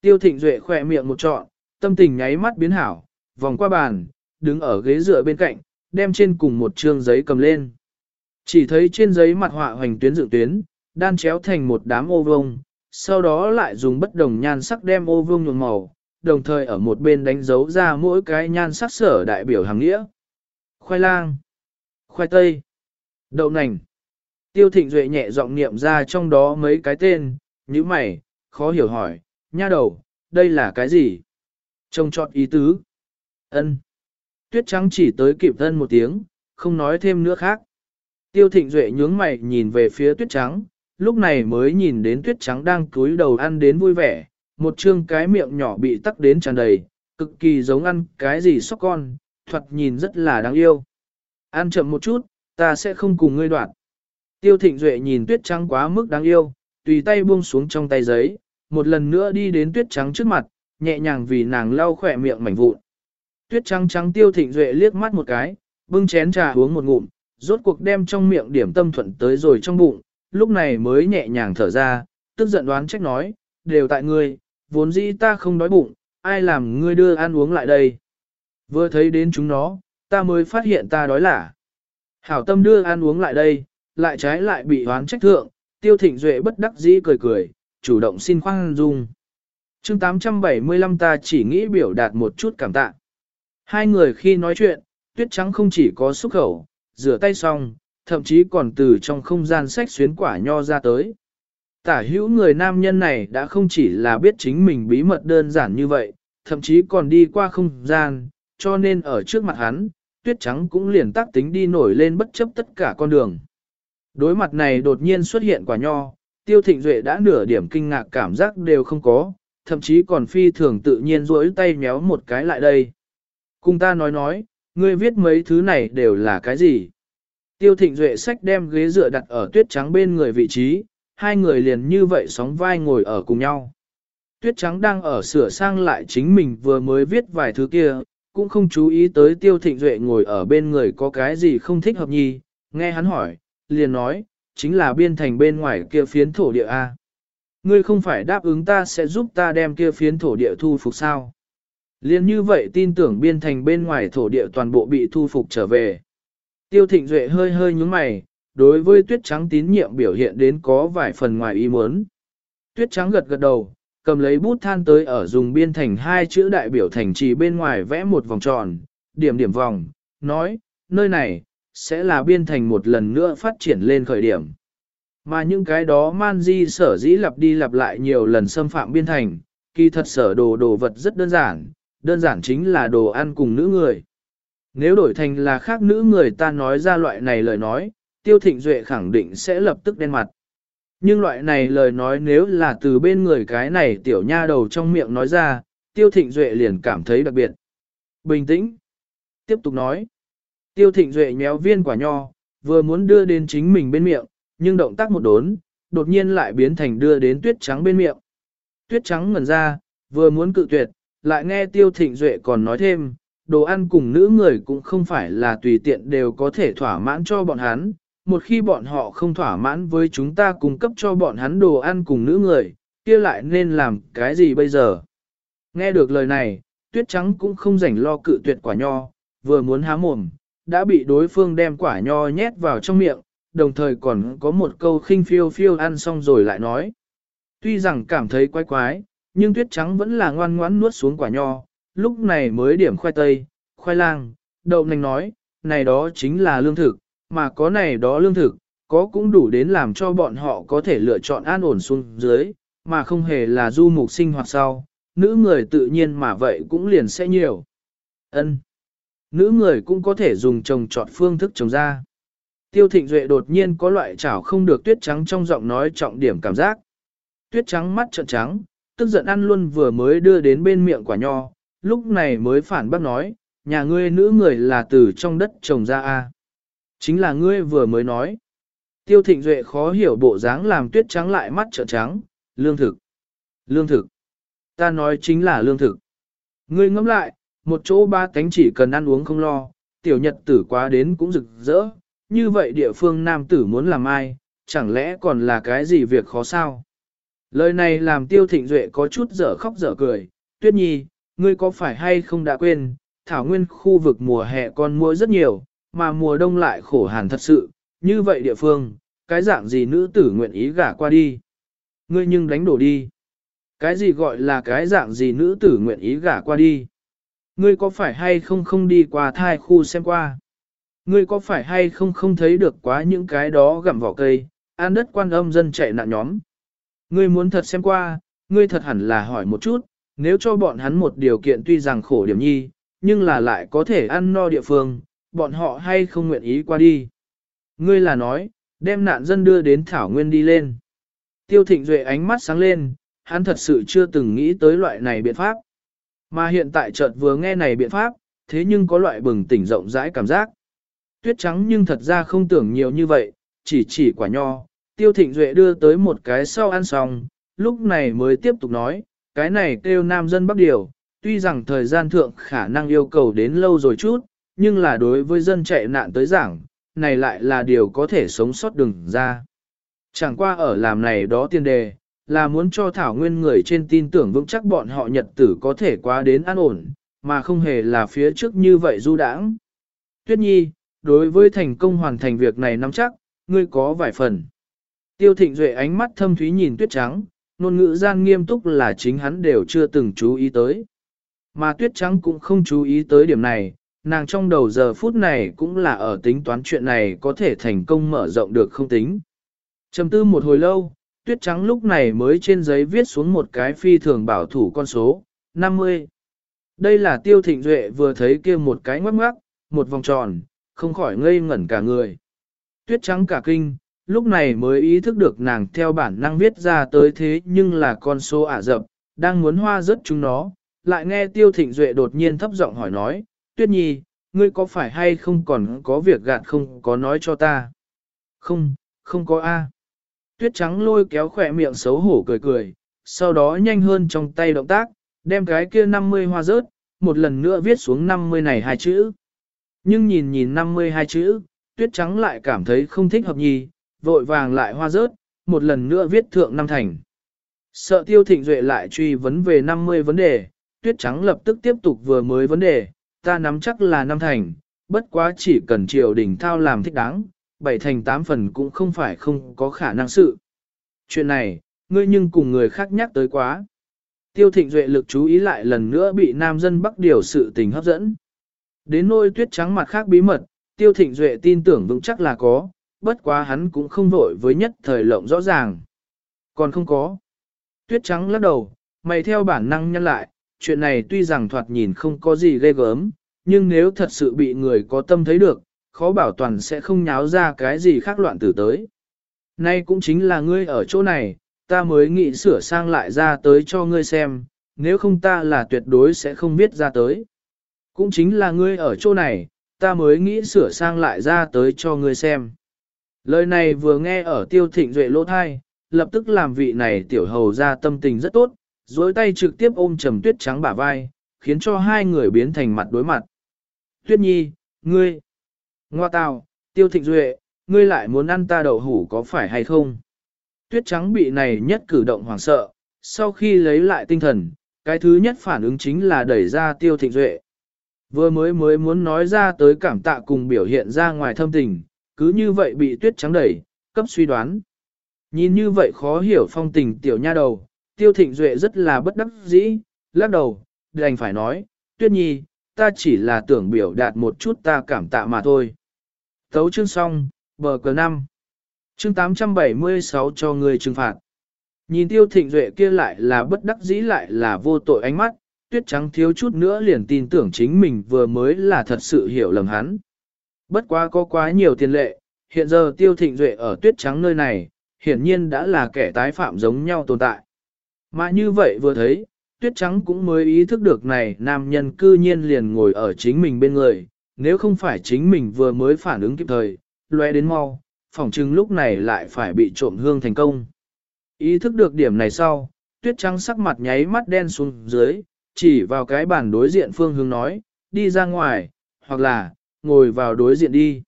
Tiêu thịnh duệ khỏe miệng một trọn, tâm tình nháy mắt biến hảo, vòng qua bàn, đứng ở ghế dựa bên cạnh, đem trên cùng một trương giấy cầm lên. Chỉ thấy trên giấy mặt họa hoành tuyến dự tuyến, đan chéo thành một đám ô vông, sau đó lại dùng bất đồng nhan sắc đem ô vông nhuộm màu, đồng thời ở một bên đánh dấu ra mỗi cái nhan sắc sở đại biểu hàng nghĩa. Khoai lang, khoai tây, đậu nành. Tiêu thịnh duệ nhẹ giọng niệm ra trong đó mấy cái tên, như mày, khó hiểu hỏi, nha đầu, đây là cái gì? Trông trọt ý tứ. ân Tuyết trắng chỉ tới kịp thân một tiếng, không nói thêm nữa khác. Tiêu thịnh duệ nhướng mày nhìn về phía tuyết trắng, lúc này mới nhìn đến tuyết trắng đang cúi đầu ăn đến vui vẻ, một chương cái miệng nhỏ bị tắc đến tràn đầy, cực kỳ giống ăn cái gì sóc con, thoạt nhìn rất là đáng yêu. Ăn chậm một chút, ta sẽ không cùng ngươi đoạn. Tiêu thịnh duệ nhìn tuyết trắng quá mức đáng yêu, tùy tay buông xuống trong tay giấy, một lần nữa đi đến tuyết trắng trước mặt, nhẹ nhàng vì nàng lau khỏe miệng mảnh vụn. Tuyết trắng trắng tiêu thịnh duệ liếc mắt một cái, bưng chén trà uống một ngụm, rốt cuộc đem trong miệng điểm tâm thuận tới rồi trong bụng, lúc này mới nhẹ nhàng thở ra, tức giận đoán trách nói, đều tại ngươi, vốn dĩ ta không đói bụng, ai làm ngươi đưa ăn uống lại đây. Vừa thấy đến chúng nó, ta mới phát hiện ta đói lả. Hảo tâm đưa ăn uống lại đây, lại trái lại bị hoán trách thượng, tiêu thịnh duệ bất đắc dĩ cười cười, chủ động xin khoan dung. chương 875 ta chỉ nghĩ biểu đạt một chút cảm tạ. Hai người khi nói chuyện, tuyết trắng không chỉ có xúc khẩu, rửa tay xong, thậm chí còn từ trong không gian sách xuyến quả nho ra tới. Tả hữu người nam nhân này đã không chỉ là biết chính mình bí mật đơn giản như vậy, thậm chí còn đi qua không gian, cho nên ở trước mặt hắn, tuyết trắng cũng liền tác tính đi nổi lên bất chấp tất cả con đường. Đối mặt này đột nhiên xuất hiện quả nho, tiêu thịnh duệ đã nửa điểm kinh ngạc cảm giác đều không có, thậm chí còn phi thường tự nhiên rỗi tay méo một cái lại đây. Cùng ta nói nói, ngươi viết mấy thứ này đều là cái gì? Tiêu thịnh duệ sách đem ghế dựa đặt ở tuyết trắng bên người vị trí, hai người liền như vậy sóng vai ngồi ở cùng nhau. Tuyết trắng đang ở sửa sang lại chính mình vừa mới viết vài thứ kia, cũng không chú ý tới tiêu thịnh duệ ngồi ở bên người có cái gì không thích hợp nhi, nghe hắn hỏi, liền nói, chính là biên thành bên ngoài kia phiến thổ địa A. Ngươi không phải đáp ứng ta sẽ giúp ta đem kia phiến thổ địa thu phục sao. Liên như vậy tin tưởng biên thành bên ngoài thổ địa toàn bộ bị thu phục trở về. Tiêu thịnh duệ hơi hơi nhúng mày, đối với tuyết trắng tín nhiệm biểu hiện đến có vài phần ngoài ý muốn. Tuyết trắng gật gật đầu, cầm lấy bút than tới ở dùng biên thành hai chữ đại biểu thành trì bên ngoài vẽ một vòng tròn, điểm điểm vòng, nói, nơi này, sẽ là biên thành một lần nữa phát triển lên khởi điểm. Mà những cái đó man di sở dĩ lặp đi lặp lại nhiều lần xâm phạm biên thành, kỳ thật sở đồ đồ vật rất đơn giản, đơn giản chính là đồ ăn cùng nữ người. Nếu đổi thành là khác nữ người ta nói ra loại này lời nói, tiêu thịnh duệ khẳng định sẽ lập tức đen mặt. Nhưng loại này lời nói nếu là từ bên người cái này tiểu nha đầu trong miệng nói ra, tiêu thịnh duệ liền cảm thấy đặc biệt. Bình tĩnh. Tiếp tục nói. Tiêu thịnh duệ nhéo viên quả nho, vừa muốn đưa đến chính mình bên miệng, nhưng động tác một đốn, đột nhiên lại biến thành đưa đến tuyết trắng bên miệng. Tuyết trắng ngẩn ra, vừa muốn cự tuyệt, lại nghe tiêu thịnh duệ còn nói thêm, đồ ăn cùng nữ người cũng không phải là tùy tiện đều có thể thỏa mãn cho bọn hắn, một khi bọn họ không thỏa mãn với chúng ta cung cấp cho bọn hắn đồ ăn cùng nữ người, kia lại nên làm cái gì bây giờ? Nghe được lời này, tuyết trắng cũng không rảnh lo cự tuyệt quả nho, vừa muốn há mồm, đã bị đối phương đem quả nho nhét vào trong miệng, đồng thời còn có một câu khinh phiêu phiêu ăn xong rồi lại nói. Tuy rằng cảm thấy quái quái, nhưng tuyết trắng vẫn là ngoan ngoãn nuốt xuống quả nho, lúc này mới điểm khoai tây, khoai lang, đậu nành nói, này đó chính là lương thực, mà có này đó lương thực, có cũng đủ đến làm cho bọn họ có thể lựa chọn an ổn xuống dưới, mà không hề là du mục sinh hoạt sau, nữ người tự nhiên mà vậy cũng liền sẽ nhiều. Ân, Nữ người cũng có thể dùng trồng trọt phương thức trồng ra. Tiêu thịnh duệ đột nhiên có loại chảo không được tuyết trắng trong giọng nói trọng điểm cảm giác. Tuyết trắng mắt trợn trắng, tức giận ăn luôn vừa mới đưa đến bên miệng quả nho, lúc này mới phản bác nói, nhà ngươi nữ người là từ trong đất trồng ra a. Chính là ngươi vừa mới nói. Tiêu thịnh duệ khó hiểu bộ dáng làm tuyết trắng lại mắt trợn trắng, lương thực. Lương thực. Ta nói chính là lương thực. Ngươi ngẫm lại, một chỗ ba cánh chỉ cần ăn uống không lo, tiểu nhật tử quá đến cũng rực rỡ, như vậy địa phương nam tử muốn làm ai, chẳng lẽ còn là cái gì việc khó sao? Lời này làm tiêu thịnh duệ có chút dở khóc dở cười, tuyết nhi, ngươi có phải hay không đã quên, thảo nguyên khu vực mùa hè con mua rất nhiều, mà mùa đông lại khổ hàn thật sự, như vậy địa phương, cái dạng gì nữ tử nguyện ý gả qua đi. Ngươi nhưng đánh đổ đi. Cái gì gọi là cái dạng gì nữ tử nguyện ý gả qua đi. Ngươi có phải hay không không đi qua thai khu xem qua. Ngươi có phải hay không không thấy được quá những cái đó gặm vỏ cây, an đất quan âm dân chạy nạn nhóm. Ngươi muốn thật xem qua, ngươi thật hẳn là hỏi một chút, nếu cho bọn hắn một điều kiện tuy rằng khổ điểm nhi, nhưng là lại có thể ăn no địa phương, bọn họ hay không nguyện ý qua đi. Ngươi là nói, đem nạn dân đưa đến Thảo Nguyên đi lên. Tiêu Thịnh Duệ ánh mắt sáng lên, hắn thật sự chưa từng nghĩ tới loại này biện pháp. Mà hiện tại chợt vừa nghe này biện pháp, thế nhưng có loại bừng tỉnh rộng rãi cảm giác. Tuyết trắng nhưng thật ra không tưởng nhiều như vậy, chỉ chỉ quả nho, Tiêu Thịnh Duệ đưa tới một cái sau ăn xong, lúc này mới tiếp tục nói, cái này kêu nam dân bắc điều, tuy rằng thời gian thượng khả năng yêu cầu đến lâu rồi chút, nhưng là đối với dân chạy nạn tới giảng, này lại là điều có thể sống sót đừng ra. Chẳng qua ở làm này đó tiên đề, là muốn cho Thảo Nguyên người trên tin tưởng vững chắc bọn họ nhật tử có thể qua đến an ổn, mà không hề là phía trước như vậy du đãng. Tuyết Nhi, đối với thành công hoàn thành việc này nắm chắc, ngươi có vài phần. Tiêu Thịnh Duệ ánh mắt thâm thúy nhìn Tuyết Trắng, ngôn ngữ gian nghiêm túc là chính hắn đều chưa từng chú ý tới. Mà Tuyết Trắng cũng không chú ý tới điểm này, nàng trong đầu giờ phút này cũng là ở tính toán chuyện này có thể thành công mở rộng được không tính. Trầm tư một hồi lâu, tuyết trắng lúc này mới trên giấy viết xuống một cái phi thường bảo thủ con số, 50. Đây là tiêu thịnh duệ vừa thấy kia một cái ngoắc ngoắc, một vòng tròn, không khỏi ngây ngẩn cả người. Tuyết trắng cả kinh, lúc này mới ý thức được nàng theo bản năng viết ra tới thế nhưng là con số ả dập, đang muốn hoa rớt chúng nó, lại nghe tiêu thịnh duệ đột nhiên thấp giọng hỏi nói, Tuyết Nhi, ngươi có phải hay không còn có việc gạt không có nói cho ta? Không, không có A. Tuyết trắng lôi kéo khỏe miệng xấu hổ cười cười, sau đó nhanh hơn trong tay động tác, đem cái kia 50 hoa rớt, một lần nữa viết xuống 50 này hai chữ. Nhưng nhìn nhìn 50 hai chữ, tuyết trắng lại cảm thấy không thích hợp nhì, vội vàng lại hoa rớt, một lần nữa viết thượng năm thành. Sợ tiêu thịnh duệ lại truy vấn về 50 vấn đề, tuyết trắng lập tức tiếp tục vừa mới vấn đề, ta nắm chắc là năm thành, bất quá chỉ cần triều đình thao làm thích đáng, bảy thành tám phần cũng không phải không có khả năng sự. Chuyện này, ngươi nhưng cùng người khác nhắc tới quá. Tiêu thịnh duệ lực chú ý lại lần nữa bị nam dân bắc điều sự tình hấp dẫn. Đến nôi tuyết trắng mặt khác bí mật, tiêu thịnh duệ tin tưởng vững chắc là có, bất quá hắn cũng không vội với nhất thời lộng rõ ràng. Còn không có. Tuyết trắng lắc đầu, mày theo bản năng nhân lại, chuyện này tuy rằng thoạt nhìn không có gì ghê gớm, nhưng nếu thật sự bị người có tâm thấy được, khó bảo toàn sẽ không nháo ra cái gì khác loạn tử tới. Nay cũng chính là ngươi ở chỗ này, ta mới nghĩ sửa sang lại ra tới cho ngươi xem, nếu không ta là tuyệt đối sẽ không biết ra tới. Cũng chính là ngươi ở chỗ này, ta mới nghĩ sửa sang lại ra tới cho ngươi xem. Lời này vừa nghe ở tiêu thịnh duệ lỗ thai, lập tức làm vị này tiểu hầu ra tâm tình rất tốt, dối tay trực tiếp ôm trầm tuyết trắng bả vai, khiến cho hai người biến thành mặt đối mặt. Tuyết nhi, ngươi, ngoa tào, tiêu thịnh duệ, ngươi lại muốn ăn ta đậu hủ có phải hay không? Tuyết trắng bị này nhất cử động hoảng sợ, sau khi lấy lại tinh thần, cái thứ nhất phản ứng chính là đẩy ra tiêu thịnh duệ. Vừa mới mới muốn nói ra tới cảm tạ cùng biểu hiện ra ngoài thâm tình, cứ như vậy bị tuyết trắng đẩy, cấp suy đoán. Nhìn như vậy khó hiểu phong tình tiểu nha đầu, tiêu thịnh duệ rất là bất đắc dĩ, lắc đầu, đành phải nói, tuyết nhi, ta chỉ là tưởng biểu đạt một chút ta cảm tạ mà thôi. Thấu chương xong, bờ cờ 5. Chương 876 cho người trừng phạt. Nhìn tiêu thịnh duệ kia lại là bất đắc dĩ lại là vô tội ánh mắt, tuyết trắng thiếu chút nữa liền tin tưởng chính mình vừa mới là thật sự hiểu lầm hắn. Bất quá có quá nhiều tiền lệ, hiện giờ tiêu thịnh duệ ở tuyết trắng nơi này, hiển nhiên đã là kẻ tái phạm giống nhau tồn tại. Mà như vậy vừa thấy, tuyết trắng cũng mới ý thức được này nam nhân cư nhiên liền ngồi ở chính mình bên người, nếu không phải chính mình vừa mới phản ứng kịp thời, loe đến mau, phỏng chừng lúc này lại phải bị trộm hương thành công. Ý thức được điểm này sau, tuyết trắng sắc mặt nháy mắt đen xuống dưới, chỉ vào cái bàn đối diện phương hướng nói, đi ra ngoài, hoặc là, ngồi vào đối diện đi.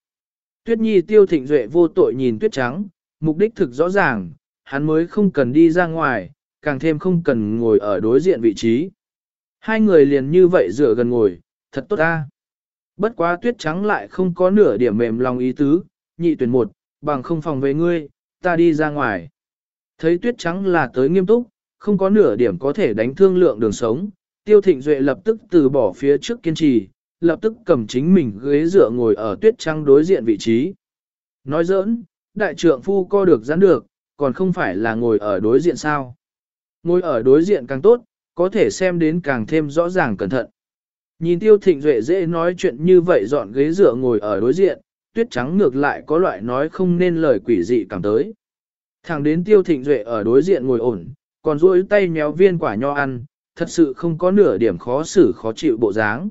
Tuyết nhi tiêu thịnh duệ vô tội nhìn tuyết trắng, mục đích thực rõ ràng, hắn mới không cần đi ra ngoài, càng thêm không cần ngồi ở đối diện vị trí. Hai người liền như vậy dựa gần ngồi, thật tốt ta. Bất quá tuyết trắng lại không có nửa điểm mềm lòng ý tứ, nhị tuyển một, bằng không phòng về ngươi, ta đi ra ngoài. Thấy tuyết trắng là tới nghiêm túc, không có nửa điểm có thể đánh thương lượng đường sống, tiêu thịnh duệ lập tức từ bỏ phía trước kiên trì, lập tức cầm chính mình ghế dựa ngồi ở tuyết trắng đối diện vị trí. Nói giỡn, đại trượng phu co được giãn được, còn không phải là ngồi ở đối diện sao. Ngồi ở đối diện càng tốt, có thể xem đến càng thêm rõ ràng cẩn thận. Nhìn tiêu thịnh duệ dễ nói chuyện như vậy dọn ghế dựa ngồi ở đối diện, tuyết trắng ngược lại có loại nói không nên lời quỷ dị cảm tới. Thẳng đến tiêu thịnh duệ ở đối diện ngồi ổn, còn duỗi tay méo viên quả nho ăn, thật sự không có nửa điểm khó xử khó chịu bộ dáng.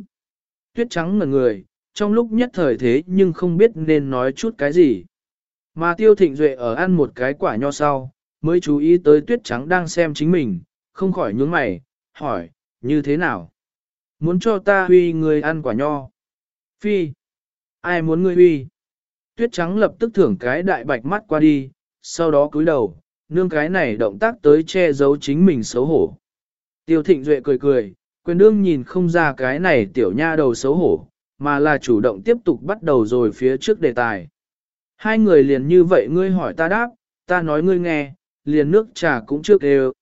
Tuyết trắng ngần người, trong lúc nhất thời thế nhưng không biết nên nói chút cái gì. Mà tiêu thịnh duệ ở ăn một cái quả nho sau, mới chú ý tới tuyết trắng đang xem chính mình, không khỏi nhướng mày, hỏi, như thế nào? Muốn cho ta huy người ăn quả nho? Phi! Ai muốn ngươi huy? Tuyết trắng lập tức thưởng cái đại bạch mắt qua đi, sau đó cúi đầu, nương cái này động tác tới che giấu chính mình xấu hổ. Tiêu thịnh duệ cười cười, quyền đương nhìn không ra cái này tiểu nha đầu xấu hổ, mà là chủ động tiếp tục bắt đầu rồi phía trước đề tài. Hai người liền như vậy ngươi hỏi ta đáp, ta nói ngươi nghe, liền nước trà cũng trước đều,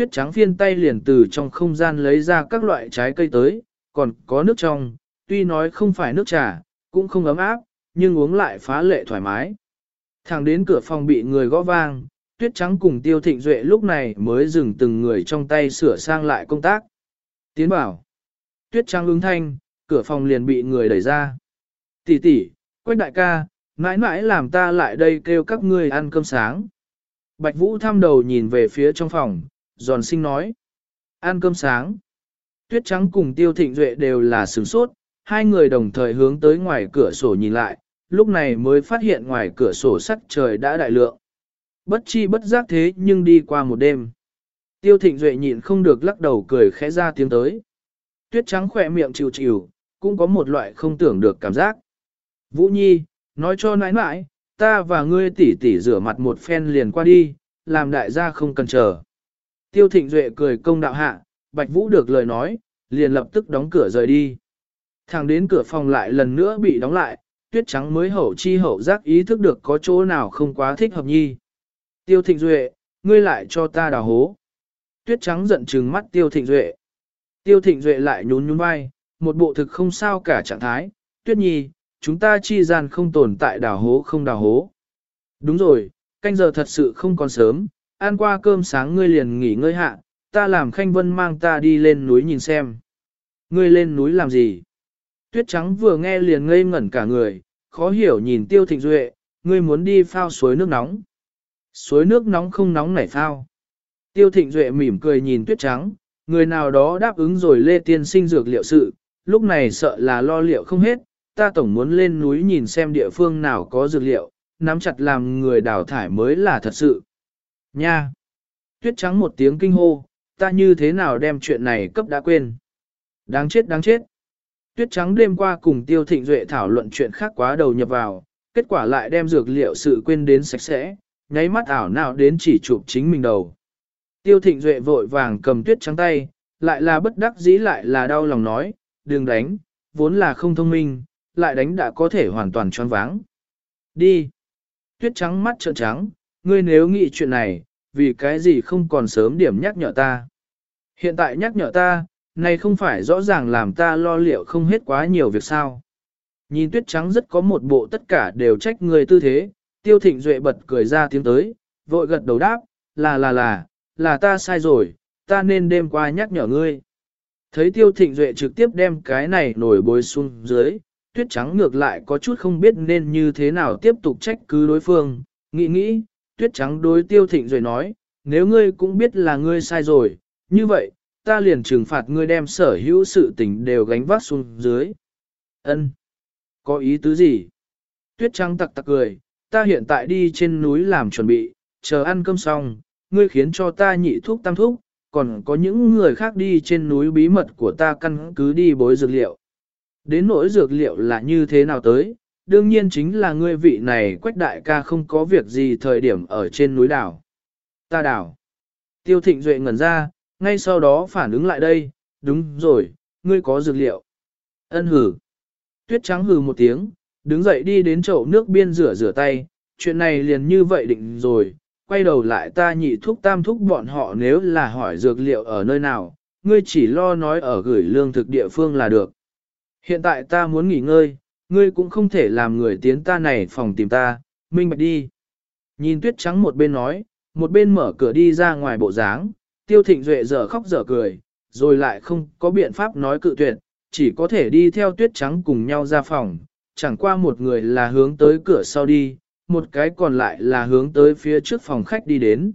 tuyết trắng phiên tay liền từ trong không gian lấy ra các loại trái cây tới, còn có nước trong, tuy nói không phải nước trà, cũng không ấm áp, nhưng uống lại phá lệ thoải mái. Thẳng đến cửa phòng bị người gõ vang, tuyết trắng cùng tiêu thịnh duệ lúc này mới dừng từng người trong tay sửa sang lại công tác. Tiến bảo. Tuyết trắng ứng thanh, cửa phòng liền bị người đẩy ra. Tỷ tỷ, quách đại ca, mãi mãi làm ta lại đây kêu các ngươi ăn cơm sáng. Bạch Vũ thăm đầu nhìn về phía trong phòng, giòn sinh nói. Ăn cơm sáng. Tuyết trắng cùng tiêu thịnh duệ đều là sửng sốt, hai người đồng thời hướng tới ngoài cửa sổ nhìn lại, lúc này mới phát hiện ngoài cửa sổ sắc trời đã đại lượng. Bất chi bất giác thế nhưng đi qua một đêm. Tiêu thịnh duệ nhịn không được lắc đầu cười khẽ ra tiếng tới. Tuyết trắng khỏe miệng chịu chịu, cũng có một loại không tưởng được cảm giác. Vũ Nhi, nói cho nãi nãi, ta và ngươi tỷ tỷ rửa mặt một phen liền qua đi, làm đại gia không cần chờ. Tiêu thịnh duệ cười công đạo hạ, Bạch Vũ được lời nói, liền lập tức đóng cửa rời đi. Thẳng đến cửa phòng lại lần nữa bị đóng lại, tuyết trắng mới hậu chi hậu giác ý thức được có chỗ nào không quá thích hợp nhi. Tiêu thịnh duệ, ngươi lại cho ta đào hố. Tuyết trắng giận trừng mắt tiêu thịnh duệ. Tiêu thịnh duệ lại nhún nhún vai, một bộ thực không sao cả trạng thái. Tuyết nhi, chúng ta chi gian không tồn tại đào hố không đào hố. Đúng rồi, canh giờ thật sự không còn sớm, ăn qua cơm sáng ngươi liền nghỉ ngơi hạ, ta làm khanh vân mang ta đi lên núi nhìn xem. Ngươi lên núi làm gì? Tuyết trắng vừa nghe liền ngây ngẩn cả người, khó hiểu nhìn tiêu thịnh duệ, ngươi muốn đi phao suối nước nóng. Suối nước nóng không nóng nảy phao. Tiêu thịnh duệ mỉm cười nhìn tuyết trắng, người nào đó đáp ứng rồi lê tiên sinh dược liệu sự, lúc này sợ là lo liệu không hết, ta tổng muốn lên núi nhìn xem địa phương nào có dược liệu, nắm chặt làm người đào thải mới là thật sự. Nha! Tuyết trắng một tiếng kinh hô, ta như thế nào đem chuyện này cấp đã quên. Đáng chết đáng chết. Tuyết trắng đêm qua cùng Tiêu Thịnh Duệ thảo luận chuyện khác quá đầu nhập vào, kết quả lại đem dược liệu sự quên đến sạch sẽ, nháy mắt ảo nào đến chỉ chụp chính mình đầu. Tiêu Thịnh Duệ vội vàng cầm tuyết trắng tay, lại là bất đắc dĩ lại là đau lòng nói, đừng đánh, vốn là không thông minh, lại đánh đã có thể hoàn toàn choáng váng. Đi. Tuyết trắng mắt trợn trắng, ngươi nếu nghĩ chuyện này, vì cái gì không còn sớm điểm nhắc nhở ta. Hiện tại nhắc nhở ta, này không phải rõ ràng làm ta lo liệu không hết quá nhiều việc sao. Nhìn tuyết trắng rất có một bộ tất cả đều trách người tư thế, tiêu thịnh duệ bật cười ra tiếng tới, vội gật đầu đáp, là là là, là ta sai rồi, ta nên đêm qua nhắc nhở ngươi. Thấy tiêu thịnh duệ trực tiếp đem cái này nổi bối xuống dưới, tuyết trắng ngược lại có chút không biết nên như thế nào tiếp tục trách cứ đối phương, nghĩ nghĩ, tuyết trắng đối tiêu thịnh Rồi nói, nếu ngươi cũng biết là ngươi sai rồi, như vậy, ta liền trừng phạt ngươi đem sở hữu sự tình đều gánh vác xuống dưới. Ân, Có ý tứ gì? Tuyết trắng tặc tặc cười, ta hiện tại đi trên núi làm chuẩn bị, chờ ăn cơm xong, ngươi khiến cho ta nhị thuốc tam thuốc, còn có những người khác đi trên núi bí mật của ta căn cứ đi bối dược liệu. Đến nỗi dược liệu là như thế nào tới, đương nhiên chính là ngươi vị này quách đại ca không có việc gì thời điểm ở trên núi đảo. Ta đảo. Tiêu thịnh duệ ngẩn ra, ngay sau đó phản ứng lại đây, đúng rồi, ngươi có dược liệu. Ân hử. Tuyết trắng hừ một tiếng, đứng dậy đi đến chậu nước biên rửa rửa tay, chuyện này liền như vậy định rồi, quay đầu lại ta nhị thúc tam thúc bọn họ nếu là hỏi dược liệu ở nơi nào, ngươi chỉ lo nói ở gửi lương thực địa phương là được. Hiện tại ta muốn nghỉ ngơi, ngươi cũng không thể làm người tiến ta này phòng tìm ta, minh bạch đi. Nhìn tuyết trắng một bên nói, một bên mở cửa đi ra ngoài bộ dáng, tiêu thịnh duệ dở khóc dở cười, rồi lại không có biện pháp nói cự tuyệt, chỉ có thể đi theo tuyết trắng cùng nhau ra phòng, chẳng qua một người là hướng tới cửa sau đi, một cái còn lại là hướng tới phía trước phòng khách đi đến.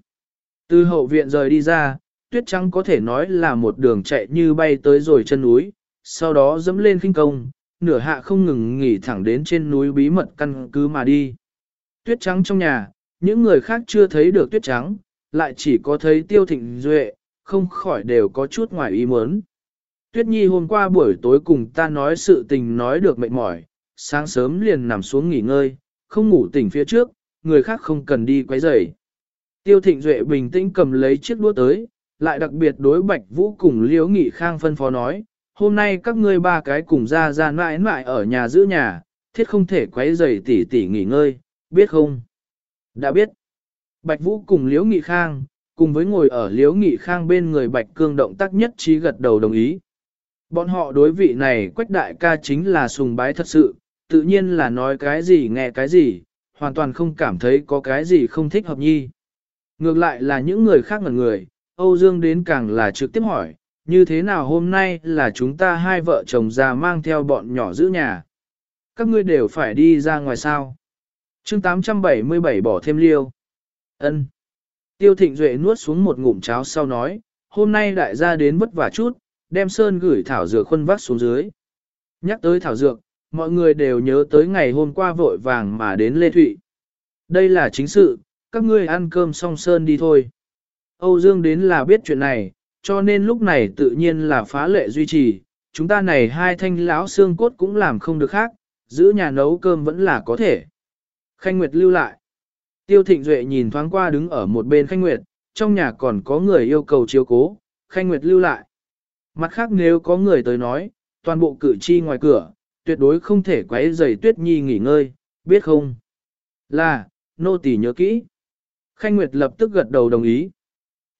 Từ hậu viện rời đi ra, tuyết trắng có thể nói là một đường chạy như bay tới rồi chân núi, sau đó dẫm lên khinh công, nửa hạ không ngừng nghỉ thẳng đến trên núi bí mật căn cứ mà đi. Tuyết trắng trong nhà, những người khác chưa thấy được tuyết trắng, lại chỉ có thấy tiêu thịnh duệ, không khỏi đều có chút ngoài ý muốn. Tuyết Nhi hôm qua buổi tối cùng ta nói sự tình nói được mệt mỏi, sáng sớm liền nằm xuống nghỉ ngơi, không ngủ tỉnh phía trước, người khác không cần đi quấy rầy. Tiêu Thịnh Duệ bình tĩnh cầm lấy chiếc đũa tới, lại đặc biệt đối Bạch Vũ cùng Liễu Nghị Khang phân phó nói, hôm nay các ngươi ba cái cùng ra ra mãi mãi ở nhà giữ nhà, thiết không thể quấy rầy tỉ tỉ nghỉ ngơi, biết không? Đã biết. Bạch Vũ cùng Liễu Nghị Khang, cùng với ngồi ở Liễu Nghị Khang bên người Bạch Cương động tác nhất trí gật đầu đồng ý. Bọn họ đối vị này quách đại ca chính là sùng bái thật sự, tự nhiên là nói cái gì nghe cái gì, hoàn toàn không cảm thấy có cái gì không thích hợp nhi. Ngược lại là những người khác ngẩn người, Âu Dương đến càng là trực tiếp hỏi, như thế nào hôm nay là chúng ta hai vợ chồng già mang theo bọn nhỏ giữ nhà. Các ngươi đều phải đi ra ngoài sao. chương 877 bỏ thêm liêu. ân Tiêu thịnh duệ nuốt xuống một ngụm cháo sau nói, hôm nay đại gia đến vất vả chút, đem sơn gửi thảo dược khuân vác xuống dưới. Nhắc tới thảo dược, mọi người đều nhớ tới ngày hôm qua vội vàng mà đến Lê Thụy. Đây là chính sự, các ngươi ăn cơm xong sơn đi thôi. Âu Dương đến là biết chuyện này, cho nên lúc này tự nhiên là phá lệ duy trì, chúng ta này hai thanh lão xương cốt cũng làm không được khác, giữ nhà nấu cơm vẫn là có thể. Khanh Nguyệt lưu lại. Tiêu Thịnh Duệ nhìn thoáng qua đứng ở một bên Khanh Nguyệt, trong nhà còn có người yêu cầu chiếu cố, Khanh Nguyệt lưu lại. Mặt khác nếu có người tới nói, toàn bộ cử tri ngoài cửa, tuyệt đối không thể quấy rầy Tuyết Nhi nghỉ ngơi, biết không? Là, nô tỳ nhớ kỹ. Khanh Nguyệt lập tức gật đầu đồng ý.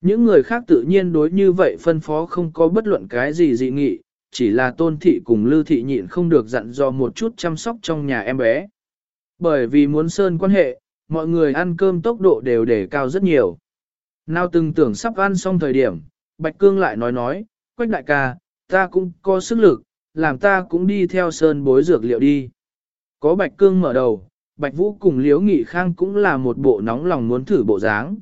Những người khác tự nhiên đối như vậy phân phó không có bất luận cái gì dị nghị, chỉ là tôn thị cùng lưu thị nhịn không được dặn dò một chút chăm sóc trong nhà em bé. Bởi vì muốn sơn quan hệ, mọi người ăn cơm tốc độ đều để cao rất nhiều. Nào từng tưởng sắp ăn xong thời điểm, Bạch Cương lại nói nói, Quách đại ca, ta cũng có sức lực, làm ta cũng đi theo sơn bối dược liệu đi. Có Bạch Cương mở đầu, Bạch Vũ cùng Liễu Nghị Khang cũng là một bộ nóng lòng muốn thử bộ dáng.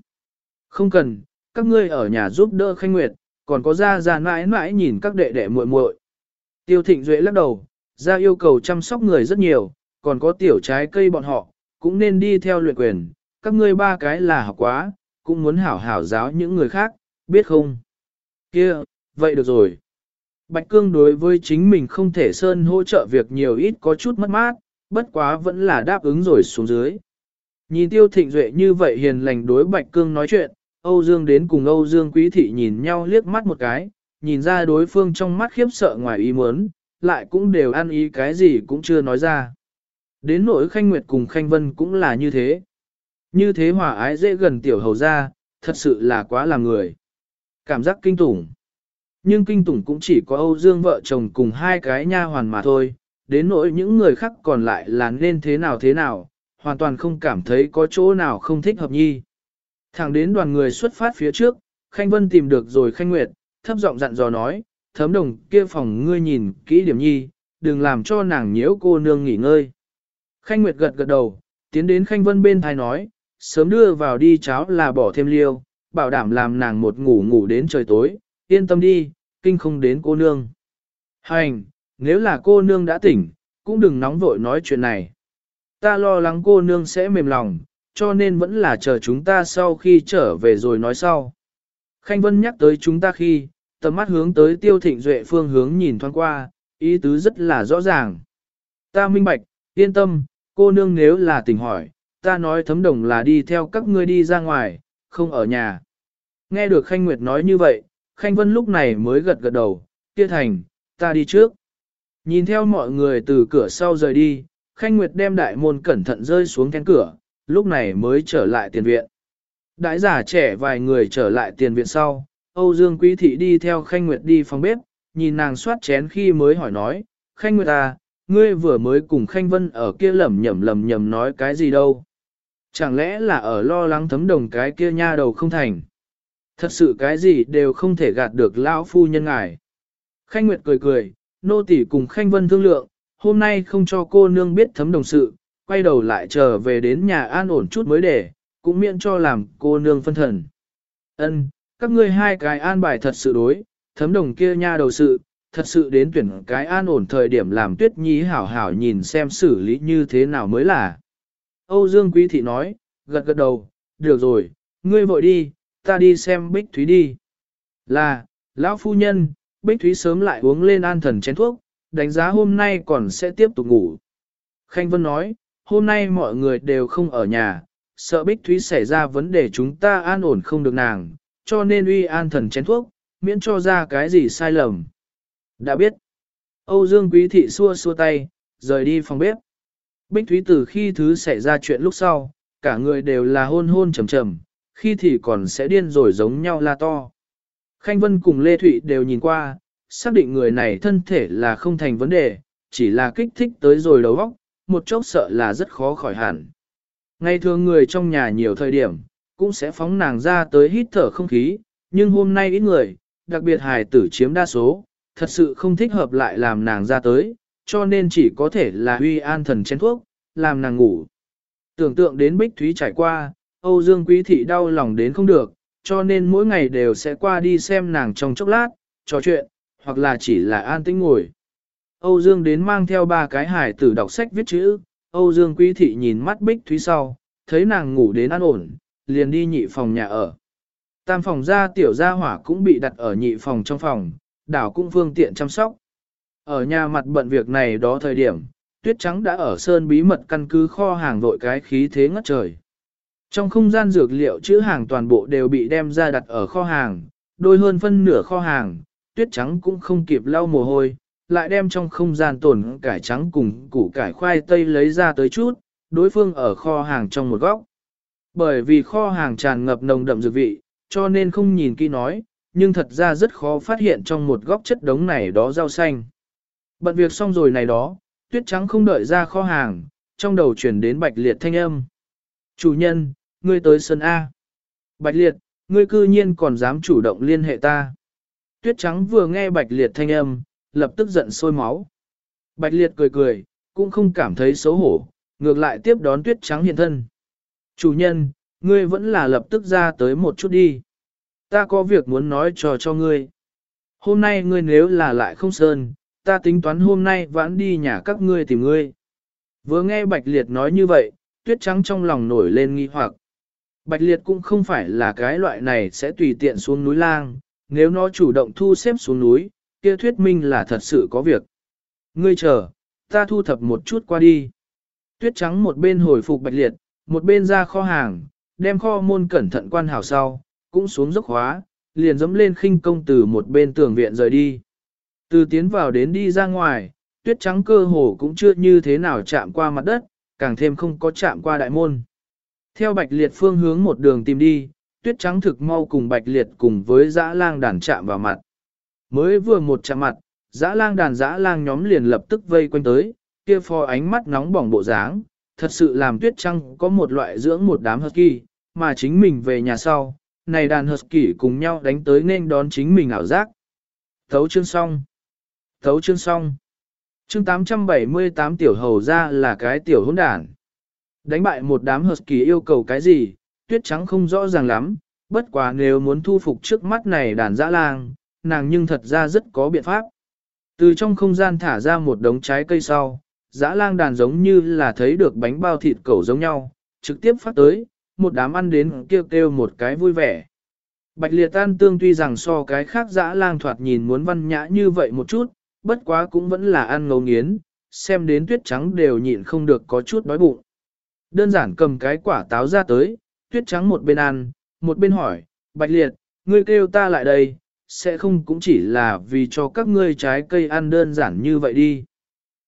Không cần, các ngươi ở nhà giúp đỡ Khanh Nguyệt, còn có ra ra mãi mãi nhìn các đệ đệ muội muội. Tiêu Thịnh Duệ lắc đầu, ra yêu cầu chăm sóc người rất nhiều, còn có tiểu trái cây bọn họ, cũng nên đi theo luyện quyền, các ngươi ba cái là học quá, cũng muốn hảo hảo giáo những người khác, biết không? Kia, vậy được rồi. Bạch Cương đối với chính mình không thể sơn hỗ trợ việc nhiều ít có chút mất mát, bất quá vẫn là đáp ứng rồi xuống dưới. Nhìn Tiêu Thịnh Duệ như vậy hiền lành đối Bạch Cương nói chuyện, Âu Dương đến cùng Âu Dương Quý Thị nhìn nhau liếc mắt một cái, nhìn ra đối phương trong mắt khiếp sợ ngoài ý muốn, lại cũng đều ăn ý cái gì cũng chưa nói ra. Đến nỗi Khanh Nguyệt cùng Khanh Vân cũng là như thế. Như thế hòa ái dễ gần tiểu hầu ra, thật sự là quá là người. Cảm giác kinh tủng. Nhưng kinh tủng cũng chỉ có Âu Dương vợ chồng cùng hai cái nha hoàn mà thôi, đến nỗi những người khác còn lại là nên thế nào thế nào, hoàn toàn không cảm thấy có chỗ nào không thích hợp nhi. Thẳng đến đoàn người xuất phát phía trước, Khanh Vân tìm được rồi Khanh Nguyệt, thấp giọng dặn dò nói, thấm đồng kia phòng ngươi nhìn kỹ điểm nhi, đừng làm cho nàng nhiễu cô nương nghỉ ngơi. Khanh Nguyệt gật gật đầu, tiến đến Khanh Vân bên thai nói, sớm đưa vào đi cháo là bỏ thêm liêu, bảo đảm làm nàng một ngủ ngủ đến trời tối, yên tâm đi, kinh không đến cô nương. Hành, nếu là cô nương đã tỉnh, cũng đừng nóng vội nói chuyện này. Ta lo lắng cô nương sẽ mềm lòng, cho nên vẫn là chờ chúng ta sau khi trở về rồi nói sau. Khanh Vân nhắc tới chúng ta khi, tầm mắt hướng tới tiêu thịnh duệ phương hướng nhìn thoáng qua, ý tứ rất là rõ ràng. Ta minh bạch, yên tâm, cô nương nếu là tỉnh hỏi, ta nói thấm đồng là đi theo các ngươi đi ra ngoài, không ở nhà. Nghe được Khanh Nguyệt nói như vậy, Khanh Vân lúc này mới gật gật đầu, kia thành, ta đi trước. Nhìn theo mọi người từ cửa sau rời đi, Khanh Nguyệt đem đại môn cẩn thận rơi xuống cánh cửa, lúc này mới trở lại tiền viện. Đại giả trẻ vài người trở lại tiền viện sau, Âu Dương Quý Thị đi theo Khanh Nguyệt đi phòng bếp, nhìn nàng soát chén khi mới hỏi nói, Khanh Nguyệt à, ngươi vừa mới cùng Khanh Vân ở kia lẩm nhẩm lẩm nhẩm nói cái gì đâu. Chẳng lẽ là ở lo lắng thấm đồng cái kia nha đầu không thành. Thật sự cái gì đều không thể gạt được lão phu nhân ngài. Khanh Nguyệt cười cười, nô tỳ cùng Khanh Vân thương lượng, hôm nay không cho cô nương biết thấm đồng sự, quay đầu lại trở về đến nhà an ổn chút mới để, cũng miễn cho làm cô nương phân thần. Ân, các ngươi hai cái an bài thật sự đối, thấm đồng kia nha đầu sự, thật sự đến tuyển cái an ổn thời điểm làm tuyết nhi hảo hảo nhìn xem xử lý như thế nào mới là. Âu Dương Quý Thị nói, gật gật đầu, được rồi, ngươi vội đi, ta đi xem Bích Thúy đi. Là, lão phu nhân, Bích Thúy sớm lại uống lên an thần chén thuốc, đánh giá hôm nay còn sẽ tiếp tục ngủ. Khanh Vân nói, hôm nay mọi người đều không ở nhà, sợ Bích Thúy xảy ra vấn đề chúng ta an ổn không được nàng, cho nên uy an thần chén thuốc, miễn cho ra cái gì sai lầm. Đã biết. Âu Dương Quý Thị xua xua tay, rời đi phòng bếp. Bích Thúy từ khi thứ xảy ra chuyện lúc sau, cả người đều là hôn hôn trầm trầm, khi thì còn sẽ điên rồi giống nhau la to. Khanh Vân cùng Lê Thụy đều nhìn qua, xác định người này thân thể là không thành vấn đề, chỉ là kích thích tới rồi đầu óc, một chốc sợ là rất khó khỏi hẳn. Ngày thường người trong nhà nhiều thời điểm, cũng sẽ phóng nàng ra tới hít thở không khí, nhưng hôm nay ít người, đặc biệt hài tử chiếm đa số, thật sự không thích hợp lại làm nàng ra tới, cho nên chỉ có thể là huy an thần chén thuốc, làm nàng ngủ. Tưởng tượng đến Bích Thúy trải qua, Âu Dương Quý Thị đau lòng đến không được, cho nên mỗi ngày đều sẽ qua đi xem nàng trong chốc lát, trò chuyện, hoặc là chỉ là an tĩnh ngồi. Âu Dương đến mang theo ba cái hải tử đọc sách viết chữ, Âu Dương Quý Thị nhìn mắt Bích Thúy sau, thấy nàng ngủ đến an ổn, liền đi nhị phòng nhà ở. Tam phòng gia tiểu gia hỏa cũng bị đặt ở nhị phòng trong phòng, đảo cũng phương tiện chăm sóc. Ở nhà mặt bận việc này đó thời điểm, tuyết trắng đã ở sơn bí mật căn cứ kho hàng vội cái khí thế ngất trời. Trong không gian dược liệu chữ hàng toàn bộ đều bị đem ra đặt ở kho hàng, đôi hơn phân nửa kho hàng, tuyết trắng cũng không kịp lau mồ hôi, lại đem trong không gian tổn cải trắng cùng củ cải khoai tây lấy ra tới chút, đối phương ở kho hàng trong một góc. Bởi vì kho hàng tràn ngập nồng đậm dược vị, cho nên không nhìn kỹ nói, nhưng thật ra rất khó phát hiện trong một góc chất đống này đó rau xanh. Bận việc xong rồi này đó, tuyết trắng không đợi ra kho hàng, trong đầu chuyển đến bạch liệt thanh âm. Chủ nhân, ngươi tới sân A. Bạch liệt, ngươi cư nhiên còn dám chủ động liên hệ ta. Tuyết trắng vừa nghe bạch liệt thanh âm, lập tức giận sôi máu. Bạch liệt cười cười, cũng không cảm thấy xấu hổ, ngược lại tiếp đón tuyết trắng hiện thân. Chủ nhân, ngươi vẫn là lập tức ra tới một chút đi. Ta có việc muốn nói trò cho ngươi. Hôm nay ngươi nếu là lại không sơn, ta tính toán hôm nay vãn đi nhà các ngươi tìm ngươi. Vừa nghe Bạch Liệt nói như vậy, tuyết trắng trong lòng nổi lên nghi hoặc. Bạch Liệt cũng không phải là cái loại này sẽ tùy tiện xuống núi lang, nếu nó chủ động thu xếp xuống núi, kia thuyết minh là thật sự có việc. Ngươi chờ, ta thu thập một chút qua đi. Tuyết trắng một bên hồi phục Bạch Liệt, một bên ra kho hàng, đem kho môn cẩn thận quan hảo sau, cũng xuống dốc hóa, liền dẫm lên khinh công từ một bên tường viện rời đi. Từ tiến vào đến đi ra ngoài, tuyết trắng cơ hồ cũng chưa như thế nào chạm qua mặt đất, càng thêm không có chạm qua đại môn. Theo bạch liệt phương hướng một đường tìm đi, tuyết trắng thực mau cùng bạch liệt cùng với dã lang đàn chạm vào mặt. Mới vừa một chạm mặt, dã lang đàn dã lang nhóm liền lập tức vây quanh tới, kia phò ánh mắt nóng bỏng bộ dáng, thật sự làm tuyết trắng có một loại dưỡng một đám husky, mà chính mình về nhà sau, này đàn husky cùng nhau đánh tới nên đón chính mình ảo giác. Thấu chương xong. Thấu chương xong. Chương 878 tiểu hầu ra là cái tiểu hỗn đản. Đánh bại một đám husky yêu cầu cái gì, tuyết trắng không rõ ràng lắm, bất quá nếu muốn thu phục trước mắt này đàn dã lang, nàng nhưng thật ra rất có biện pháp. Từ trong không gian thả ra một đống trái cây sau, dã lang đàn giống như là thấy được bánh bao thịt cẩu giống nhau, trực tiếp phát tới, một đám ăn đến kêu kêu một cái vui vẻ. Bạch liệt tan tương tuy rằng so cái khác dã lang thoạt nhìn muốn văn nhã như vậy một chút, bất quá cũng vẫn là ăn ngấu nghiến, xem đến tuyết trắng đều nhịn không được có chút đói bụng. Đơn giản cầm cái quả táo ra tới, tuyết trắng một bên ăn, một bên hỏi, Bạch Liệt, ngươi kêu ta lại đây, sẽ không cũng chỉ là vì cho các ngươi trái cây ăn đơn giản như vậy đi.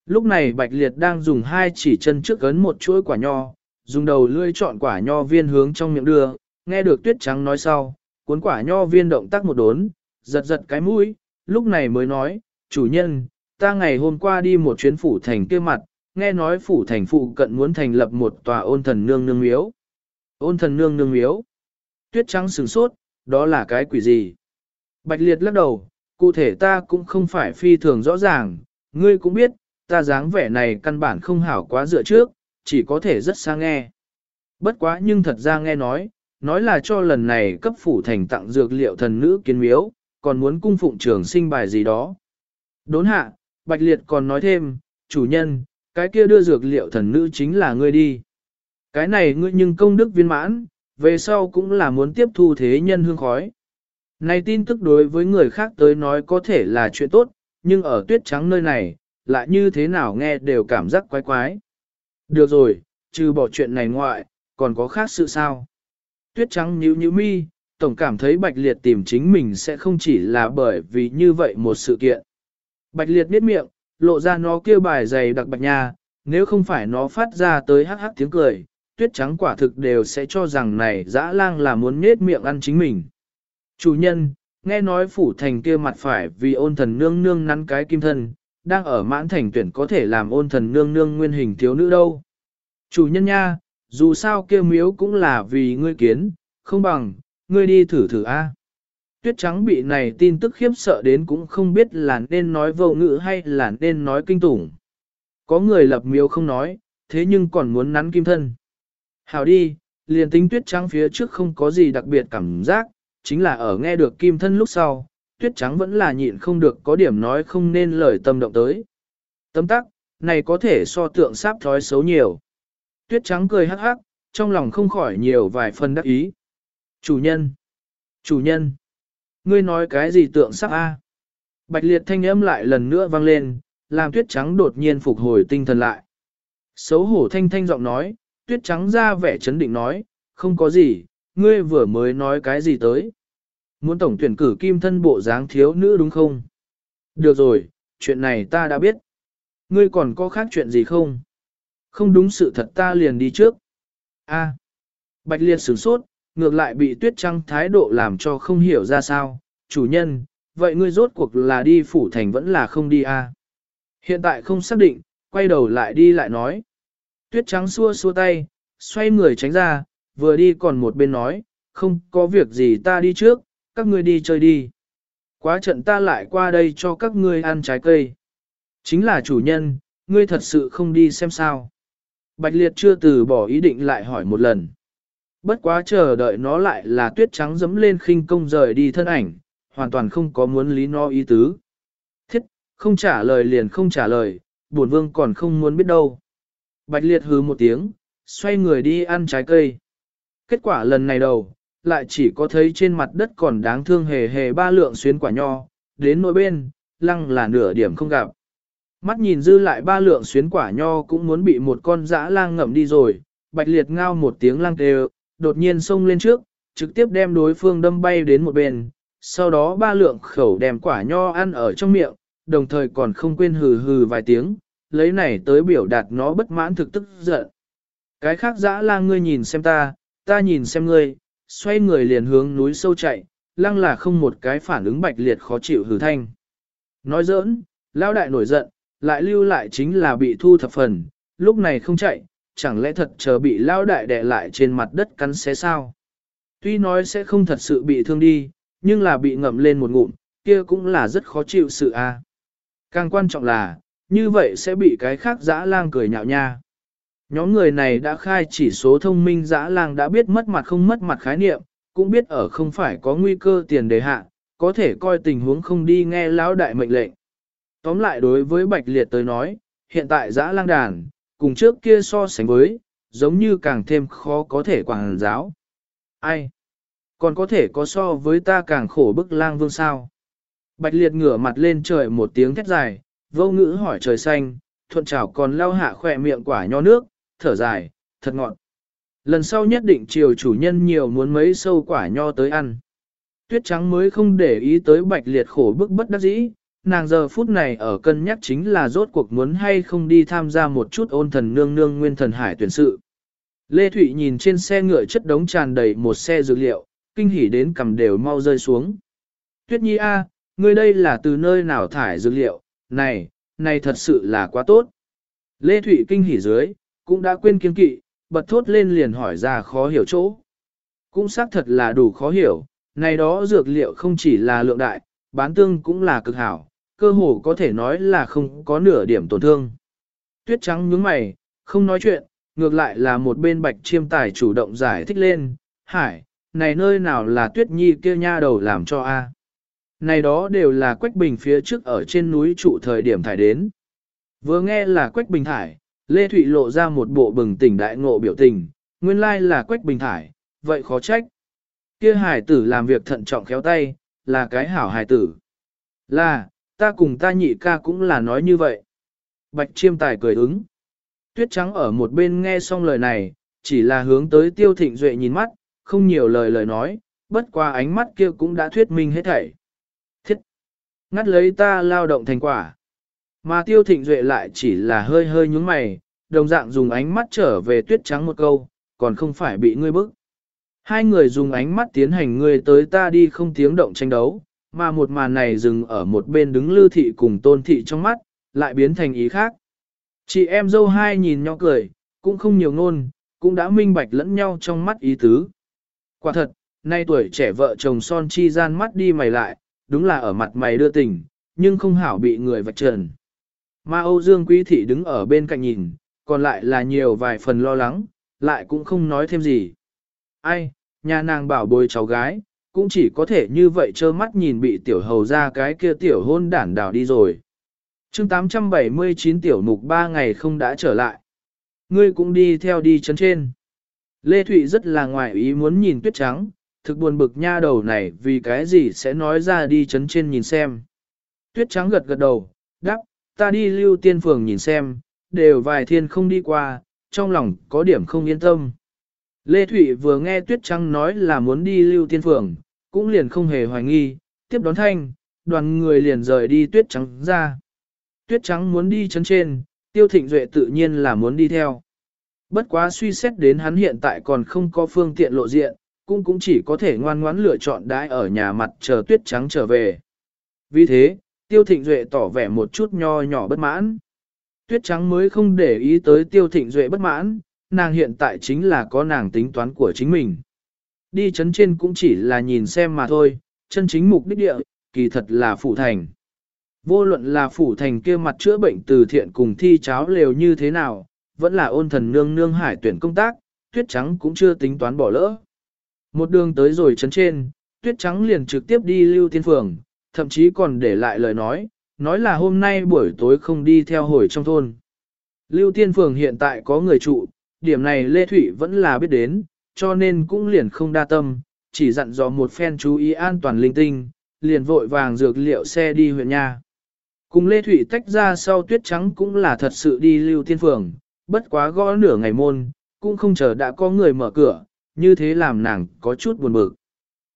Lúc này Bạch Liệt đang dùng hai chỉ chân trước ấn một chuỗi quả nho, dùng đầu lưỡi chọn quả nho viên hướng trong miệng đưa, nghe được tuyết trắng nói sau, cuốn quả nho viên động tác một đốn, giật giật cái mũi, lúc này mới nói, chủ nhân, ta ngày hôm qua đi một chuyến phủ thành kia mặt, nghe nói phủ thành phụ cận muốn thành lập một tòa ôn thần nương nương miếu. Ôn thần nương nương miếu. Tuyết trắng sừng sốt, đó là cái quỷ gì? Bạch liệt lắc đầu, cụ thể ta cũng không phải phi thường rõ ràng, ngươi cũng biết, ta dáng vẻ này căn bản không hảo quá dựa trước, chỉ có thể rất xa nghe. Bất quá nhưng thật ra nghe nói, nói là cho lần này cấp phủ thành tặng dược liệu thần nữ kiến miếu, còn muốn cung phụng trường sinh bài gì đó. Đốn hạ, Bạch Liệt còn nói thêm, chủ nhân, cái kia đưa dược liệu thần nữ chính là ngươi đi. Cái này ngươi nhưng công đức viên mãn, về sau cũng là muốn tiếp thu thế nhân hương khói. Này tin tức đối với người khác tới nói có thể là chuyện tốt, nhưng ở tuyết trắng nơi này, lại như thế nào nghe đều cảm giác quái quái. Được rồi, trừ bỏ chuyện này ngoại, còn có khác sự sao. Tuyết trắng nhíu nhíu mi, tổng cảm thấy Bạch Liệt tìm chính mình sẽ không chỉ là bởi vì như vậy một sự kiện. Bạch Liệt biết miệng, lộ ra nó kia bài dày đặc bạch nha, nếu không phải nó phát ra tới hắc hắc tiếng cười, tuyết trắng quả thực đều sẽ cho rằng này dã lang là muốn nết miệng ăn chính mình. Chủ nhân, nghe nói phủ thành kia mặt phải vì ôn thần nương nương nắn cái kim thân, đang ở mãn thành tuyển có thể làm ôn thần nương nương nguyên hình thiếu nữ đâu. Chủ nhân nha, dù sao kia miếu cũng là vì ngươi kiến, không bằng, ngươi đi thử thử a. Tuyết trắng bị này tin tức khiếp sợ đến cũng không biết là nên nói vô ngữ hay là nên nói kinh tủng. Có người lập miếu không nói, thế nhưng còn muốn nắn kim thân. Hảo đi, liền tính tuyết trắng phía trước không có gì đặc biệt cảm giác, chính là ở nghe được kim thân lúc sau, tuyết trắng vẫn là nhịn không được có điểm nói không nên lời tâm động tới. Tấm tắc, này có thể so tượng sáp thói xấu nhiều. Tuyết trắng cười hắc hắc, trong lòng không khỏi nhiều vài phần đắc ý. Chủ nhân! Chủ nhân! Ngươi nói cái gì tượng sắc a? Bạch liệt thanh âm lại lần nữa vang lên, làm tuyết trắng đột nhiên phục hồi tinh thần lại. Xấu hổ thanh thanh giọng nói, tuyết trắng ra vẻ chấn định nói, không có gì, ngươi vừa mới nói cái gì tới. Muốn tổng tuyển cử kim thân bộ dáng thiếu nữ đúng không? Được rồi, chuyện này ta đã biết. Ngươi còn có khác chuyện gì không? Không đúng sự thật ta liền đi trước. A. Bạch liệt sửng sốt, ngược lại bị tuyết trăng thái độ làm cho không hiểu ra sao. Chủ nhân, vậy ngươi rốt cuộc là đi phủ thành vẫn là không đi a? Hiện tại không xác định, quay đầu lại đi lại nói. Tuyết trắng xua xua tay, xoay người tránh ra, vừa đi còn một bên nói, không có việc gì ta đi trước, các ngươi đi chơi đi. Quá trận ta lại qua đây cho các ngươi ăn trái cây. Chính là chủ nhân, ngươi thật sự không đi xem sao. Bạch Liệt chưa từ bỏ ý định lại hỏi một lần. Bất quá chờ đợi nó lại là tuyết trắng dẫm lên khinh công rời đi thân ảnh, hoàn toàn không có muốn lý no ý tứ. Thiết, không trả lời liền không trả lời, buồn vương còn không muốn biết đâu. Bạch Liệt hứ một tiếng, xoay người đi ăn trái cây. Kết quả lần này đầu, lại chỉ có thấy trên mặt đất còn đáng thương hề hề ba lượng xuyến quả nho, đến nỗi bên, lăng là nửa điểm không gặp. Mắt nhìn dư lại ba lượng xuyến quả nho cũng muốn bị một con dã lang ngậm đi rồi, bạch liệt ngao một tiếng lang kêu, đột nhiên xông lên trước, trực tiếp đem đối phương đâm bay đến một bên, sau đó ba lượng khẩu đem quả nho ăn ở trong miệng, đồng thời còn không quên hừ hừ vài tiếng, lấy này tới biểu đạt nó bất mãn thực tức giận. Cái khác dã lang ngươi nhìn xem ta, ta nhìn xem ngươi, xoay người liền hướng núi sâu chạy, lăng là không một cái phản ứng bạch liệt khó chịu hừ thanh. Nói giỡn, lao đại nổi giận, lại lưu lại chính là bị thu thập phần, lúc này không chạy, chẳng lẽ thật chờ bị lao đại đè lại trên mặt đất cắn xé sao? Tuy nói sẽ không thật sự bị thương đi, nhưng là bị ngậm lên một ngụm, kia cũng là rất khó chịu sự a. Càng quan trọng là, như vậy sẽ bị cái khác dã lang cười nhạo nha. Nhóm người này đã khai chỉ số thông minh dã lang đã biết mất mặt không mất mặt khái niệm, cũng biết ở không phải có nguy cơ tiền đề hạ, có thể coi tình huống không đi nghe lão đại mệnh lệnh. Tóm lại đối với Bạch Liệt tới nói, hiện tại dã lang đàn, cùng trước kia so sánh với, giống như càng thêm khó có thể quảng giáo. Ai? Còn có thể có so với ta càng khổ bức lang vương sao? Bạch Liệt ngửa mặt lên trời một tiếng thét dài, vô ngữ hỏi trời xanh, thuận chảo còn lau hạ khỏe miệng quả nho nước, thở dài, thật ngọn. Lần sau nhất định chiều chủ nhân nhiều muốn mấy sâu quả nho tới ăn. Tuyết trắng mới không để ý tới bạch liệt khổ bức bất đắc dĩ, nàng giờ phút này ở cân nhắc chính là rốt cuộc muốn hay không đi tham gia một chút ôn thần nương nương nguyên thần hải tuyển sự. Lê Thụy nhìn trên xe ngựa chất đống tràn đầy một xe dược liệu, kinh hỉ đến cầm đều mau rơi xuống. Tuyết Nhi A, ngươi đây là từ nơi nào thải dược liệu, này, này thật sự là quá tốt. Lê Thụy kinh hỉ dưới, cũng đã quên kiên kỵ, bật thốt lên liền hỏi ra khó hiểu chỗ. Cũng xác thật là đủ khó hiểu, này đó dược liệu không chỉ là lượng đại, bán tương cũng là cực hảo, cơ hồ có thể nói là không có nửa điểm tổn thương. Tuyết trắng nhướng mày, không nói chuyện, ngược lại là một bên bạch chiêm tài chủ động giải thích lên, hải, này nơi nào là tuyết nhi kia nha đầu làm cho a Này đó đều là Quách Bình phía trước ở trên núi trụ thời điểm thải đến. Vừa nghe là Quách Bình thải, Lê Thụy lộ ra một bộ bừng tỉnh đại ngộ biểu tình, nguyên lai là Quách Bình thải, vậy khó trách. Kia hải tử làm việc thận trọng khéo tay, là cái hảo hải tử. Là, ta cùng ta nhị ca cũng là nói như vậy. Bạch chiêm tài cười ứng. Tuyết trắng ở một bên nghe xong lời này, chỉ là hướng tới tiêu thịnh duệ nhìn mắt, không nhiều lời lời nói, bất qua ánh mắt kia cũng đã thuyết minh hết thảy. Thiết! Ngắt lấy ta lao động thành quả. Mà tiêu thịnh duệ lại chỉ là hơi hơi nhúng mày, đồng dạng dùng ánh mắt trở về tuyết trắng một câu, còn không phải bị ngươi bức. Hai người dùng ánh mắt tiến hành người tới ta đi không tiếng động tranh đấu, mà một màn này dừng ở một bên đứng lưu thị cùng tôn thị trong mắt, lại biến thành ý khác. Chị em dâu hai nhìn nhau cười, cũng không nhiều ngôn, cũng đã minh bạch lẫn nhau trong mắt ý tứ. Quả thật, nay tuổi trẻ vợ chồng son chi gian mắt đi mày lại, đúng là ở mặt mày đưa tình, nhưng không hảo bị người vạch trần. Mà Âu Dương Quý Thị đứng ở bên cạnh nhìn, còn lại là nhiều vài phần lo lắng, lại cũng không nói thêm gì. Ai, nhà nàng bảo bồi cháu gái, cũng chỉ có thể như vậy trơ mắt nhìn bị tiểu hầu ra cái kia tiểu hôn đản đảo đi rồi. chương 879 tiểu mục 3 ngày không đã trở lại. Ngươi cũng đi theo đi chấn trên. Lê Thụy rất là ngoài ý muốn nhìn tuyết trắng, thực buồn bực nha đầu này vì cái gì sẽ nói ra đi chấn trên nhìn xem. Tuyết trắng gật gật đầu, đáp, ta đi lưu tiên phường nhìn xem, đều vài thiên không đi qua, trong lòng có điểm không yên tâm. Lê Thụy vừa nghe Tuyết Trắng nói là muốn đi lưu tiên phường, cũng liền không hề hoài nghi, tiếp đón thanh, đoàn người liền rời đi Tuyết Trắng ra. Tuyết Trắng muốn đi chấn trên, Tiêu Thịnh Duệ tự nhiên là muốn đi theo. Bất quá suy xét đến hắn hiện tại còn không có phương tiện lộ diện, cũng cũng chỉ có thể ngoan ngoãn lựa chọn đãi ở nhà mặt chờ Tuyết Trắng trở về. Vì thế, Tiêu Thịnh Duệ tỏ vẻ một chút nho nhỏ bất mãn. Tuyết Trắng mới không để ý tới Tiêu Thịnh Duệ bất mãn, nàng hiện tại chính là có nàng tính toán của chính mình. Đi chấn trên cũng chỉ là nhìn xem mà thôi, chân chính mục đích địa, kỳ thật là phủ thành. Vô luận là phủ thành kia mặt chữa bệnh từ thiện cùng thi cháo lều như thế nào, vẫn là ôn thần nương nương hải tuyển công tác, tuyết trắng cũng chưa tính toán bỏ lỡ. Một đường tới rồi chấn trên, tuyết trắng liền trực tiếp đi lưu tiên phường, thậm chí còn để lại lời nói, nói là hôm nay buổi tối không đi theo hồi trong thôn. Lưu tiên phường hiện tại có người trụ, điểm này Lê Thụy vẫn là biết đến, cho nên cũng liền không đa tâm, chỉ dặn dò một phen chú ý an toàn linh tinh, liền vội vàng dược liệu xe đi huyện nhà. Cùng Lê Thụy tách ra sau tuyết trắng cũng là thật sự đi lưu tiên phường, bất quá gõ nửa ngày môn, cũng không chờ đã có người mở cửa, như thế làm nàng có chút buồn bực.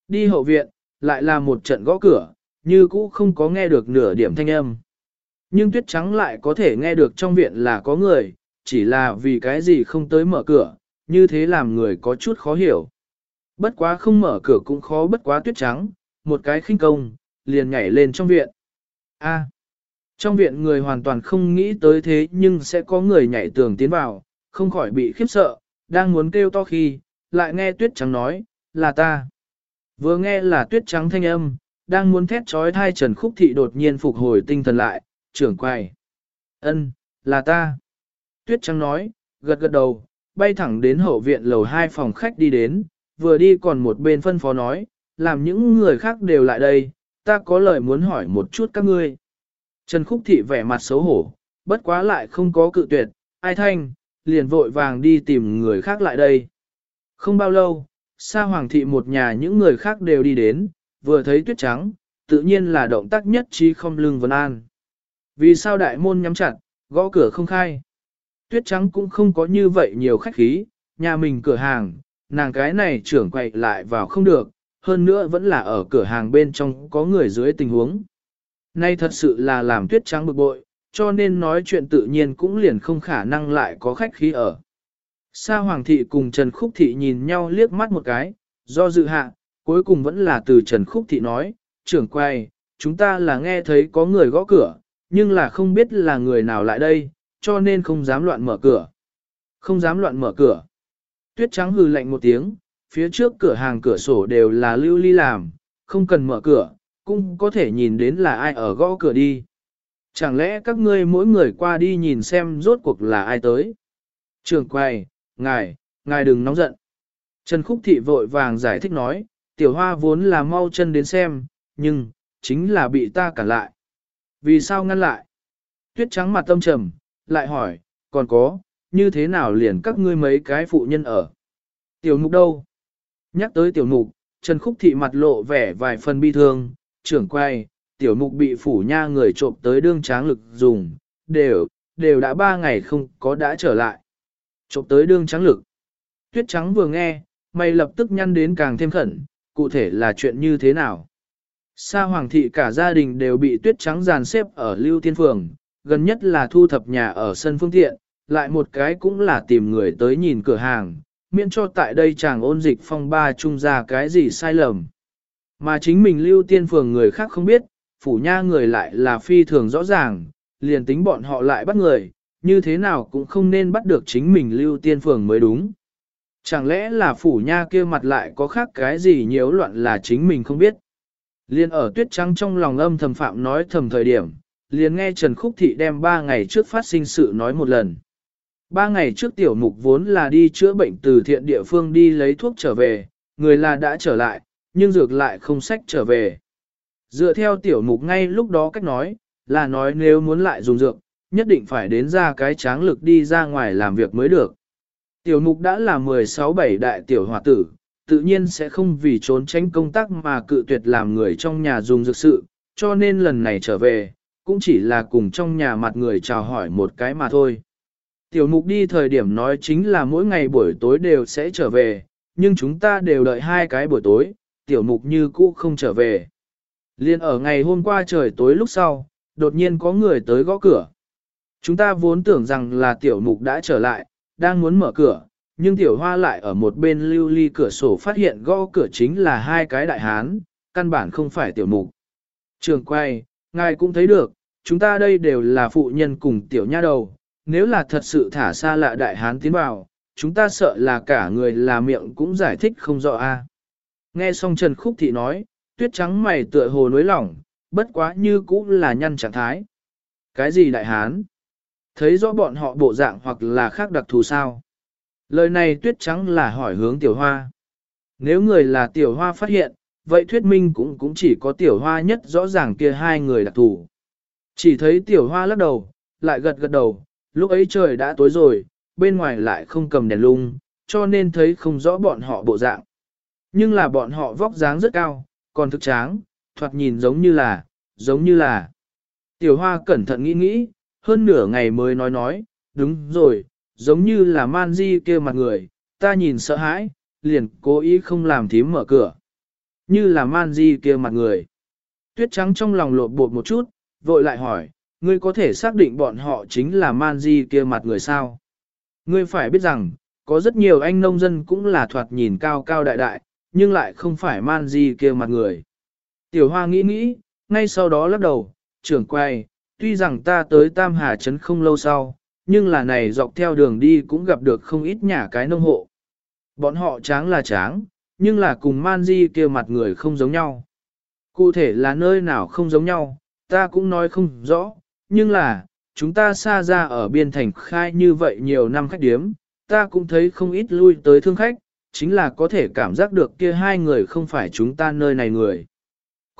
Đi hậu viện, lại là một trận gõ cửa, như cũ không có nghe được nửa điểm thanh âm. Nhưng tuyết trắng lại có thể nghe được trong viện là có người, chỉ là vì cái gì không tới mở cửa, như thế làm người có chút khó hiểu. Bất quá không mở cửa cũng khó bất quá tuyết trắng, một cái khinh công, liền nhảy lên trong viện. A. trong viện người hoàn toàn không nghĩ tới thế nhưng sẽ có người nhảy tường tiến vào, không khỏi bị khiếp sợ, đang muốn kêu to khi, lại nghe tuyết trắng nói, là ta. Vừa nghe là tuyết trắng thanh âm, đang muốn thét trói thai Trần Khúc Thị đột nhiên phục hồi tinh thần lại, trưởng quay. ân là ta. Tuyết trắng nói, gật gật đầu, bay thẳng đến hậu viện lầu hai phòng khách đi đến, vừa đi còn một bên phân phó nói, làm những người khác đều lại đây, ta có lời muốn hỏi một chút các ngươi. Trần Khúc Thị vẻ mặt xấu hổ, bất quá lại không có cự tuyệt, ai thanh, liền vội vàng đi tìm người khác lại đây. Không bao lâu, Sa Hoàng Thị một nhà những người khác đều đi đến, vừa thấy tuyết trắng, tự nhiên là động tác nhất trí không lưng vấn an. Vì sao đại môn nhắm chặt, gõ cửa không khai? Tuyết trắng cũng không có như vậy nhiều khách khí, nhà mình cửa hàng, nàng cái này trưởng quậy lại vào không được, hơn nữa vẫn là ở cửa hàng bên trong có người dưới tình huống. Nay thật sự là làm tuyết trắng bực bội, cho nên nói chuyện tự nhiên cũng liền không khả năng lại có khách khí ở. Sa Hoàng thị cùng Trần Khúc thị nhìn nhau liếc mắt một cái, do dự hạ, cuối cùng vẫn là từ Trần Khúc thị nói, trưởng quay, chúng ta là nghe thấy có người gõ cửa, nhưng là không biết là người nào lại đây, cho nên không dám loạn mở cửa. Không dám loạn mở cửa. Tuyết trắng hừ lạnh một tiếng, phía trước cửa hàng cửa sổ đều là lưu ly làm, không cần mở cửa, cũng có thể nhìn đến là ai ở gõ cửa đi. Chẳng lẽ các ngươi mỗi người qua đi nhìn xem rốt cuộc là ai tới? Trường quay, ngài, ngài đừng nóng giận. Trần Khúc Thị vội vàng giải thích nói, tiểu hoa vốn là mau chân đến xem, nhưng, chính là bị ta cản lại. Vì sao ngăn lại? Tuyết trắng mặt tâm trầm, lại hỏi, còn có, như thế nào liền các ngươi mấy cái phụ nhân ở? Tiểu mục đâu? Nhắc tới tiểu mục, Trần Khúc Thị mặt lộ vẻ vài phần bi thương, trưởng quay, tiểu mục bị phủ nha người trộm tới đương tráng lực dùng, đều, đều đã ba ngày không có đã trở lại. Trộm tới đương tráng lực. Tuyết trắng vừa nghe, mày lập tức nhăn đến càng thêm khẩn, cụ thể là chuyện như thế nào? Sa hoàng thị cả gia đình đều bị tuyết trắng dàn xếp ở lưu tiên phường, gần nhất là thu thập nhà ở sân phương tiện, lại một cái cũng là tìm người tới nhìn cửa hàng, miễn cho tại đây chàng ôn dịch phong ba trung ra cái gì sai lầm. Mà chính mình lưu tiên phường người khác không biết, phủ nha người lại là phi thường rõ ràng, liền tính bọn họ lại bắt người, như thế nào cũng không nên bắt được chính mình lưu tiên phường mới đúng. Chẳng lẽ là phủ nha kia mặt lại có khác cái gì nhiễu loạn là chính mình không biết. Liên ở tuyết trắng trong lòng âm thầm phạm nói thầm thời điểm, liền nghe Trần Khúc Thị đem ba ngày trước phát sinh sự nói một lần. Ba ngày trước tiểu mục vốn là đi chữa bệnh từ thiện địa phương đi lấy thuốc trở về, người là đã trở lại, nhưng dược lại không sách trở về. Dựa theo tiểu mục ngay lúc đó cách nói, là nói nếu muốn lại dùng dược, nhất định phải đến ra cái tráng lực đi ra ngoài làm việc mới được. Tiểu mục đã là 16-7 đại tiểu hòa tử, tự nhiên sẽ không vì trốn tránh công tác mà cự tuyệt làm người trong nhà dùng dược sự, cho nên lần này trở về, cũng chỉ là cùng trong nhà mặt người chào hỏi một cái mà thôi. Tiểu mục đi thời điểm nói chính là mỗi ngày buổi tối đều sẽ trở về, nhưng chúng ta đều đợi hai cái buổi tối, tiểu mục như cũ không trở về. Liên ở ngày hôm qua trời tối lúc sau, đột nhiên có người tới gõ cửa. Chúng ta vốn tưởng rằng là tiểu mục đã trở lại, đang muốn mở cửa, nhưng tiểu hoa lại ở một bên lưu ly cửa sổ phát hiện gõ cửa chính là hai cái đại hán, căn bản không phải tiểu mục. Trường quay, ngài cũng thấy được, chúng ta đây đều là phụ nhân cùng tiểu nha đầu, nếu là thật sự thả xa lạ đại hán tiến vào, chúng ta sợ là cả người là miệng cũng giải thích không rõ a. Nghe xong Trần Khúc Thị nói, tuyết trắng mày tựa hồ nối lỏng, bất quá như cũng là nhăn trạng thái. Cái gì đại hán? Thấy rõ bọn họ bộ dạng hoặc là khác đặc thù sao? Lời này tuyết trắng là hỏi hướng tiểu hoa. Nếu người là tiểu hoa phát hiện, vậy thuyết minh cũng cũng chỉ có tiểu hoa nhất rõ ràng kia hai người đặc thù. Chỉ thấy tiểu hoa lắc đầu, lại gật gật đầu, lúc ấy trời đã tối rồi, bên ngoài lại không cầm đèn lung, cho nên thấy không rõ bọn họ bộ dạng. Nhưng là bọn họ vóc dáng rất cao, còn thực tráng, thoạt nhìn giống như là, giống như là. Tiểu hoa cẩn thận nghĩ nghĩ, hơn nửa ngày mới nói nói, đúng rồi, giống như là man di kia mặt người, ta nhìn sợ hãi, liền cố ý không làm thím mở cửa. Như là man di kia mặt người. Tuyết trắng trong lòng lột bột một chút, vội lại hỏi, ngươi có thể xác định bọn họ chính là man di kia mặt người sao? Ngươi phải biết rằng, có rất nhiều anh nông dân cũng là thoạt nhìn cao cao đại đại, nhưng lại không phải man di kia mặt người. Tiểu hoa nghĩ nghĩ, ngay sau đó lắc đầu, trưởng quay, tuy rằng ta tới Tam Hà Trấn không lâu sau, nhưng là này dọc theo đường đi cũng gặp được không ít nhà cái nông hộ. Bọn họ tráng là tráng, nhưng là cùng man di kia mặt người không giống nhau. Cụ thể là nơi nào không giống nhau, ta cũng nói không rõ, nhưng là, chúng ta xa ra ở biên thành khai như vậy nhiều năm khách điếm, ta cũng thấy không ít lui tới thương khách, chính là có thể cảm giác được kia hai người không phải chúng ta nơi này người.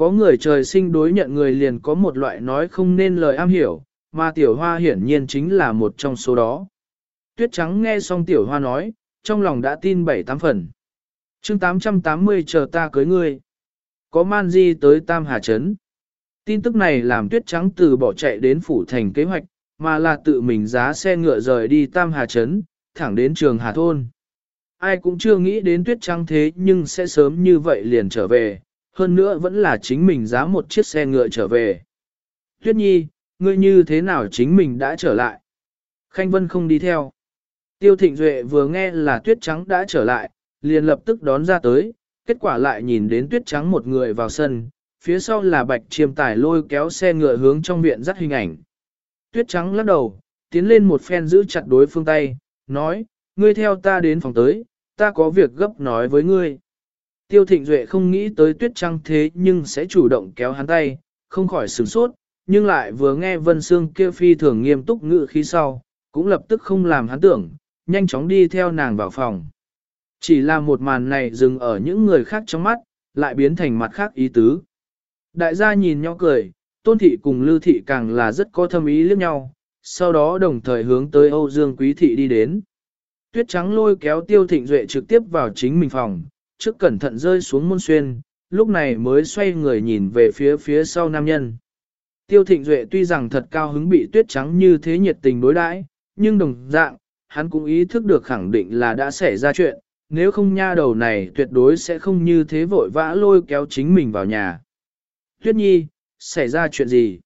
Có người trời sinh đối nhận người liền có một loại nói không nên lời am hiểu, mà tiểu hoa hiển nhiên chính là một trong số đó. Tuyết trắng nghe xong tiểu hoa nói, trong lòng đã tin bảy tám phần. chương 880 chờ ta cưới ngươi. Có man di tới Tam Hà Trấn. Tin tức này làm tuyết trắng từ bỏ chạy đến phủ thành kế hoạch, mà là tự mình giá xe ngựa rời đi Tam Hà Trấn, thẳng đến trường Hà Thôn. ai cũng chưa nghĩ đến tuyết trắng thế nhưng sẽ sớm như vậy liền trở về, hơn nữa vẫn là chính mình giá một chiếc xe ngựa trở về. Tuyết nhi, ngươi như thế nào chính mình đã trở lại? Khanh Vân không đi theo. Tiêu Thịnh Duệ vừa nghe là tuyết trắng đã trở lại, liền lập tức đón ra tới, kết quả lại nhìn đến tuyết trắng một người vào sân, phía sau là bạch chiêm tải lôi kéo xe ngựa hướng trong viện dắt hình ảnh. Tuyết trắng lắc đầu, tiến lên một phen giữ chặt đối phương tay, nói, ngươi theo ta đến phòng tới, ta có việc gấp nói với ngươi. Tiêu Thịnh Duệ không nghĩ tới tuyết Trăng thế nhưng sẽ chủ động kéo hắn tay, không khỏi sửng sốt, nhưng lại vừa nghe Vân Sương kia phi thường nghiêm túc ngự khí sau, cũng lập tức không làm hắn tưởng, nhanh chóng đi theo nàng vào phòng. Chỉ là một màn này dừng ở những người khác trong mắt, lại biến thành mặt khác ý tứ. Đại gia nhìn nhau cười, tôn thị cùng lưu thị càng là rất có thâm ý liếc nhau, sau đó đồng thời hướng tới Âu Dương Quý thị đi đến. Tuyết trắng lôi kéo tiêu thịnh duệ trực tiếp vào chính mình phòng, trước cẩn thận rơi xuống môn xuyên, lúc này mới xoay người nhìn về phía phía sau nam nhân. Tiêu thịnh duệ tuy rằng thật cao hứng bị tuyết trắng như thế nhiệt tình đối đãi, nhưng đồng dạng, hắn cũng ý thức được khẳng định là đã xảy ra chuyện, nếu không nha đầu này tuyệt đối sẽ không như thế vội vã lôi kéo chính mình vào nhà. Tuyết nhi, xảy ra chuyện gì?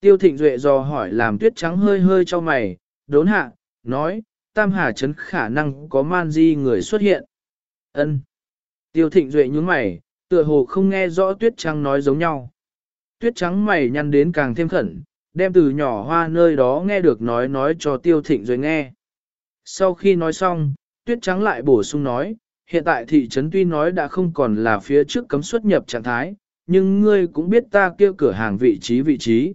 Tiêu thịnh duệ dò hỏi làm tuyết trắng hơi hơi cho mày, đốn hạ, nói, tam hà chấn khả năng có man di người xuất hiện. ân Tiêu thịnh duệ nhướng mày, tựa hồ không nghe rõ tuyết trắng nói giống nhau. Tuyết trắng mày nhăn đến càng thêm khẩn, đem từ nhỏ hoa nơi đó nghe được nói nói cho tiêu thịnh duệ nghe. Sau khi nói xong, tuyết trắng lại bổ sung nói, hiện tại thị trấn tuy nói đã không còn là phía trước cấm xuất nhập trạng thái, nhưng ngươi cũng biết ta kêu cửa hàng vị trí vị trí.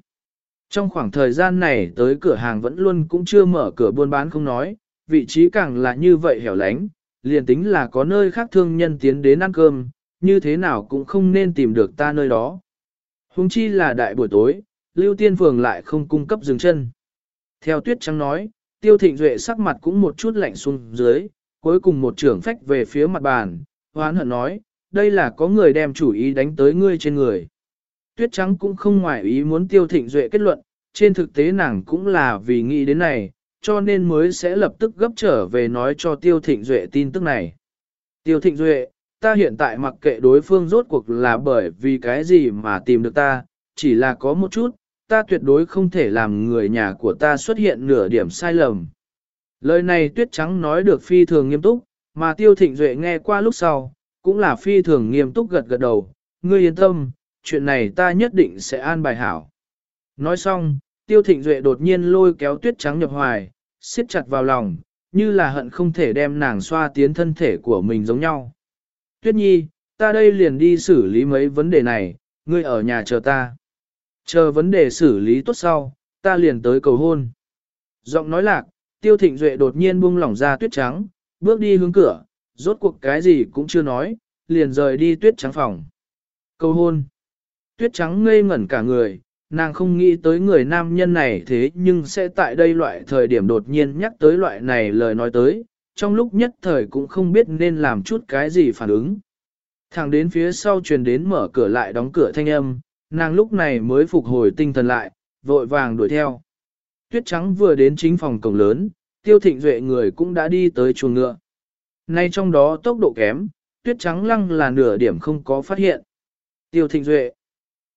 Trong khoảng thời gian này tới cửa hàng vẫn luôn cũng chưa mở cửa buôn bán không nói, vị trí càng là như vậy hẻo lánh, liền tính là có nơi khác thương nhân tiến đến ăn cơm, như thế nào cũng không nên tìm được ta nơi đó. Hùng chi là đại buổi tối, Lưu Tiên Phường lại không cung cấp dừng chân. Theo Tuyết Trắng nói, Tiêu Thịnh Duệ sắc mặt cũng một chút lạnh xuống dưới, cuối cùng một trưởng phách về phía mặt bàn, hoán hận nói, đây là có người đem chủ ý đánh tới ngươi trên người. Tuyết Trắng cũng không ngoài ý muốn Tiêu Thịnh Duệ kết luận, trên thực tế nàng cũng là vì nghĩ đến này, cho nên mới sẽ lập tức gấp trở về nói cho Tiêu Thịnh Duệ tin tức này. Tiêu Thịnh Duệ, ta hiện tại mặc kệ đối phương rốt cuộc là bởi vì cái gì mà tìm được ta, chỉ là có một chút, ta tuyệt đối không thể làm người nhà của ta xuất hiện nửa điểm sai lầm. Lời này tuyết trắng nói được phi thường nghiêm túc, mà tiêu thịnh duệ nghe qua lúc sau, cũng là phi thường nghiêm túc gật gật đầu, ngươi yên tâm, chuyện này ta nhất định sẽ an bài hảo. Nói xong, tiêu thịnh duệ đột nhiên lôi kéo tuyết trắng nhập hoài, siết chặt vào lòng, như là hận không thể đem nàng xoa tiến thân thể của mình giống nhau. Tuyết nhi, ta đây liền đi xử lý mấy vấn đề này, ngươi ở nhà chờ ta. Chờ vấn đề xử lý tốt sau, ta liền tới cầu hôn. Giọng nói lạc, tiêu thịnh duệ đột nhiên buông lỏng ra tuyết trắng, bước đi hướng cửa, rốt cuộc cái gì cũng chưa nói, liền rời đi tuyết trắng phòng. Cầu hôn. Tuyết trắng ngây ngẩn cả người, nàng không nghĩ tới người nam nhân này thế nhưng sẽ tại đây loại thời điểm đột nhiên nhắc tới loại này lời nói tới, trong lúc nhất thời cũng không biết nên làm chút cái gì phản ứng. Thẳng đến phía sau truyền đến mở cửa lại đóng cửa thanh âm, nàng lúc này mới phục hồi tinh thần lại, vội vàng đuổi theo. Tuyết trắng vừa đến chính phòng cổng lớn, tiêu thịnh duệ người cũng đã đi tới chuồng ngựa. Nay trong đó tốc độ kém, tuyết trắng lăng là nửa điểm không có phát hiện. Tiêu thịnh duệ.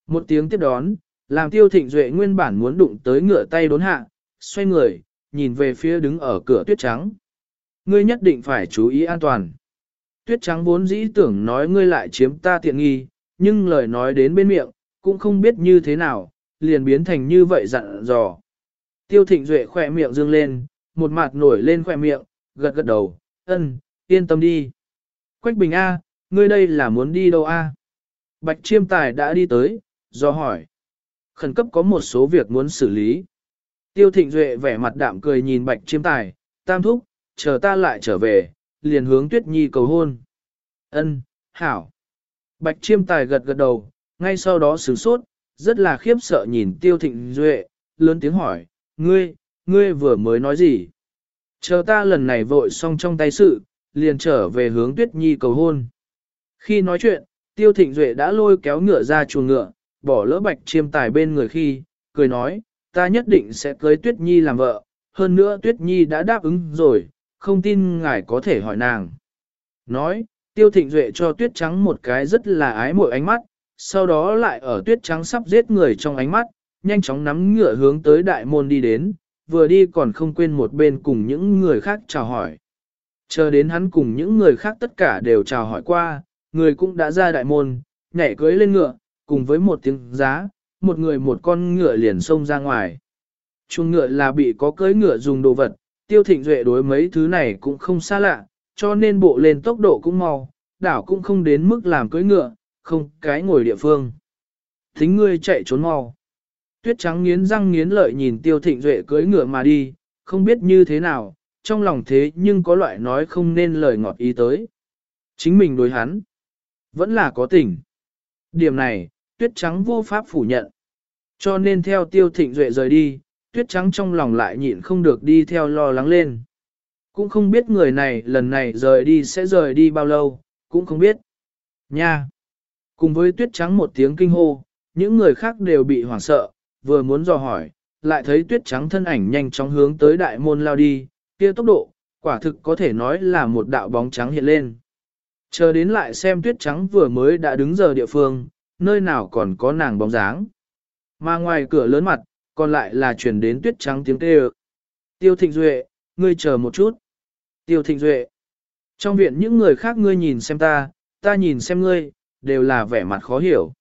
Một tiếng tiếp đón, làm tiêu thịnh duệ nguyên bản muốn đụng tới ngựa tay đốn hạ, xoay người, nhìn về phía đứng ở cửa tuyết trắng. Ngươi nhất định phải chú ý an toàn. Tuyết trắng vốn dĩ tưởng nói ngươi lại chiếm ta tiện nghi, nhưng lời nói đến bên miệng, cũng không biết như thế nào, liền biến thành như vậy dặn dò. Tiêu thịnh duệ khỏe miệng dương lên, một mặt nổi lên khỏe miệng, gật gật đầu, ân, yên tâm đi. Quách bình A, ngươi đây là muốn đi đâu A? Bạch chiêm tài đã đi tới, do hỏi. Khẩn cấp có một số việc muốn xử lý. Tiêu thịnh duệ vẻ mặt đạm cười nhìn bạch chiêm tài, tam thúc, chờ ta lại trở về, liền hướng tuyết nhi cầu hôn. Ân, hảo. Bạch chiêm tài gật gật đầu, ngay sau đó sửng sốt, rất là khiếp sợ nhìn tiêu thịnh duệ, lớn tiếng hỏi, ngươi, ngươi vừa mới nói gì? Chờ ta lần này vội xong trong tay sự, liền trở về hướng tuyết nhi cầu hôn. Khi nói chuyện, tiêu thịnh duệ đã lôi kéo ngựa ra chuồng ngựa, bỏ lỡ bạch chiêm tài bên người khi, cười nói, ta nhất định sẽ cưới tuyết nhi làm vợ, hơn nữa tuyết nhi đã đáp ứng rồi, không tin ngài có thể hỏi nàng. Nói, tiêu thịnh duệ cho tuyết trắng một cái rất là ái mội ánh mắt, sau đó lại ở tuyết trắng sắp giết người trong ánh mắt, nhanh chóng nắm ngựa hướng tới đại môn đi đến, vừa đi còn không quên một bên cùng những người khác chào hỏi. Chờ đến hắn cùng những người khác tất cả đều chào hỏi qua, người cũng đã ra đại môn, nhảy cưới lên ngựa, cùng với một tiếng giá, một người một con ngựa liền xông ra ngoài. Chuồng ngựa là bị có cưỡi ngựa dùng đồ vật, tiêu thịnh duệ đối mấy thứ này cũng không xa lạ, cho nên bộ lên tốc độ cũng mau, đảo cũng không đến mức làm cưỡi ngựa, không cái ngồi địa phương. Thính ngươi chạy trốn mau. Tuyết trắng nghiến răng nghiến lợi nhìn tiêu thịnh duệ cưỡi ngựa mà đi, không biết như thế nào, trong lòng thế nhưng có loại nói không nên lời ngọt ý tới. Chính mình đối hắn, vẫn là có tình. Điểm này, tuyết trắng vô pháp phủ nhận. Cho nên theo tiêu thịnh duệ rời đi, tuyết trắng trong lòng lại nhịn không được đi theo lo lắng lên. Cũng không biết người này lần này rời đi sẽ rời đi bao lâu, cũng không biết. Nha! Cùng với tuyết trắng một tiếng kinh hô, những người khác đều bị hoảng sợ, vừa muốn dò hỏi, lại thấy tuyết trắng thân ảnh nhanh chóng hướng tới đại môn lao đi, kia tốc độ, quả thực có thể nói là một đạo bóng trắng hiện lên. Chờ đến lại xem tuyết trắng vừa mới đã đứng giờ địa phương, nơi nào còn có nàng bóng dáng. Mà ngoài cửa lớn mặt, còn lại là chuyển đến tuyết trắng tiếng kêu. Tiêu Thịnh Duệ, ngươi chờ một chút. Tiêu Thịnh Duệ. Trong viện những người khác ngươi nhìn xem ta, ta nhìn xem ngươi, đều là vẻ mặt khó hiểu.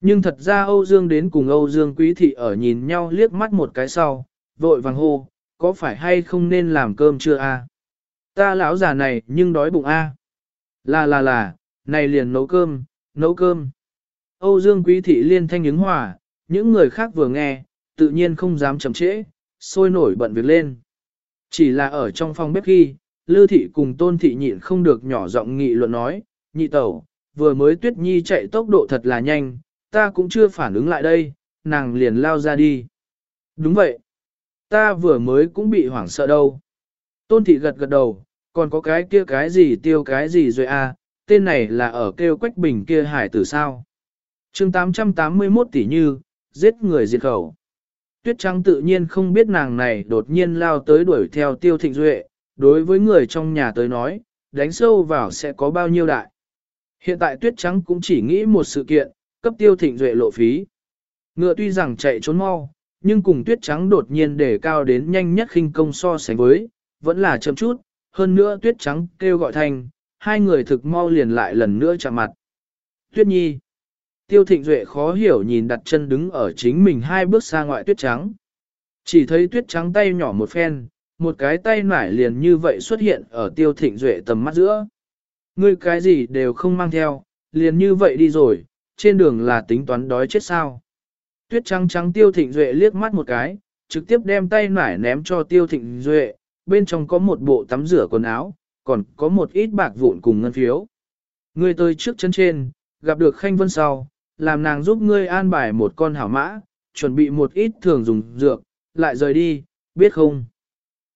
Nhưng thật ra Âu Dương đến cùng Âu Dương Quý Thị ở nhìn nhau liếc mắt một cái sau, vội vàng hô, có phải hay không nên làm cơm chưa a? Ta lão già này nhưng đói bụng a. Là là là, này liền nấu cơm, nấu cơm. Âu Dương Quý Thị liên thanh ứng hòa, những người khác vừa nghe, tự nhiên không dám chậm trễ, sôi nổi bận việc lên. Chỉ là ở trong phòng bếp khi, Lư Thị cùng Tôn Thị nhịn không được nhỏ giọng nghị luận nói, nhị tẩu, vừa mới Tuyết Nhi chạy tốc độ thật là nhanh, ta cũng chưa phản ứng lại đây, nàng liền lao ra đi. Đúng vậy, ta vừa mới cũng bị hoảng sợ đâu. Tôn Thị gật gật đầu, còn có cái kia cái gì tiêu cái gì rồi à, tên này là ở kêu quách bình kia hải tử sao chương 881 tỷ như, giết người diệt khẩu. Tuyết Trắng tự nhiên không biết nàng này đột nhiên lao tới đuổi theo tiêu thịnh duệ, đối với người trong nhà tới nói, đánh sâu vào sẽ có bao nhiêu đại. Hiện tại Tuyết Trắng cũng chỉ nghĩ một sự kiện, cấp tiêu thịnh duệ lộ phí. Ngựa tuy rằng chạy trốn mau, nhưng cùng Tuyết Trắng đột nhiên để cao đến nhanh nhất khinh công so sánh với, vẫn là chậm chút, hơn nữa Tuyết Trắng kêu gọi thành, hai người thực mau liền lại lần nữa chạm mặt. Tuyết Nhi Tiêu Thịnh Duệ khó hiểu nhìn đặt chân đứng ở chính mình hai bước xa ngoại tuyết trắng. Chỉ thấy tuyết trắng tay nhỏ một phen, một cái tay nải liền như vậy xuất hiện ở Tiêu Thịnh Duệ tầm mắt giữa. Ngươi cái gì đều không mang theo, liền như vậy đi rồi, trên đường là tính toán đói chết sao. Tuyết trắng trắng Tiêu Thịnh Duệ liếc mắt một cái, trực tiếp đem tay nải ném cho Tiêu Thịnh Duệ, bên trong có một bộ tắm rửa quần áo, còn có một ít bạc vụn cùng ngân phiếu. Ngươi tới trước chân trên, gặp được Khanh Vân sau, làm nàng giúp ngươi an bài một con hảo mã, chuẩn bị một ít thường dùng dược, lại rời đi, biết không?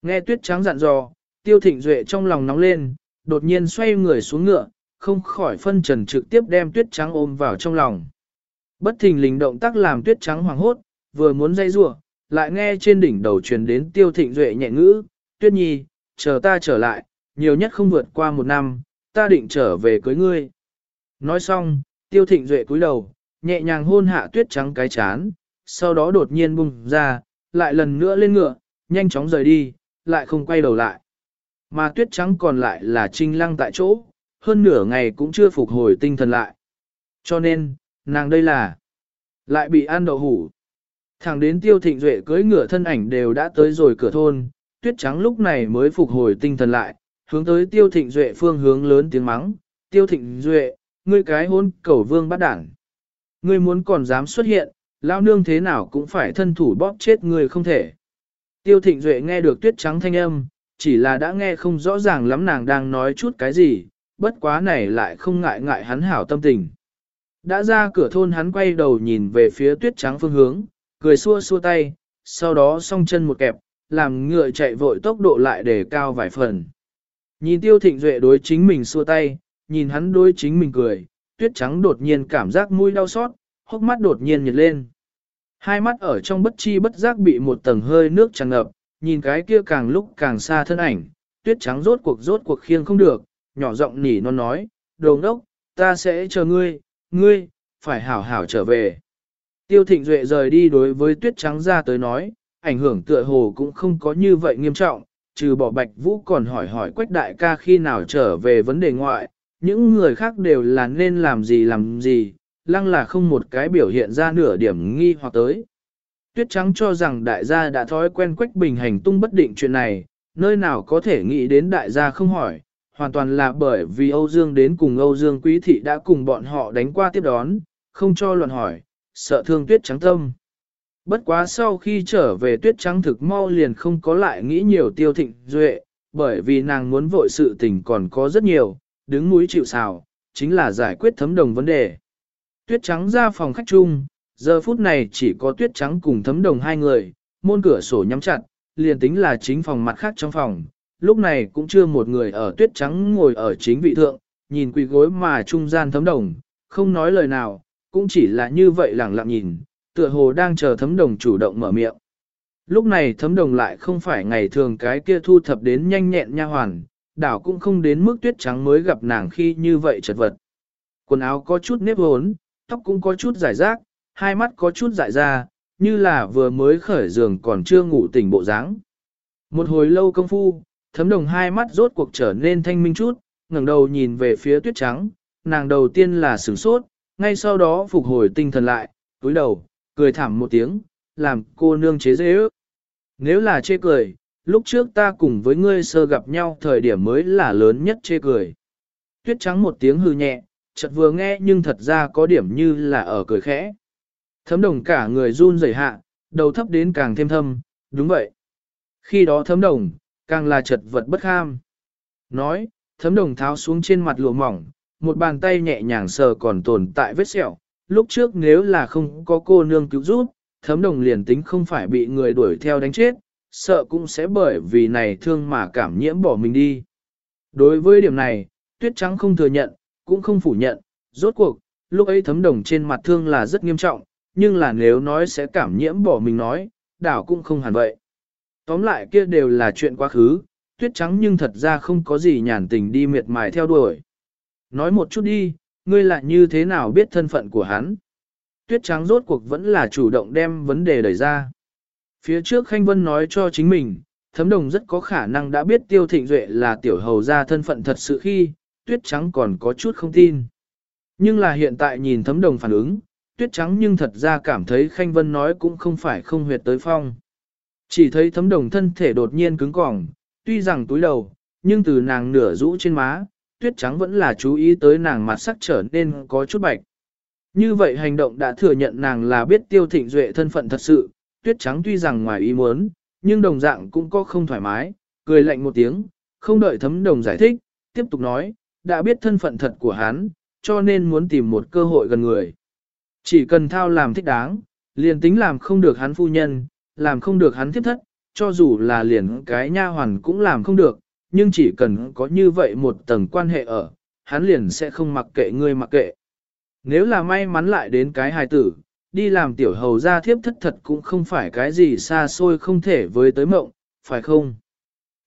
Nghe tuyết trắng dặn dò, tiêu thịnh duệ trong lòng nóng lên, đột nhiên xoay người xuống ngựa, không khỏi phân trần trực tiếp đem tuyết trắng ôm vào trong lòng. Bất thình lình động tác làm tuyết trắng hoàng hốt, vừa muốn dây rủa, lại nghe trên đỉnh đầu truyền đến tiêu thịnh duệ nhẹ ngữ, tuyết nhi, chờ ta trở lại, nhiều nhất không vượt qua một năm, ta định trở về cưới ngươi. Nói xong, tiêu thịnh duệ cúi đầu, nhẹ nhàng hôn hạ tuyết trắng cái chán, sau đó đột nhiên bung ra, lại lần nữa lên ngựa, nhanh chóng rời đi, lại không quay đầu lại. Mà tuyết trắng còn lại là trinh lăng tại chỗ, hơn nửa ngày cũng chưa phục hồi tinh thần lại. Cho nên, nàng đây là lại bị ăn đậu hủ. Thẳng đến tiêu thịnh duệ cưới ngựa thân ảnh đều đã tới rồi cửa thôn, tuyết trắng lúc này mới phục hồi tinh thần lại, hướng tới tiêu thịnh duệ phương hướng lớn tiếng mắng, tiêu thịnh duệ, ngươi cái hôn cầu vương bắt đảng. Ngươi muốn còn dám xuất hiện, lao nương thế nào cũng phải thân thủ bóp chết ngươi không thể. Tiêu thịnh duệ nghe được tuyết trắng thanh âm, chỉ là đã nghe không rõ ràng lắm nàng đang nói chút cái gì, bất quá này lại không ngại ngại hắn hảo tâm tình. Đã ra cửa thôn hắn quay đầu nhìn về phía tuyết trắng phương hướng, cười xua xua tay, sau đó song chân một kẹp, làm ngựa chạy vội tốc độ lại để cao vài phần. Nhìn tiêu thịnh duệ đối chính mình xua tay, nhìn hắn đôi chính mình cười, tuyết trắng đột nhiên cảm giác mũi đau xót, hốc mắt đột nhiên nhiệt lên. Hai mắt ở trong bất chi bất giác bị một tầng hơi nước tràn ngập, nhìn cái kia càng lúc càng xa thân ảnh, tuyết trắng rốt cuộc rốt cuộc khiêng không được, nhỏ giọng nỉ non nói, đồ ngốc, ta sẽ chờ ngươi, ngươi, phải hảo hảo trở về. Tiêu thịnh duệ rời đi đối với tuyết trắng ra tới nói, ảnh hưởng tựa hồ cũng không có như vậy nghiêm trọng, trừ bỏ bạch vũ còn hỏi hỏi quách đại ca khi nào trở về vấn đề ngoại, những người khác đều là nên làm gì làm gì, lăng là không một cái biểu hiện ra nửa điểm nghi hoặc tới. Tuyết trắng cho rằng đại gia đã thói quen quách bình hành tung bất định chuyện này, nơi nào có thể nghĩ đến đại gia không hỏi, hoàn toàn là bởi vì Âu Dương đến cùng Âu Dương Quý Thị đã cùng bọn họ đánh qua tiếp đón, không cho luận hỏi, sợ thương tuyết trắng tâm. Bất quá sau khi trở về tuyết trắng thực mau liền không có lại nghĩ nhiều tiêu thịnh duệ, bởi vì nàng muốn vội sự tình còn có rất nhiều, đứng mũi chịu xào, chính là giải quyết thấm đồng vấn đề. Tuyết trắng ra phòng khách chung, giờ phút này chỉ có tuyết trắng cùng thấm đồng hai người, môn cửa sổ nhắm chặt, liền tính là chính phòng mặt khác trong phòng, lúc này cũng chưa một người ở tuyết trắng ngồi ở chính vị thượng, nhìn quỳ gối mà trung gian thấm đồng, không nói lời nào, cũng chỉ là như vậy lẳng lặng nhìn, tựa hồ đang chờ thấm đồng chủ động mở miệng. Lúc này thấm đồng lại không phải ngày thường cái kia thu thập đến nhanh nhẹn nha hoàn, đảo cũng không đến mức tuyết trắng mới gặp nàng khi như vậy chật vật. Quần áo có chút nếp hốn, tóc cũng có chút giải rác, hai mắt có chút dại ra, như là vừa mới khởi giường còn chưa ngủ tỉnh bộ dáng. Một hồi lâu công phu, thấm đồng hai mắt rốt cuộc trở nên thanh minh chút, ngẩng đầu nhìn về phía tuyết trắng, nàng đầu tiên là sửng sốt, ngay sau đó phục hồi tinh thần lại, túi đầu, cười thảm một tiếng, làm cô nương chế dễ ước. Nếu là chê cười, lúc trước ta cùng với ngươi sơ gặp nhau thời điểm mới là lớn nhất chê cười. Tuyết trắng một tiếng hư nhẹ, chợt vừa nghe nhưng thật ra có điểm như là ở cười khẽ. Thấm đồng cả người run rẩy hạ, đầu thấp đến càng thêm thâm, đúng vậy. Khi đó thấm đồng, càng là chật vật bất ham. Nói, thấm đồng tháo xuống trên mặt lụa mỏng, một bàn tay nhẹ nhàng sờ còn tồn tại vết sẹo. Lúc trước nếu là không có cô nương cứu giúp, thấm đồng liền tính không phải bị người đuổi theo đánh chết, sợ cũng sẽ bởi vì này thương mà cảm nhiễm bỏ mình đi. Đối với điểm này, tuyết trắng không thừa nhận, cũng không phủ nhận, rốt cuộc, lúc ấy thấm đồng trên mặt thương là rất nghiêm trọng, nhưng là nếu nói sẽ cảm nhiễm bỏ mình nói, đảo cũng không hẳn vậy. Tóm lại kia đều là chuyện quá khứ, tuyết trắng nhưng thật ra không có gì nhàn tình đi miệt mài theo đuổi. Nói một chút đi, ngươi lại như thế nào biết thân phận của hắn? Tuyết trắng rốt cuộc vẫn là chủ động đem vấn đề đẩy ra. Phía trước Khanh Vân nói cho chính mình, thấm đồng rất có khả năng đã biết tiêu thịnh duệ là tiểu hầu ra thân phận thật sự khi, tuyết trắng còn có chút không tin. Nhưng là hiện tại nhìn thấm đồng phản ứng, tuyết trắng nhưng thật ra cảm thấy Khanh Vân nói cũng không phải không huyệt tới phong. Chỉ thấy thấm đồng thân thể đột nhiên cứng cỏng, tuy rằng túi đầu, nhưng từ nàng nửa rũ trên má, tuyết trắng vẫn là chú ý tới nàng mặt sắc trở nên có chút bạch. Như vậy hành động đã thừa nhận nàng là biết tiêu thịnh duệ thân phận thật sự, tuyết trắng tuy rằng ngoài ý muốn, nhưng đồng dạng cũng có không thoải mái, cười lạnh một tiếng, không đợi thấm đồng giải thích, tiếp tục nói, đã biết thân phận thật của hắn, cho nên muốn tìm một cơ hội gần người. Chỉ cần thao làm thích đáng, liền tính làm không được hắn phu nhân, làm không được hắn thiếp thất, cho dù là liền cái nha hoàn cũng làm không được, nhưng chỉ cần có như vậy một tầng quan hệ ở, hắn liền sẽ không mặc kệ ngươi mặc kệ. Nếu là may mắn lại đến cái hài tử, đi làm tiểu hầu gia thiếp thất thật cũng không phải cái gì xa xôi không thể với tới mộng, phải không?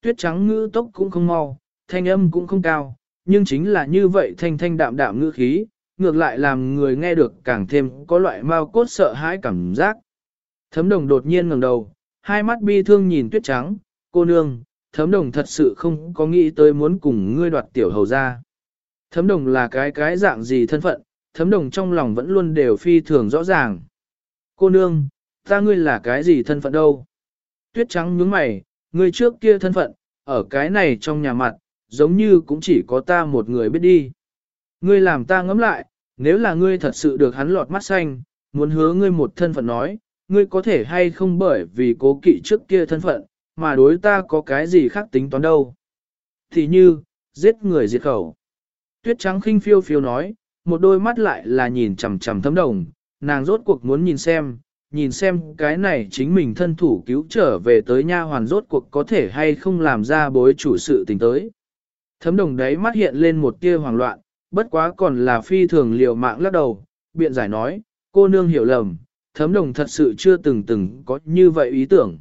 Tuyết trắng ngữ tốc cũng không mau, thanh âm cũng không cao, nhưng chính là như vậy thanh thanh đạm đạm ngữ khí, ngược lại làm người nghe được càng thêm có loại mau cốt sợ hãi cảm giác. Thấm đồng đột nhiên ngẩng đầu, hai mắt bi thương nhìn tuyết trắng, cô nương, thấm đồng thật sự không có nghĩ tới muốn cùng ngươi đoạt tiểu hầu ra. Thấm đồng là cái cái dạng gì thân phận, thấm đồng trong lòng vẫn luôn đều phi thường rõ ràng. Cô nương, ta ngươi là cái gì thân phận đâu? Tuyết trắng nhướng mày, ngươi trước kia thân phận, ở cái này trong nhà mặt, giống như cũng chỉ có ta một người biết đi. Ngươi làm ta ngẫm lại, nếu là ngươi thật sự được hắn lọt mắt xanh, muốn hứa ngươi một thân phận nói, ngươi có thể hay không bởi vì cố kỵ trước kia thân phận, mà đối ta có cái gì khác tính toán đâu. Thì như, giết người diệt khẩu. Tuyết trắng khinh phiêu phiêu nói, một đôi mắt lại là nhìn chằm chằm thấm đồng, nàng rốt cuộc muốn nhìn xem, nhìn xem cái này chính mình thân thủ cứu trở về tới nha hoàn rốt cuộc có thể hay không làm ra bối chủ sự tình tới. Thấm đồng đấy mắt hiện lên một tia hoảng loạn, bất quá còn là phi thường liều mạng lắc đầu, biện giải nói, cô nương hiểu lầm, thấm đồng thật sự chưa từng từng có như vậy ý tưởng.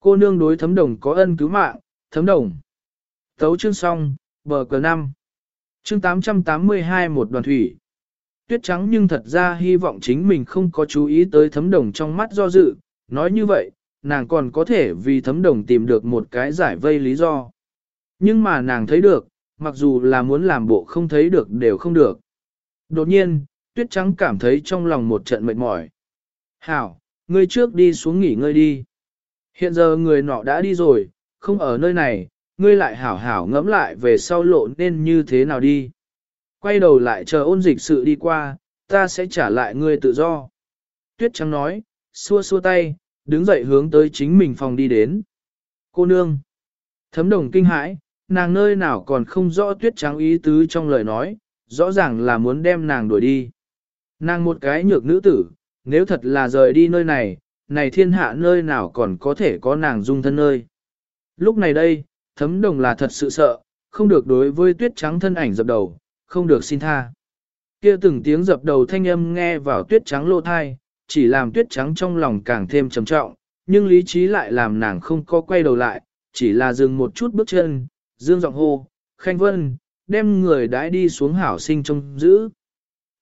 Cô nương đối thấm đồng có ân cứu mạng, thấm đồng. tấu chương xong, bờ cờ năm chương 882 một đoàn thủy. Tuyết trắng nhưng thật ra hy vọng chính mình không có chú ý tới thấm đồng trong mắt do dự, nói như vậy, nàng còn có thể vì thấm đồng tìm được một cái giải vây lý do. Nhưng mà nàng thấy được, mặc dù là muốn làm bộ không thấy được đều không được. Đột nhiên, tuyết trắng cảm thấy trong lòng một trận mệt mỏi. Hảo, ngươi trước đi xuống nghỉ ngơi đi. Hiện giờ người nọ đã đi rồi, không ở nơi này, ngươi lại hảo hảo ngẫm lại về sau lộ nên như thế nào đi. Quay đầu lại chờ ôn dịch sự đi qua, ta sẽ trả lại ngươi tự do. Tuyết trắng nói, xua xua tay, đứng dậy hướng tới chính mình phòng đi đến. Cô nương. Thấm đồng kinh hãi, nàng nơi nào còn không rõ tuyết trắng ý tứ trong lời nói, rõ ràng là muốn đem nàng đuổi đi. Nàng một cái nhược nữ tử, nếu thật là rời đi nơi này, này thiên hạ nơi nào còn có thể có nàng dung thân nơi. Lúc này đây, thấm đồng là thật sự sợ, không được đối với tuyết trắng thân ảnh dập đầu, không được xin tha. Kia từng tiếng dập đầu thanh âm nghe vào tuyết trắng lô thai, chỉ làm tuyết trắng trong lòng càng thêm trầm trọng, nhưng lý trí lại làm nàng không có quay đầu lại, chỉ là dừng một chút bước chân, dương giọng hô, khanh vân, đem người đãi đi xuống hảo sinh trông giữ.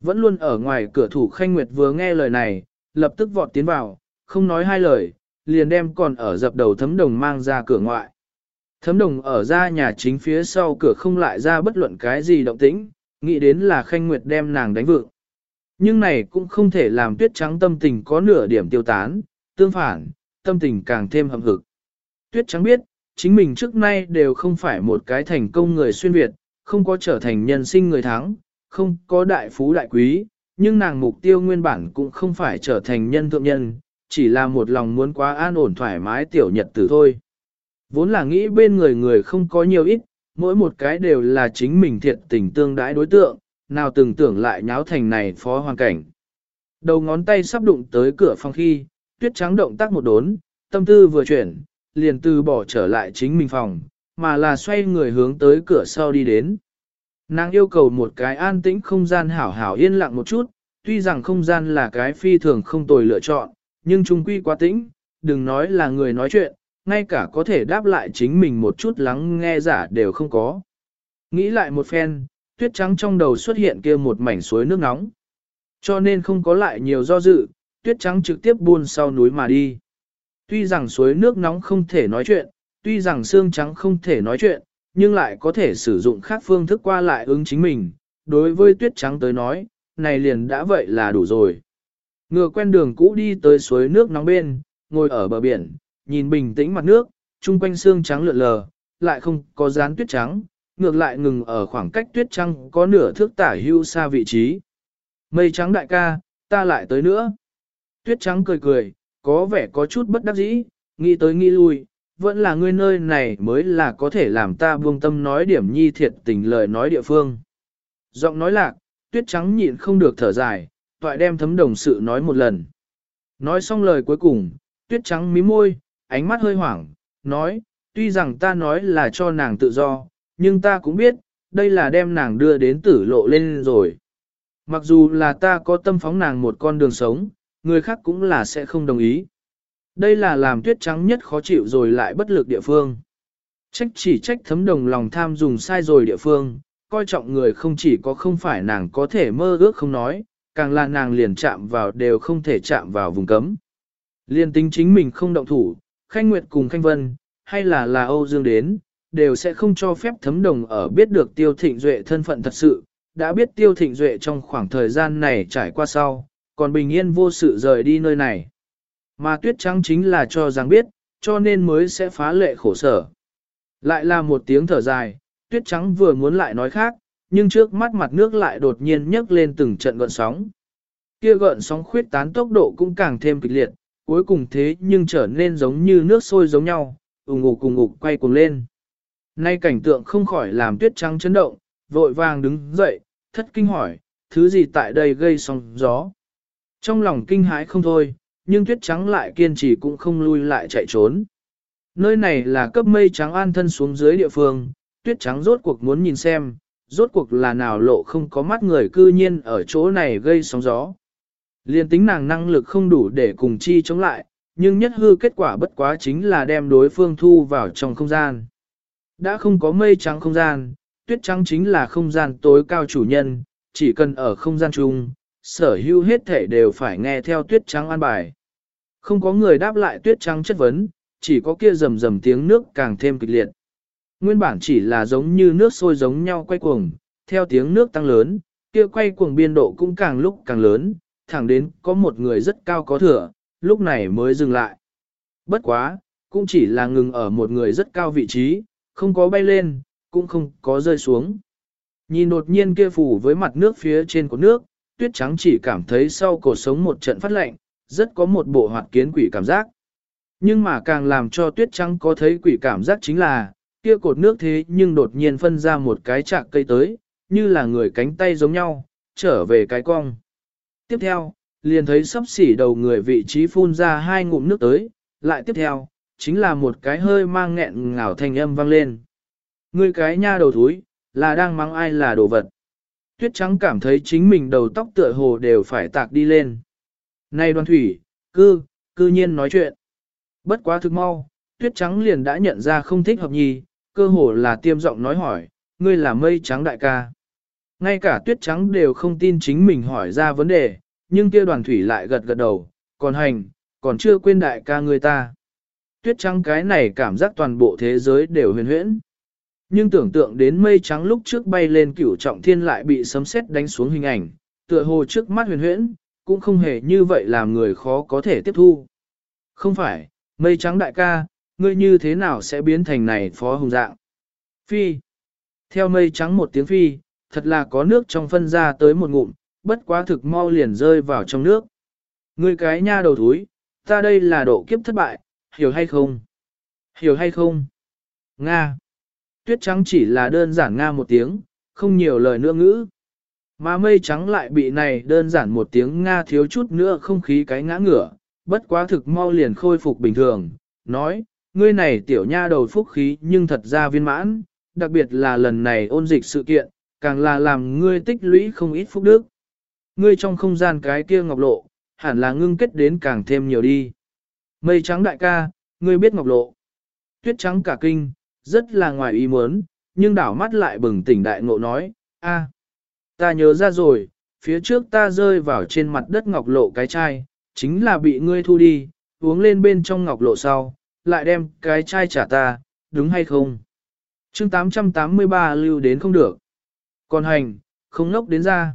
Vẫn luôn ở ngoài cửa thủ khanh nguyệt vừa nghe lời này, lập tức vọt tiến vào, không nói hai lời, liền đem còn ở dập đầu thấm đồng mang ra cửa ngoại. Thấm đồng ở ra nhà chính phía sau cửa không lại ra bất luận cái gì động tĩnh, nghĩ đến là khanh nguyệt đem nàng đánh vượng. Nhưng này cũng không thể làm tuyết trắng tâm tình có nửa điểm tiêu tán, tương phản, tâm tình càng thêm hầm hực. Tuyết trắng biết, chính mình trước nay đều không phải một cái thành công người xuyên Việt, không có trở thành nhân sinh người thắng, không có đại phú đại quý, nhưng nàng mục tiêu nguyên bản cũng không phải trở thành nhân thượng nhân, chỉ là một lòng muốn quá an ổn thoải mái tiểu nhật tử thôi. Vốn là nghĩ bên người người không có nhiều ít, mỗi một cái đều là chính mình thiệt tình tương đãi đối tượng, nào từng tưởng lại nháo thành này phó hoàn cảnh. Đầu ngón tay sắp đụng tới cửa phòng khi, tuyết trắng động tác một đốn, tâm tư vừa chuyển, liền từ bỏ trở lại chính mình phòng, mà là xoay người hướng tới cửa sau đi đến. Nàng yêu cầu một cái an tĩnh không gian hảo hảo yên lặng một chút, tuy rằng không gian là cái phi thường không tồi lựa chọn, nhưng trung quy quá tĩnh, đừng nói là người nói chuyện, ngay cả có thể đáp lại chính mình một chút lắng nghe giả đều không có. Nghĩ lại một phen, tuyết trắng trong đầu xuất hiện kia một mảnh suối nước nóng. Cho nên không có lại nhiều do dự, tuyết trắng trực tiếp buôn sau núi mà đi. Tuy rằng suối nước nóng không thể nói chuyện, tuy rằng xương trắng không thể nói chuyện, nhưng lại có thể sử dụng khác phương thức qua lại ứng chính mình. Đối với tuyết trắng tới nói, này liền đã vậy là đủ rồi. Ngựa quen đường cũ đi tới suối nước nóng bên, ngồi ở bờ biển, nhìn bình tĩnh mặt nước, chung quanh xương trắng lượn lờ, lại không có dán tuyết trắng, ngược lại ngừng ở khoảng cách tuyết trắng có nửa thước tả hưu xa vị trí. Mây trắng đại ca, ta lại tới nữa. Tuyết trắng cười cười, có vẻ có chút bất đắc dĩ, nghĩ tới nghĩ lui, vẫn là ngươi nơi này mới là có thể làm ta buông tâm nói điểm nhi thiệt tình lời nói địa phương. Giọng nói lạc, tuyết trắng nhịn không được thở dài, toại đem thấm đồng sự nói một lần. Nói xong lời cuối cùng, tuyết trắng mí môi, ánh mắt hơi hoảng, nói, tuy rằng ta nói là cho nàng tự do, nhưng ta cũng biết, đây là đem nàng đưa đến tử lộ lên rồi. Mặc dù là ta có tâm phóng nàng một con đường sống, người khác cũng là sẽ không đồng ý. Đây là làm tuyết trắng nhất khó chịu rồi lại bất lực địa phương. Trách chỉ trách thấm đồng lòng tham dùng sai rồi địa phương, coi trọng người không chỉ có không phải nàng có thể mơ ước không nói, càng là nàng liền chạm vào đều không thể chạm vào vùng cấm. Liên tính chính mình không động thủ, Khanh Nguyệt cùng Khanh Vân, hay là là Âu Dương đến, đều sẽ không cho phép thấm đồng ở biết được Tiêu Thịnh Duệ thân phận thật sự, đã biết Tiêu Thịnh Duệ trong khoảng thời gian này trải qua sau, còn bình yên vô sự rời đi nơi này. Mà tuyết trắng chính là cho rằng biết, cho nên mới sẽ phá lệ khổ sở. Lại là một tiếng thở dài, tuyết trắng vừa muốn lại nói khác, nhưng trước mắt mặt nước lại đột nhiên nhấc lên từng trận gợn sóng. Kia gợn sóng khuyết tán tốc độ cũng càng thêm kịch liệt, cuối cùng thế nhưng trở nên giống như nước sôi giống nhau, ủng ục cùng ục quay cuồng lên. Nay cảnh tượng không khỏi làm tuyết trắng chấn động, vội vàng đứng dậy, thất kinh hỏi, thứ gì tại đây gây sóng gió. Trong lòng kinh hãi không thôi, nhưng tuyết trắng lại kiên trì cũng không lui lại chạy trốn. Nơi này là cấp mây trắng an thân xuống dưới địa phương, tuyết trắng rốt cuộc muốn nhìn xem, rốt cuộc là nào lộ không có mắt người cư nhiên ở chỗ này gây sóng gió. Liên tính nàng năng lực không đủ để cùng chi chống lại, nhưng nhất hư kết quả bất quá chính là đem đối phương thu vào trong không gian. Đã không có mây trắng không gian, tuyết trắng chính là không gian tối cao chủ nhân, chỉ cần ở không gian chung, sở hữu hết thể đều phải nghe theo tuyết trắng an bài. Không có người đáp lại tuyết trắng chất vấn, chỉ có kia rầm rầm tiếng nước càng thêm kịch liệt. Nguyên bản chỉ là giống như nước sôi giống nhau quay cuồng, theo tiếng nước tăng lớn, kia quay cuồng biên độ cũng càng lúc càng lớn, thẳng đến có một người rất cao có thừa, lúc này mới dừng lại. Bất quá, cũng chỉ là ngừng ở một người rất cao vị trí, không có bay lên, cũng không có rơi xuống. Nhìn đột nhiên kia phủ với mặt nước phía trên của nước, tuyết trắng chỉ cảm thấy sau cổ sống một trận phát lạnh, rất có một bộ hoạt kiến quỷ cảm giác. Nhưng mà càng làm cho tuyết trắng có thấy quỷ cảm giác chính là, kia cột nước thế nhưng đột nhiên phân ra một cái chạc cây tới, như là người cánh tay giống nhau, trở về cái cong. Tiếp theo, liền thấy sắp xỉ đầu người vị trí phun ra hai ngụm nước tới, lại tiếp theo, chính là một cái hơi mang nghẹn ngào thanh âm vang lên. Người cái nha đầu thúi, là đang mắng ai là đồ vật. Tuyết trắng cảm thấy chính mình đầu tóc tựa hồ đều phải tạc đi lên. Này đoàn thủy, cư, cư nhiên nói chuyện. Bất quá thực mau, tuyết trắng liền đã nhận ra không thích hợp nhì, cơ hồ là tiêm giọng nói hỏi, ngươi là mây trắng đại ca. Ngay cả tuyết trắng đều không tin chính mình hỏi ra vấn đề, nhưng kia đoàn thủy lại gật gật đầu, còn hành, còn chưa quên đại ca người ta. Tuyết trắng cái này cảm giác toàn bộ thế giới đều huyền huyễn. Nhưng tưởng tượng đến mây trắng lúc trước bay lên cửu trọng thiên lại bị sấm sét đánh xuống hình ảnh, tựa hồ trước mắt huyền huyễn, cũng không hề như vậy làm người khó có thể tiếp thu. Không phải, mây trắng đại ca, ngươi như thế nào sẽ biến thành này phó hùng dạng? Phi. Theo mây trắng một tiếng phi, thật là có nước trong phân ra tới một ngụm, bất quá thực mau liền rơi vào trong nước. Ngươi cái nha đầu thúi, ta đây là độ kiếp thất bại, hiểu hay không? Hiểu hay không? Nga. Tuyết trắng chỉ là đơn giản Nga một tiếng, không nhiều lời nữa ngữ. Mà mây trắng lại bị này đơn giản một tiếng Nga thiếu chút nữa không khí cái ngã ngửa, bất quá thực mau liền khôi phục bình thường, nói, ngươi này tiểu nha đầu phúc khí nhưng thật ra viên mãn, đặc biệt là lần này ôn dịch sự kiện, càng là làm ngươi tích lũy không ít phúc đức. Ngươi trong không gian cái kia ngọc lộ, hẳn là ngưng kết đến càng thêm nhiều đi. Mây trắng đại ca, ngươi biết ngọc lộ. Tuyết trắng cả kinh, rất là ngoài ý muốn, nhưng đảo mắt lại bừng tỉnh đại ngộ nói, a, ta nhớ ra rồi, phía trước ta rơi vào trên mặt đất ngọc lộ cái chai, chính là bị ngươi thu đi, uống lên bên trong ngọc lộ sau, lại đem cái chai trả ta, đúng hay không? chương 883 lưu đến không được. Còn hành, không ngốc đến ra.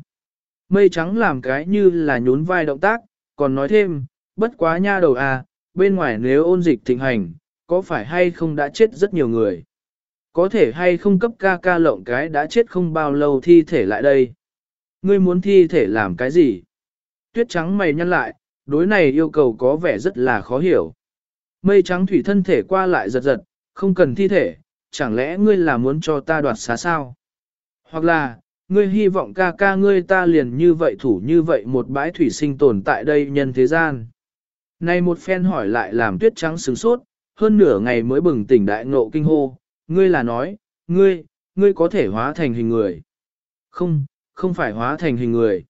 Mây trắng làm cái như là nhún vai động tác, còn nói thêm, bất quá nha đầu à, bên ngoài nếu ôn dịch thịnh hành, có phải hay không đã chết rất nhiều người? Có thể hay không cấp ca ca lộng cái đã chết không bao lâu thi thể lại đây? Ngươi muốn thi thể làm cái gì? Tuyết trắng mày nhăn lại, đối này yêu cầu có vẻ rất là khó hiểu. Mây trắng thủy thân thể qua lại giật giật, không cần thi thể, chẳng lẽ ngươi là muốn cho ta đoạt xá sao? Hoặc là, ngươi hy vọng ca ca ngươi ta liền như vậy thủ như vậy một bãi thủy sinh tồn tại đây nhân thế gian. Này một phen hỏi lại làm tuyết trắng sướng sốt, hơn nửa ngày mới bừng tỉnh đại ngộ kinh hô, ngươi là nói, ngươi, ngươi có thể hóa thành hình người. Không, không phải hóa thành hình người.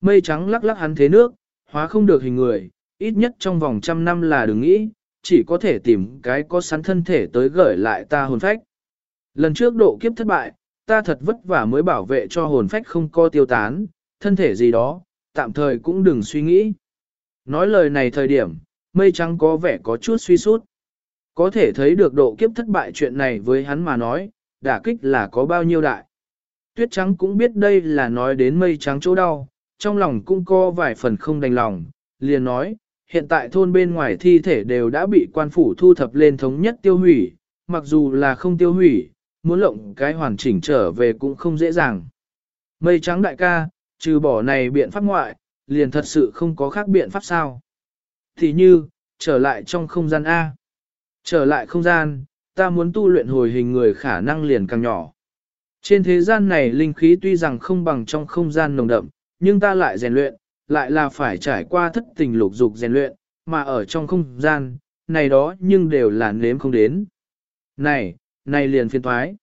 Mây trắng lắc lắc hắn thế nước, hóa không được hình người, ít nhất trong vòng trăm năm là đừng nghĩ, chỉ có thể tìm cái có sắn thân thể tới gửi lại ta hồn phách. Lần trước độ kiếp thất bại, ta thật vất vả mới bảo vệ cho hồn phách không co tiêu tán, thân thể gì đó, tạm thời cũng đừng suy nghĩ. Nói lời này thời điểm, mây trắng có vẻ có chút suy sút. Có thể thấy được độ kiếp thất bại chuyện này với hắn mà nói, đả kích là có bao nhiêu đại. Tuyết trắng cũng biết đây là nói đến mây trắng chỗ đau, trong lòng cũng có vài phần không đành lòng, liền nói, hiện tại thôn bên ngoài thi thể đều đã bị quan phủ thu thập lên thống nhất tiêu hủy, mặc dù là không tiêu hủy, muốn lộng cái hoàn chỉnh trở về cũng không dễ dàng. Mây trắng đại ca, trừ bỏ này biện pháp ngoại, liền thật sự không có khác biện pháp sao. Thì như, trở lại trong không gian A. Trở lại không gian, ta muốn tu luyện hồi hình người khả năng liền càng nhỏ. Trên thế gian này linh khí tuy rằng không bằng trong không gian nồng đậm, nhưng ta lại rèn luyện, lại là phải trải qua thất tình lục dục rèn luyện, mà ở trong không gian, này đó nhưng đều là nếm không đến. Này, này liền phiên thoái.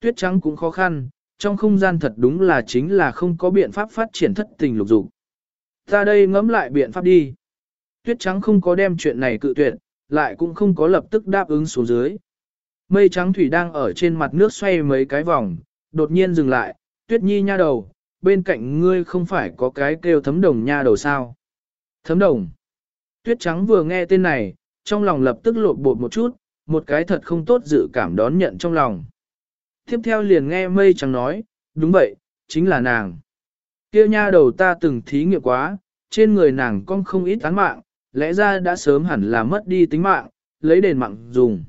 Tuyết trắng cũng khó khăn, trong không gian thật đúng là chính là không có biện pháp phát triển thất tình lục dục. Ta đây ngẫm lại biện pháp đi. Tuyết trắng không có đem chuyện này cự tuyệt, lại cũng không có lập tức đáp ứng xuống dưới. Mây trắng thủy đang ở trên mặt nước xoay mấy cái vòng, đột nhiên dừng lại, tuyết nhi nha đầu, bên cạnh ngươi không phải có cái kêu thấm đồng nha đầu sao. Thấm đồng. Tuyết trắng vừa nghe tên này, trong lòng lập tức lộn bột một chút, một cái thật không tốt dự cảm đón nhận trong lòng. Tiếp theo liền nghe mây trắng nói, đúng vậy, chính là nàng. Kia nha đầu ta từng thí nghiệm quá, trên người nàng con không ít án mạng, lẽ ra đã sớm hẳn là mất đi tính mạng, lấy đền mạng dùng.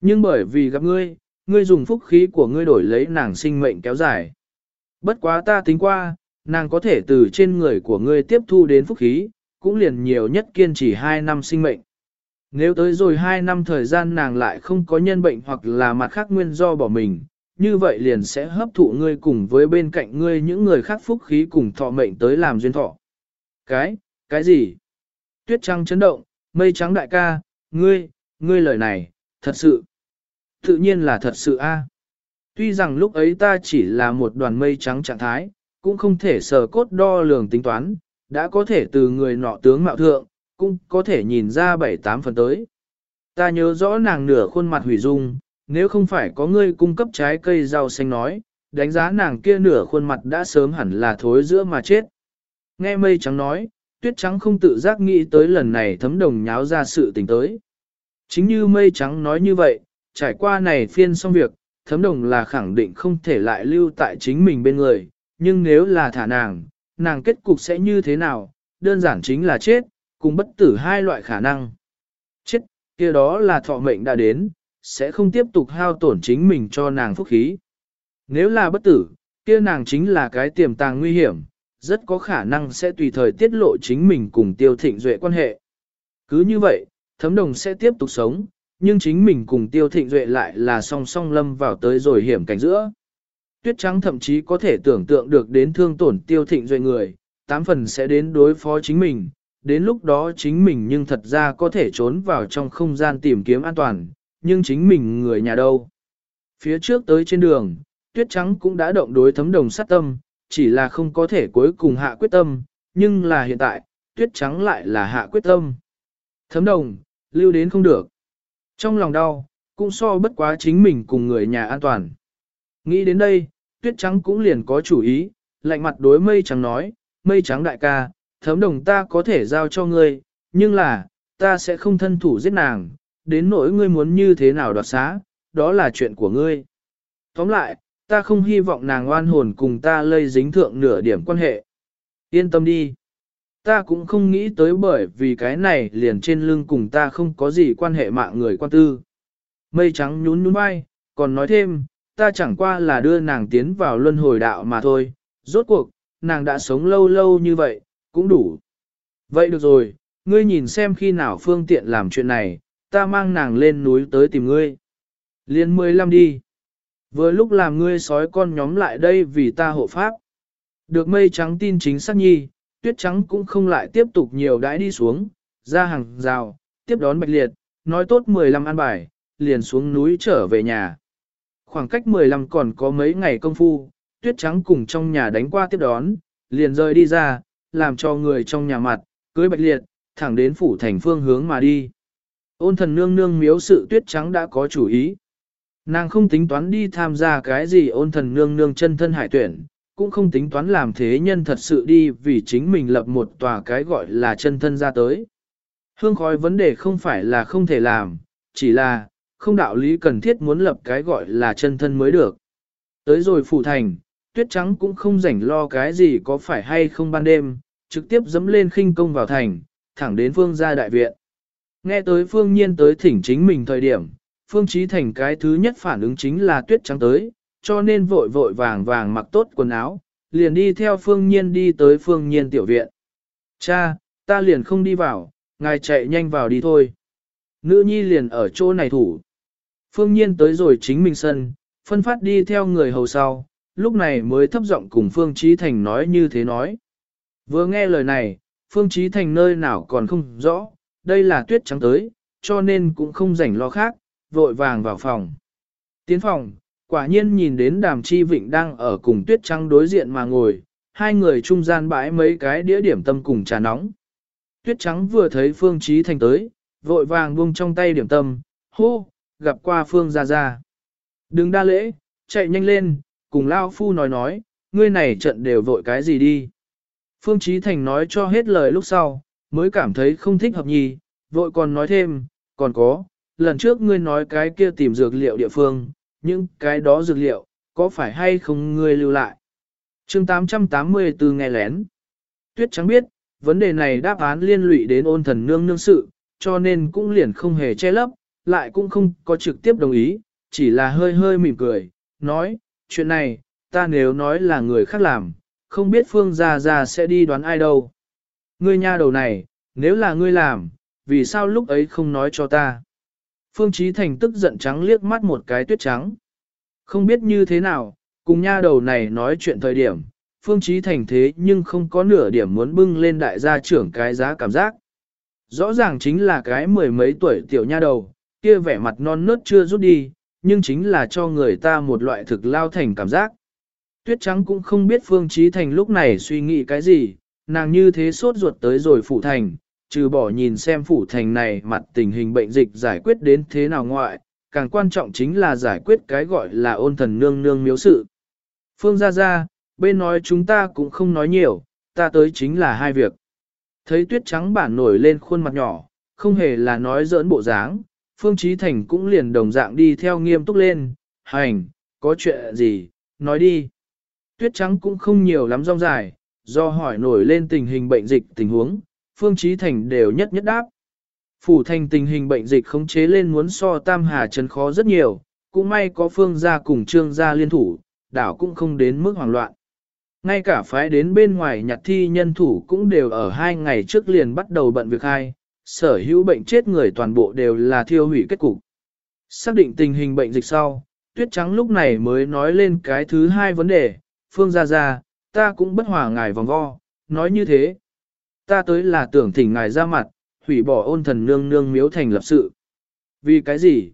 Nhưng bởi vì gặp ngươi, ngươi dùng phúc khí của ngươi đổi lấy nàng sinh mệnh kéo dài. Bất quá ta tính qua, nàng có thể từ trên người của ngươi tiếp thu đến phúc khí, cũng liền nhiều nhất kiên trì 2 năm sinh mệnh. Nếu tới rồi 2 năm thời gian nàng lại không có nhân bệnh hoặc là mặt khác nguyên do bỏ mình, như vậy liền sẽ hấp thụ ngươi cùng với bên cạnh ngươi những người khác phúc khí cùng thọ mệnh tới làm duyên thọ. Cái, cái gì? Tuyết trăng chấn động, mây trắng đại ca, ngươi, ngươi lời này, thật sự. Tự nhiên là thật sự a. Tuy rằng lúc ấy ta chỉ là một đoàn mây trắng trạng thái, cũng không thể sờ cốt đo lường tính toán, đã có thể từ người nọ tướng mạo thượng, cũng có thể nhìn ra bảy tám phần tới. Ta nhớ rõ nàng nửa khuôn mặt hủy dung, nếu không phải có ngươi cung cấp trái cây rau xanh nói, đánh giá nàng kia nửa khuôn mặt đã sớm hẳn là thối giữa mà chết. Nghe mây trắng nói, tuyết trắng không tự giác nghĩ tới lần này thấm đồng nháo ra sự tình tới. Chính như mây trắng nói như vậy, trải qua này phiên xong việc, thấm đồng là khẳng định không thể lại lưu tại chính mình bên người, nhưng nếu là thả nàng, nàng kết cục sẽ như thế nào, đơn giản chính là chết, cùng bất tử hai loại khả năng. Chết, kia đó là thọ mệnh đã đến, sẽ không tiếp tục hao tổn chính mình cho nàng phúc khí. Nếu là bất tử, kia nàng chính là cái tiềm tàng nguy hiểm, rất có khả năng sẽ tùy thời tiết lộ chính mình cùng tiêu thịnh duệ quan hệ. Cứ như vậy, thấm đồng sẽ tiếp tục sống, nhưng chính mình cùng tiêu thịnh duệ lại là song song lâm vào tới rồi hiểm cảnh giữa. Tuyết trắng thậm chí có thể tưởng tượng được đến thương tổn tiêu thịnh duệ người, tám phần sẽ đến đối phó chính mình, đến lúc đó chính mình nhưng thật ra có thể trốn vào trong không gian tìm kiếm an toàn, nhưng chính mình người nhà đâu. Phía trước tới trên đường, tuyết trắng cũng đã động đối thấm đồng sát tâm, chỉ là không có thể cuối cùng hạ quyết tâm, nhưng là hiện tại, tuyết trắng lại là hạ quyết tâm. Thấm đồng, lưu đến không được. Trong lòng đau, cũng so bất quá chính mình cùng người nhà an toàn. Nghĩ đến đây, tuyết trắng cũng liền có chủ ý, lạnh mặt đối mây trắng nói, mây trắng đại ca, thấm đồng ta có thể giao cho ngươi, nhưng là, ta sẽ không thân thủ giết nàng, đến nỗi ngươi muốn như thế nào đoạt xá, đó là chuyện của ngươi. Tóm lại, ta không hy vọng nàng oan hồn cùng ta lây dính thượng nửa điểm quan hệ. Yên tâm đi. Ta cũng không nghĩ tới bởi vì cái này liền trên lưng cùng ta không có gì quan hệ mạng người quan tư. Mây trắng nhún nhún vai, còn nói thêm, ta chẳng qua là đưa nàng tiến vào luân hồi đạo mà thôi, rốt cuộc, nàng đã sống lâu lâu như vậy, cũng đủ. Vậy được rồi, ngươi nhìn xem khi nào phương tiện làm chuyện này, ta mang nàng lên núi tới tìm ngươi. Liên 15 đi. Vừa lúc làm ngươi sói con nhóm lại đây vì ta hộ pháp. Được mây trắng tin chính xác nhi, tuyết trắng cũng không lại tiếp tục nhiều đãi đi xuống, ra hàng rào, tiếp đón bạch liệt, nói tốt 15 ăn bài, liền xuống núi trở về nhà. Khoảng cách 15 còn có mấy ngày công phu, tuyết trắng cùng trong nhà đánh qua tiếp đón, liền rời đi ra, làm cho người trong nhà mặt, cưới bạch liệt, thẳng đến phủ thành phương hướng mà đi. Ôn thần nương nương miếu sự tuyết trắng đã có chủ ý. Nàng không tính toán đi tham gia cái gì ôn thần nương nương chân thân hải tuyển, cũng không tính toán làm thế nhân thật sự đi vì chính mình lập một tòa cái gọi là chân thân ra tới. Hương khói vấn đề không phải là không thể làm, chỉ là không đạo lý cần thiết muốn lập cái gọi là chân thân mới được. Tới rồi phủ thành, tuyết trắng cũng không rảnh lo cái gì có phải hay không ban đêm, trực tiếp dẫm lên khinh công vào thành, thẳng đến phương gia đại viện. Nghe tới phương nhiên tới thỉnh chính mình thời điểm, phương trí thành cái thứ nhất phản ứng chính là tuyết trắng tới, cho nên vội vội vàng vàng mặc tốt quần áo, liền đi theo phương nhiên đi tới phương nhiên tiểu viện. Cha, ta liền không đi vào, ngài chạy nhanh vào đi thôi. Nữ nhi liền ở chỗ này thủ. Phương nhiên tới rồi chính mình sân, phân phát đi theo người hầu sau, lúc này mới thấp giọng cùng Phương Trí Thành nói như thế nói. Vừa nghe lời này, Phương Trí Thành nơi nào còn không rõ, đây là tuyết trắng tới, cho nên cũng không rảnh lo khác, vội vàng vào phòng. Tiến phòng, quả nhiên nhìn đến đàm chi vịnh đang ở cùng tuyết trắng đối diện mà ngồi, hai người trung gian bãi mấy cái đĩa điểm tâm cùng trà nóng. Tuyết trắng vừa thấy Phương Trí Thành tới, vội vàng buông trong tay điểm tâm, hô, gặp qua Phương Gia Gia. Đừng đa lễ, chạy nhanh lên, cùng Lao Phu nói nói, ngươi này trận đều vội cái gì đi. Phương Chí Thành nói cho hết lời lúc sau, mới cảm thấy không thích hợp nhì, vội còn nói thêm, còn có, lần trước ngươi nói cái kia tìm dược liệu địa phương, những cái đó dược liệu, có phải hay không ngươi lưu lại. chương 884 nghe lén. Tuyết trắng biết, vấn đề này đáp án liên lụy đến ôn thần nương nương sự, cho nên cũng liền không hề che lấp, lại cũng không có trực tiếp đồng ý, chỉ là hơi hơi mỉm cười, nói, chuyện này, ta nếu nói là người khác làm, không biết Phương Gia Gia sẽ đi đoán ai đâu. Ngươi nha đầu này, nếu là ngươi làm, vì sao lúc ấy không nói cho ta? Phương Chí Thành tức giận trắng liếc mắt một cái tuyết trắng. Không biết như thế nào, cùng nha đầu này nói chuyện thời điểm, Phương Chí Thành thế nhưng không có nửa điểm muốn bưng lên đại gia trưởng cái giá cảm giác. Rõ ràng chính là cái mười mấy tuổi tiểu nha đầu, kia vẻ mặt non nớt chưa rút đi, nhưng chính là cho người ta một loại thực lao thành cảm giác. Tuyết trắng cũng không biết Phương Chí Thành lúc này suy nghĩ cái gì, nàng như thế sốt ruột tới rồi phủ thành, trừ bỏ nhìn xem phủ thành này mặt tình hình bệnh dịch giải quyết đến thế nào ngoại, càng quan trọng chính là giải quyết cái gọi là ôn thần nương nương miếu sự. Phương ra ra, bên nói chúng ta cũng không nói nhiều, ta tới chính là hai việc. Thấy tuyết trắng bản nổi lên khuôn mặt nhỏ, không hề là nói giỡn bộ dáng, Phương Chí Thành cũng liền đồng dạng đi theo nghiêm túc lên, hành, có chuyện gì, nói đi. Tuyết trắng cũng không nhiều lắm rong dài, do hỏi nổi lên tình hình bệnh dịch tình huống, Phương Chí Thành đều nhất nhất đáp. Phủ thành tình hình bệnh dịch khống chế lên muốn so Tam Hà Trấn khó rất nhiều, cũng may có Phương gia cùng Trương gia liên thủ, đảo cũng không đến mức hoảng loạn. Ngay cả phái đến bên ngoài nhặt thi nhân thủ cũng đều ở hai ngày trước liền bắt đầu bận việc hai, sở hữu bệnh chết người toàn bộ đều là thiêu hủy kết cục. Xác định tình hình bệnh dịch sau, Tuyết Trắng lúc này mới nói lên cái thứ hai vấn đề, Phương Gia Gia, ta cũng bất hòa ngài vòng vo, nói như thế. Ta tới là tưởng thỉnh ngài ra mặt, hủy bỏ ôn thần nương nương miếu thành lập sự. Vì cái gì?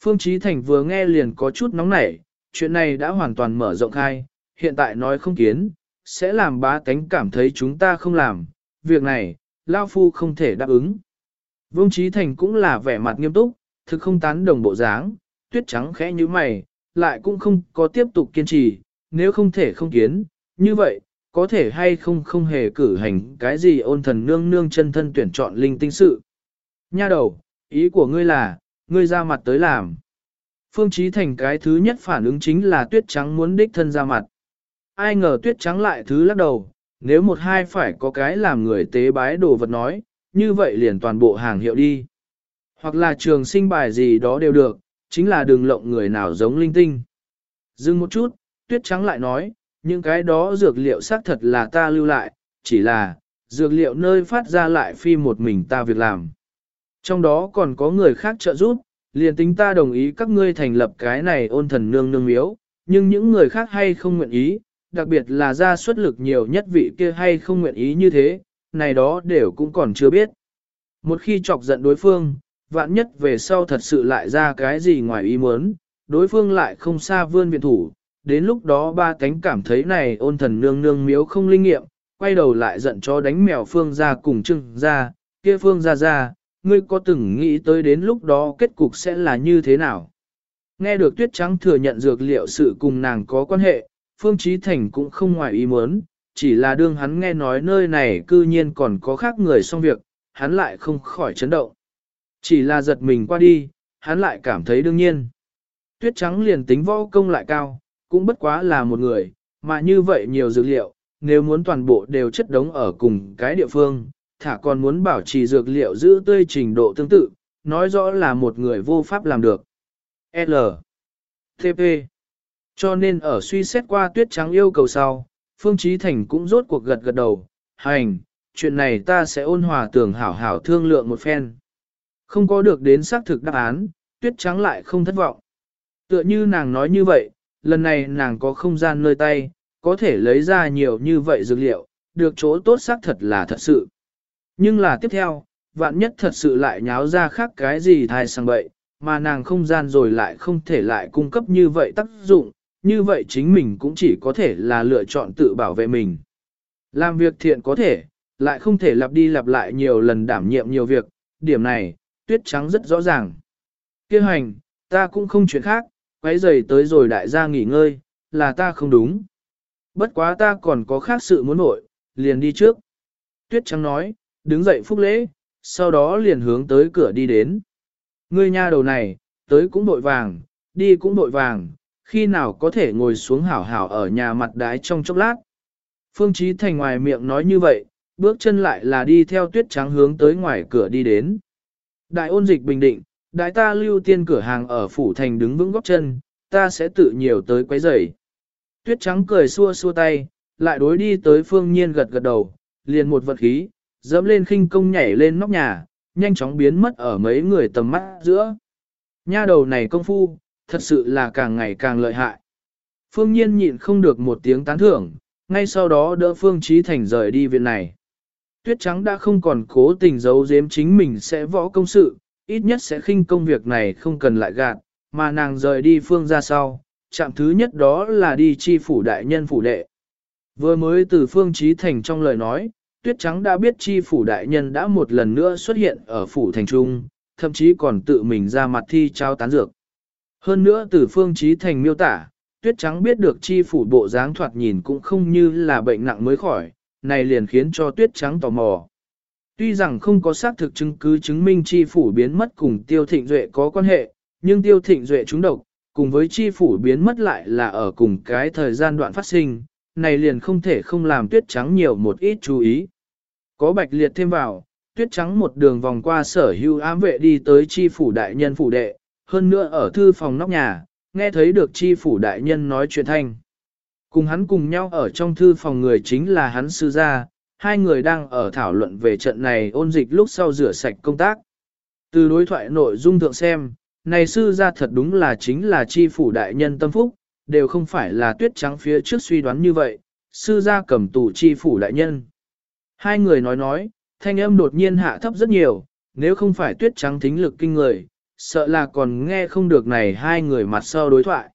Phương Chí Thành vừa nghe liền có chút nóng nảy, chuyện này đã hoàn toàn mở rộng khai, hiện tại nói không kiến, sẽ làm bá tánh cảm thấy chúng ta không làm, việc này, Lao Phu không thể đáp ứng. Vương Chí Thành cũng là vẻ mặt nghiêm túc, thực không tán đồng bộ dáng, tuyết trắng khẽ như mày, lại cũng không có tiếp tục kiên trì, nếu không thể không kiến, như vậy, có thể hay không không hề cử hành cái gì ôn thần nương nương chân thân tuyển chọn linh tinh sự. Nha đầu, ý của ngươi là, ngươi ra mặt tới làm. Phương Chí Thành cái thứ nhất phản ứng chính là tuyết trắng muốn đích thân ra mặt. Ai ngờ tuyết trắng lại thứ lắc đầu, nếu một hai phải có cái làm người tế bái đồ vật nói, như vậy liền toàn bộ hàng hiệu đi. Hoặc là trường sinh bài gì đó đều được, chính là đường lộng người nào giống linh tinh. Dừng một chút, tuyết trắng lại nói, những cái đó dược liệu xác thật là ta lưu lại, chỉ là, dược liệu nơi phát ra lại phi một mình ta việc làm. Trong đó còn có người khác trợ giúp, liền tính ta đồng ý các ngươi thành lập cái này ôn thần nương nương miếu, nhưng những người khác hay không nguyện ý, đặc biệt là ra xuất lực nhiều nhất vị kia hay không nguyện ý như thế, này đó đều cũng còn chưa biết. Một khi chọc giận đối phương, vạn nhất về sau thật sự lại ra cái gì ngoài ý muốn, đối phương lại không xa vươn viện thủ, đến lúc đó ba cánh cảm thấy này ôn thần nương nương miếu không linh nghiệm, quay đầu lại giận cho đánh mèo phương ra cùng trưng ra, kia phương ra ra, ngươi có từng nghĩ tới đến lúc đó kết cục sẽ là như thế nào? Nghe được tuyết trắng thừa nhận dược liệu sự cùng nàng có quan hệ, Phương Chí Thành cũng không ngoài ý muốn, chỉ là đương hắn nghe nói nơi này cư nhiên còn có khác người xong việc, hắn lại không khỏi chấn động. Chỉ là giật mình qua đi, hắn lại cảm thấy đương nhiên. Tuyết trắng liền tính võ công lại cao, cũng bất quá là một người, mà như vậy nhiều dược liệu, nếu muốn toàn bộ đều chất đống ở cùng cái địa phương, thả còn muốn bảo trì dược liệu giữ tươi trình độ tương tự, nói rõ là một người vô pháp làm được. L. T.P. Cho nên ở suy xét qua tuyết trắng yêu cầu sau, Phương trí Thành cũng rốt cuộc gật gật đầu, hành, chuyện này ta sẽ ôn hòa tưởng hảo hảo thương lượng một phen. Không có được đến xác thực đáp án, tuyết trắng lại không thất vọng. Tựa như nàng nói như vậy, lần này nàng có không gian nơi tay, có thể lấy ra nhiều như vậy dược liệu, được chỗ tốt xác thật là thật sự. Nhưng là tiếp theo, vạn nhất thật sự lại nháo ra khác cái gì thai sang bậy, mà nàng không gian rồi lại không thể lại cung cấp như vậy tác dụng, như vậy chính mình cũng chỉ có thể là lựa chọn tự bảo vệ mình. Làm việc thiện có thể, lại không thể lặp đi lặp lại nhiều lần đảm nhiệm nhiều việc, điểm này, tuyết trắng rất rõ ràng. Kêu hành, ta cũng không chuyện khác, quấy giày tới rồi đại gia nghỉ ngơi, là ta không đúng. Bất quá ta còn có khác sự muốn nội, liền đi trước. Tuyết trắng nói, đứng dậy phúc lễ, sau đó liền hướng tới cửa đi đến. Ngươi nha đầu này, tới cũng đội vàng, đi cũng đội vàng, khi nào có thể ngồi xuống hảo hảo ở nhà mặt đái trong chốc lát. Phương Chí Thành ngoài miệng nói như vậy, bước chân lại là đi theo tuyết trắng hướng tới ngoài cửa đi đến. Đại ôn dịch bình định, đại ta lưu tiên cửa hàng ở phủ thành đứng vững góc chân, ta sẽ tự nhiều tới quấy rầy. Tuyết trắng cười xua xua tay, lại đối đi tới phương nhiên gật gật đầu, liền một vật khí, dẫm lên khinh công nhảy lên nóc nhà, nhanh chóng biến mất ở mấy người tầm mắt giữa. Nha đầu này công phu, thật sự là càng ngày càng lợi hại. Phương nhiên nhịn không được một tiếng tán thưởng, ngay sau đó đỡ Phương Trí Thành rời đi viện này. Tuyết Trắng đã không còn cố tình giấu giếm chính mình sẽ võ công sự, ít nhất sẽ khinh công việc này không cần lại gạt, mà nàng rời đi Phương ra sau, chạm thứ nhất đó là đi chi phủ đại nhân phủ đệ. Vừa mới từ Phương Trí Thành trong lời nói, Tuyết Trắng đã biết chi phủ đại nhân đã một lần nữa xuất hiện ở phủ thành trung, thậm chí còn tự mình ra mặt thi trao tán dược. Hơn nữa từ Phương Trí Thành miêu tả, Tuyết Trắng biết được chi phủ bộ dáng thoạt nhìn cũng không như là bệnh nặng mới khỏi, này liền khiến cho Tuyết Trắng tò mò. Tuy rằng không có xác thực chứng cứ chứng minh chi phủ biến mất cùng Tiêu Thịnh Duệ có quan hệ, nhưng Tiêu Thịnh Duệ trúng độc, cùng với chi phủ biến mất lại là ở cùng cái thời gian đoạn phát sinh, này liền không thể không làm tuyết trắng nhiều một ít chú ý. Có bạch liệt thêm vào, tuyết trắng một đường vòng qua sở hưu ám vệ đi tới chi phủ đại nhân phủ đệ, hơn nữa ở thư phòng nóc nhà, nghe thấy được chi phủ đại nhân nói chuyện thanh. Cùng hắn cùng nhau ở trong thư phòng người chính là hắn sư gia, hai người đang ở thảo luận về trận này ôn dịch lúc sau rửa sạch công tác. Từ đối thoại nội dung thượng xem, này sư gia thật đúng là chính là chi phủ đại nhân tâm phúc, đều không phải là tuyết trắng phía trước suy đoán như vậy, sư gia cầm tù chi phủ đại nhân. Hai người nói nói, thanh âm đột nhiên hạ thấp rất nhiều, nếu không phải tuyết trắng thính lực kinh người, sợ là còn nghe không được này hai người mặt sau đối thoại.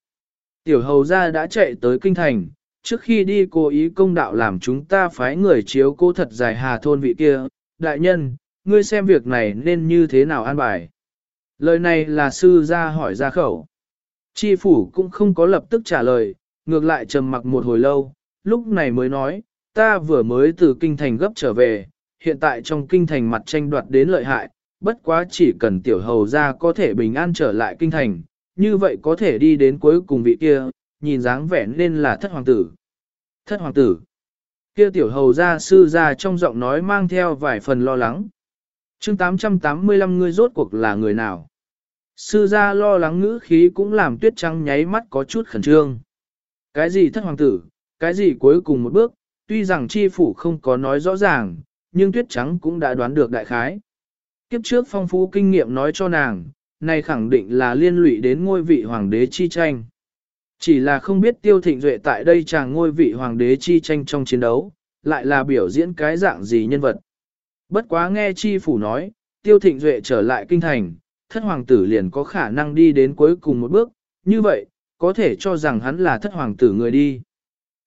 Tiểu hầu gia đã chạy tới kinh thành, trước khi đi cố ý công đạo làm chúng ta phái người chiếu cố thật dài hà thôn vị kia, đại nhân, ngươi xem việc này nên như thế nào an bài. Lời này là sư gia hỏi ra khẩu. Chi phủ cũng không có lập tức trả lời, ngược lại trầm mặc một hồi lâu, lúc này mới nói, ta vừa mới từ kinh thành gấp trở về, hiện tại trong kinh thành mặt tranh đoạt đến lợi hại, bất quá chỉ cần tiểu hầu ra có thể bình an trở lại kinh thành, như vậy có thể đi đến cuối cùng vị kia, nhìn dáng vẻ nên là thất hoàng tử. Thất hoàng tử. Kia tiểu hầu ra sư ra trong giọng nói mang theo vài phần lo lắng. chương 885 ngươi rốt cuộc là người nào? Sư gia lo lắng ngữ khí cũng làm tuyết trắng nháy mắt có chút khẩn trương. Cái gì thất hoàng tử, cái gì cuối cùng một bước, tuy rằng chi phủ không có nói rõ ràng, nhưng tuyết trắng cũng đã đoán được đại khái. Kiếp trước phong phú kinh nghiệm nói cho nàng, này khẳng định là liên lụy đến ngôi vị hoàng đế chi tranh. Chỉ là không biết tiêu thịnh duệ tại đây chàng ngôi vị hoàng đế chi tranh trong chiến đấu, lại là biểu diễn cái dạng gì nhân vật. Bất quá nghe chi phủ nói, tiêu thịnh duệ trở lại kinh thành, thất hoàng tử liền có khả năng đi đến cuối cùng một bước, như vậy, có thể cho rằng hắn là thất hoàng tử người đi.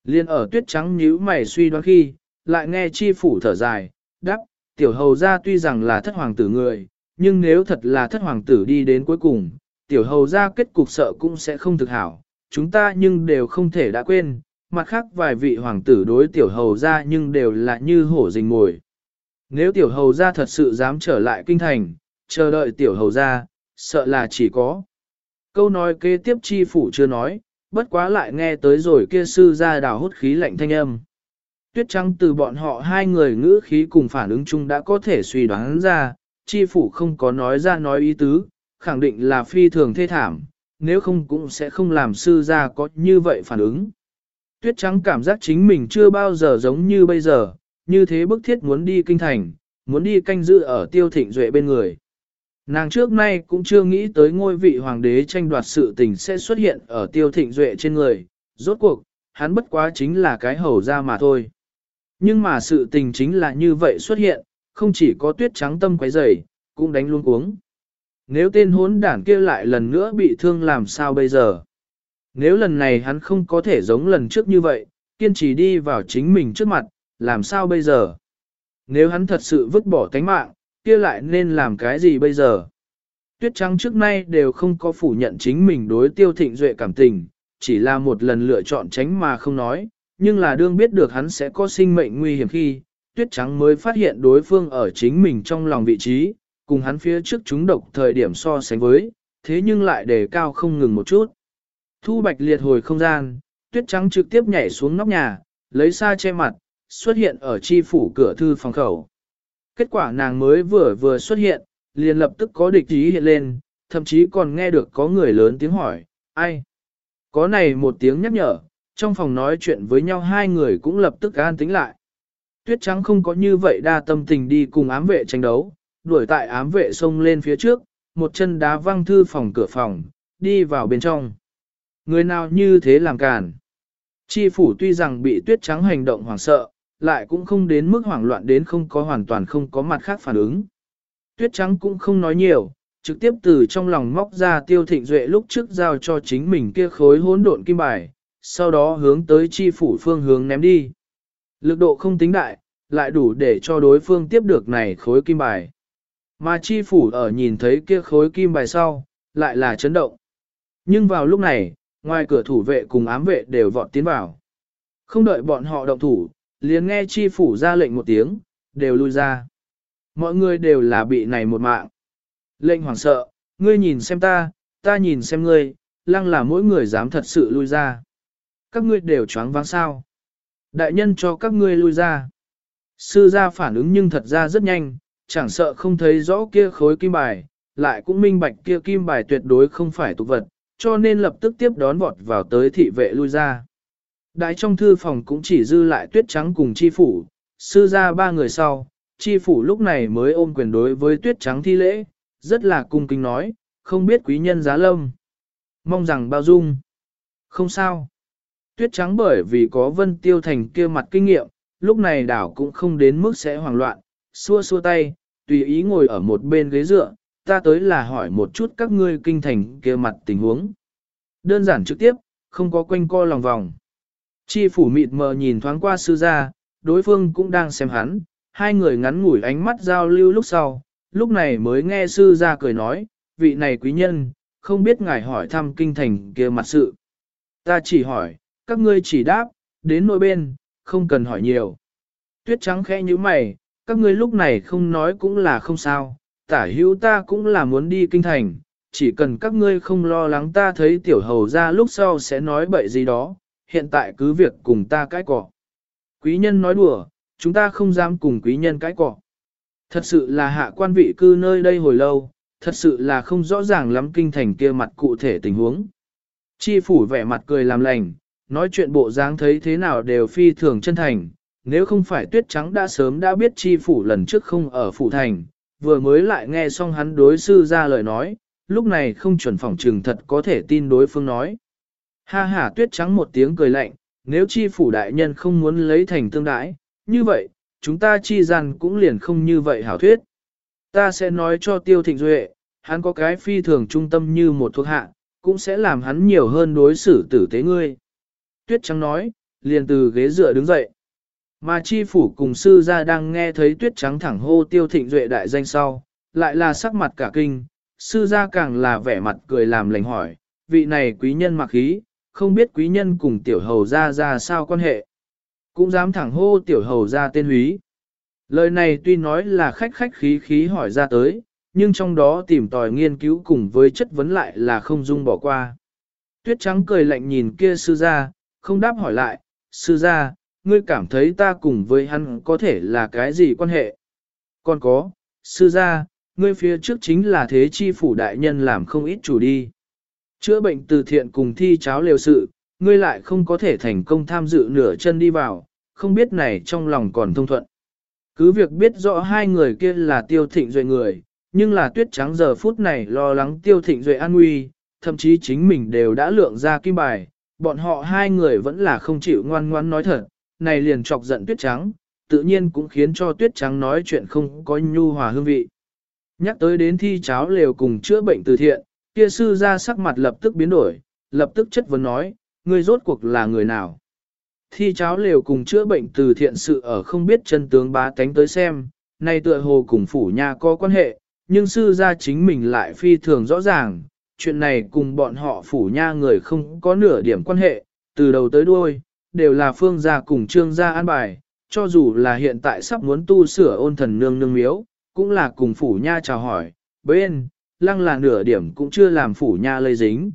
Liên ở tuyết trắng nhíu mày suy đoán khi, lại nghe chi phủ thở dài, đáp, tiểu hầu ra tuy rằng là thất hoàng tử người, nhưng nếu thật là thất hoàng tử đi đến cuối cùng, tiểu hầu ra kết cục sợ cũng sẽ không thực hảo, chúng ta nhưng đều không thể đã quên, mặt khác vài vị hoàng tử đối tiểu hầu ra nhưng đều là như hổ rình mồi. Nếu tiểu hầu ra thật sự dám trở lại kinh thành, chờ đợi tiểu hầu ra, sợ là chỉ có. Câu nói kế tiếp chi phủ chưa nói, bất quá lại nghe tới rồi kia sư ra đào hút khí lạnh thanh âm. Tuyết trắng từ bọn họ hai người ngữ khí cùng phản ứng chung đã có thể suy đoán ra, chi phủ không có nói ra nói ý tứ, khẳng định là phi thường thê thảm, nếu không cũng sẽ không làm sư ra có như vậy phản ứng. Tuyết trắng cảm giác chính mình chưa bao giờ giống như bây giờ, như thế bức thiết muốn đi kinh thành, muốn đi canh giữ ở tiêu thịnh duệ bên người. Nàng trước nay cũng chưa nghĩ tới ngôi vị hoàng đế tranh đoạt sự tình sẽ xuất hiện ở tiêu thịnh duệ trên người, rốt cuộc, hắn bất quá chính là cái hầu ra mà thôi. Nhưng mà sự tình chính là như vậy xuất hiện, không chỉ có tuyết trắng tâm quấy rầy, cũng đánh luôn uống. Nếu tên hốn đản kia lại lần nữa bị thương làm sao bây giờ? Nếu lần này hắn không có thể giống lần trước như vậy, kiên trì đi vào chính mình trước mặt, làm sao bây giờ? Nếu hắn thật sự vứt bỏ tánh mạng, kia lại nên làm cái gì bây giờ? Tuyết trắng trước nay đều không có phủ nhận chính mình đối tiêu thịnh duệ cảm tình, chỉ là một lần lựa chọn tránh mà không nói, nhưng là đương biết được hắn sẽ có sinh mệnh nguy hiểm khi, tuyết trắng mới phát hiện đối phương ở chính mình trong lòng vị trí, cùng hắn phía trước chúng độc thời điểm so sánh với, thế nhưng lại đề cao không ngừng một chút. Thu bạch liệt hồi không gian, tuyết trắng trực tiếp nhảy xuống nóc nhà, lấy xa che mặt, xuất hiện ở chi phủ cửa thư phòng khẩu. Kết quả nàng mới vừa vừa xuất hiện, liền lập tức có địch ý hiện lên, thậm chí còn nghe được có người lớn tiếng hỏi, ai? Có này một tiếng nhắc nhở, trong phòng nói chuyện với nhau hai người cũng lập tức an tính lại. Tuyết trắng không có như vậy đa tâm tình đi cùng ám vệ tranh đấu, đuổi tại ám vệ xông lên phía trước, một chân đá văng thư phòng cửa phòng, đi vào bên trong. Người nào như thế làm cản. Chi phủ tuy rằng bị tuyết trắng hành động hoảng sợ, lại cũng không đến mức hoảng loạn đến không có hoàn toàn không có mặt khác phản ứng. Tuyết trắng cũng không nói nhiều, trực tiếp từ trong lòng móc ra tiêu thịnh duệ lúc trước giao cho chính mình kia khối hỗn độn kim bài, sau đó hướng tới chi phủ phương hướng ném đi. Lực độ không tính đại, lại đủ để cho đối phương tiếp được này khối kim bài. Mà chi phủ ở nhìn thấy kia khối kim bài sau, lại là chấn động. Nhưng vào lúc này, ngoài cửa thủ vệ cùng ám vệ đều vọt tiến vào. Không đợi bọn họ động thủ, liền nghe chi phủ ra lệnh một tiếng, đều lui ra. Mọi người đều là bị này một mạng. Lệnh hoảng sợ, ngươi nhìn xem ta, ta nhìn xem ngươi, lăng là mỗi người dám thật sự lui ra. Các ngươi đều choáng váng sao. Đại nhân cho các ngươi lui ra. Sư gia phản ứng nhưng thật ra rất nhanh, chẳng sợ không thấy rõ kia khối kim bài, lại cũng minh bạch kia kim bài tuyệt đối không phải tục vật, cho nên lập tức tiếp đón vọt vào tới thị vệ lui ra. Đại trong thư phòng cũng chỉ dư lại tuyết trắng cùng chi phủ, sư gia ba người sau, chi phủ lúc này mới ôm quyền đối với tuyết trắng thi lễ, rất là cung kính nói, không biết quý nhân giá lâm. Mong rằng bao dung. Không sao. Tuyết trắng bởi vì có vân tiêu thành kia mặt kinh nghiệm, lúc này đảo cũng không đến mức sẽ hoảng loạn, xua xua tay, tùy ý ngồi ở một bên ghế dựa, ta tới là hỏi một chút các ngươi kinh thành kia mặt tình huống. Đơn giản trực tiếp, không có quanh co lòng vòng. Chi phủ mịt mờ nhìn thoáng qua sư gia, đối phương cũng đang xem hắn, hai người ngắn ngủi ánh mắt giao lưu lúc sau, lúc này mới nghe sư gia cười nói, vị này quý nhân, không biết ngài hỏi thăm kinh thành kia mặt sự. Ta chỉ hỏi, các ngươi chỉ đáp, đến nội bên, không cần hỏi nhiều. Tuyết trắng khẽ như mày, các ngươi lúc này không nói cũng là không sao, tả hữu ta cũng là muốn đi kinh thành, chỉ cần các ngươi không lo lắng ta thấy tiểu hầu ra lúc sau sẽ nói bậy gì đó, hiện tại cứ việc cùng ta cãi cọ. Quý nhân nói đùa, chúng ta không dám cùng quý nhân cãi cọ. Thật sự là hạ quan vị cư nơi đây hồi lâu, thật sự là không rõ ràng lắm kinh thành kia mặt cụ thể tình huống. Chi phủ vẻ mặt cười làm lành, nói chuyện bộ dáng thấy thế nào đều phi thường chân thành, nếu không phải tuyết trắng đã sớm đã biết chi phủ lần trước không ở phủ thành, vừa mới lại nghe xong hắn đối sư ra lời nói, lúc này không chuẩn phỏng trừng thật có thể tin đối phương nói. Ha ha tuyết trắng một tiếng cười lạnh, nếu chi phủ đại nhân không muốn lấy thành tương đãi, như vậy, chúng ta chi rằng cũng liền không như vậy hảo thuyết. Ta sẽ nói cho tiêu thịnh duệ, hắn có cái phi thường trung tâm như một thuộc hạ, cũng sẽ làm hắn nhiều hơn đối xử tử tế ngươi. Tuyết trắng nói, liền từ ghế dựa đứng dậy. Mà chi phủ cùng sư gia đang nghe thấy tuyết trắng thẳng hô tiêu thịnh duệ đại danh sau, lại là sắc mặt cả kinh, sư gia càng là vẻ mặt cười làm lành hỏi, vị này quý nhân mặc khí, không biết quý nhân cùng tiểu hầu gia ra sao quan hệ. Cũng dám thẳng hô tiểu hầu gia tên húy. Lời này tuy nói là khách khách khí khí hỏi ra tới, nhưng trong đó tìm tòi nghiên cứu cùng với chất vấn lại là không dung bỏ qua. Tuyết trắng cười lạnh nhìn kia sư gia, không đáp hỏi lại, sư gia, ngươi cảm thấy ta cùng với hắn có thể là cái gì quan hệ? Còn có, sư gia, ngươi phía trước chính là thế chi phủ đại nhân làm không ít chủ đi. Chữa bệnh từ thiện cùng thi cháo liều sự, ngươi lại không có thể thành công tham dự nửa chân đi vào, không biết này trong lòng còn thông thuận. Cứ việc biết rõ hai người kia là tiêu thịnh duệ người, nhưng là tuyết trắng giờ phút này lo lắng tiêu thịnh duệ an nguy, thậm chí chính mình đều đã lượng ra kim bài, bọn họ hai người vẫn là không chịu ngoan ngoan nói thật, này liền chọc giận tuyết trắng, tự nhiên cũng khiến cho tuyết trắng nói chuyện không có nhu hòa hương vị. Nhắc tới đến thi cháo lều cùng chữa bệnh từ thiện, kia sư ra sắc mặt lập tức biến đổi, lập tức chất vấn nói, ngươi rốt cuộc là người nào? Thi cháo lều cùng chữa bệnh từ thiện sự ở không biết chân tướng bá tánh tới xem, này tựa hồ cùng phủ nhà có quan hệ, nhưng sư gia chính mình lại phi thường rõ ràng, chuyện này cùng bọn họ phủ nha người không có nửa điểm quan hệ, từ đầu tới đuôi, đều là phương gia cùng trương gia an bài, cho dù là hiện tại sắp muốn tu sửa ôn thần nương nương miếu, cũng là cùng phủ nha chào hỏi, bên, lăng là nửa điểm cũng chưa làm phủ nha lây dính.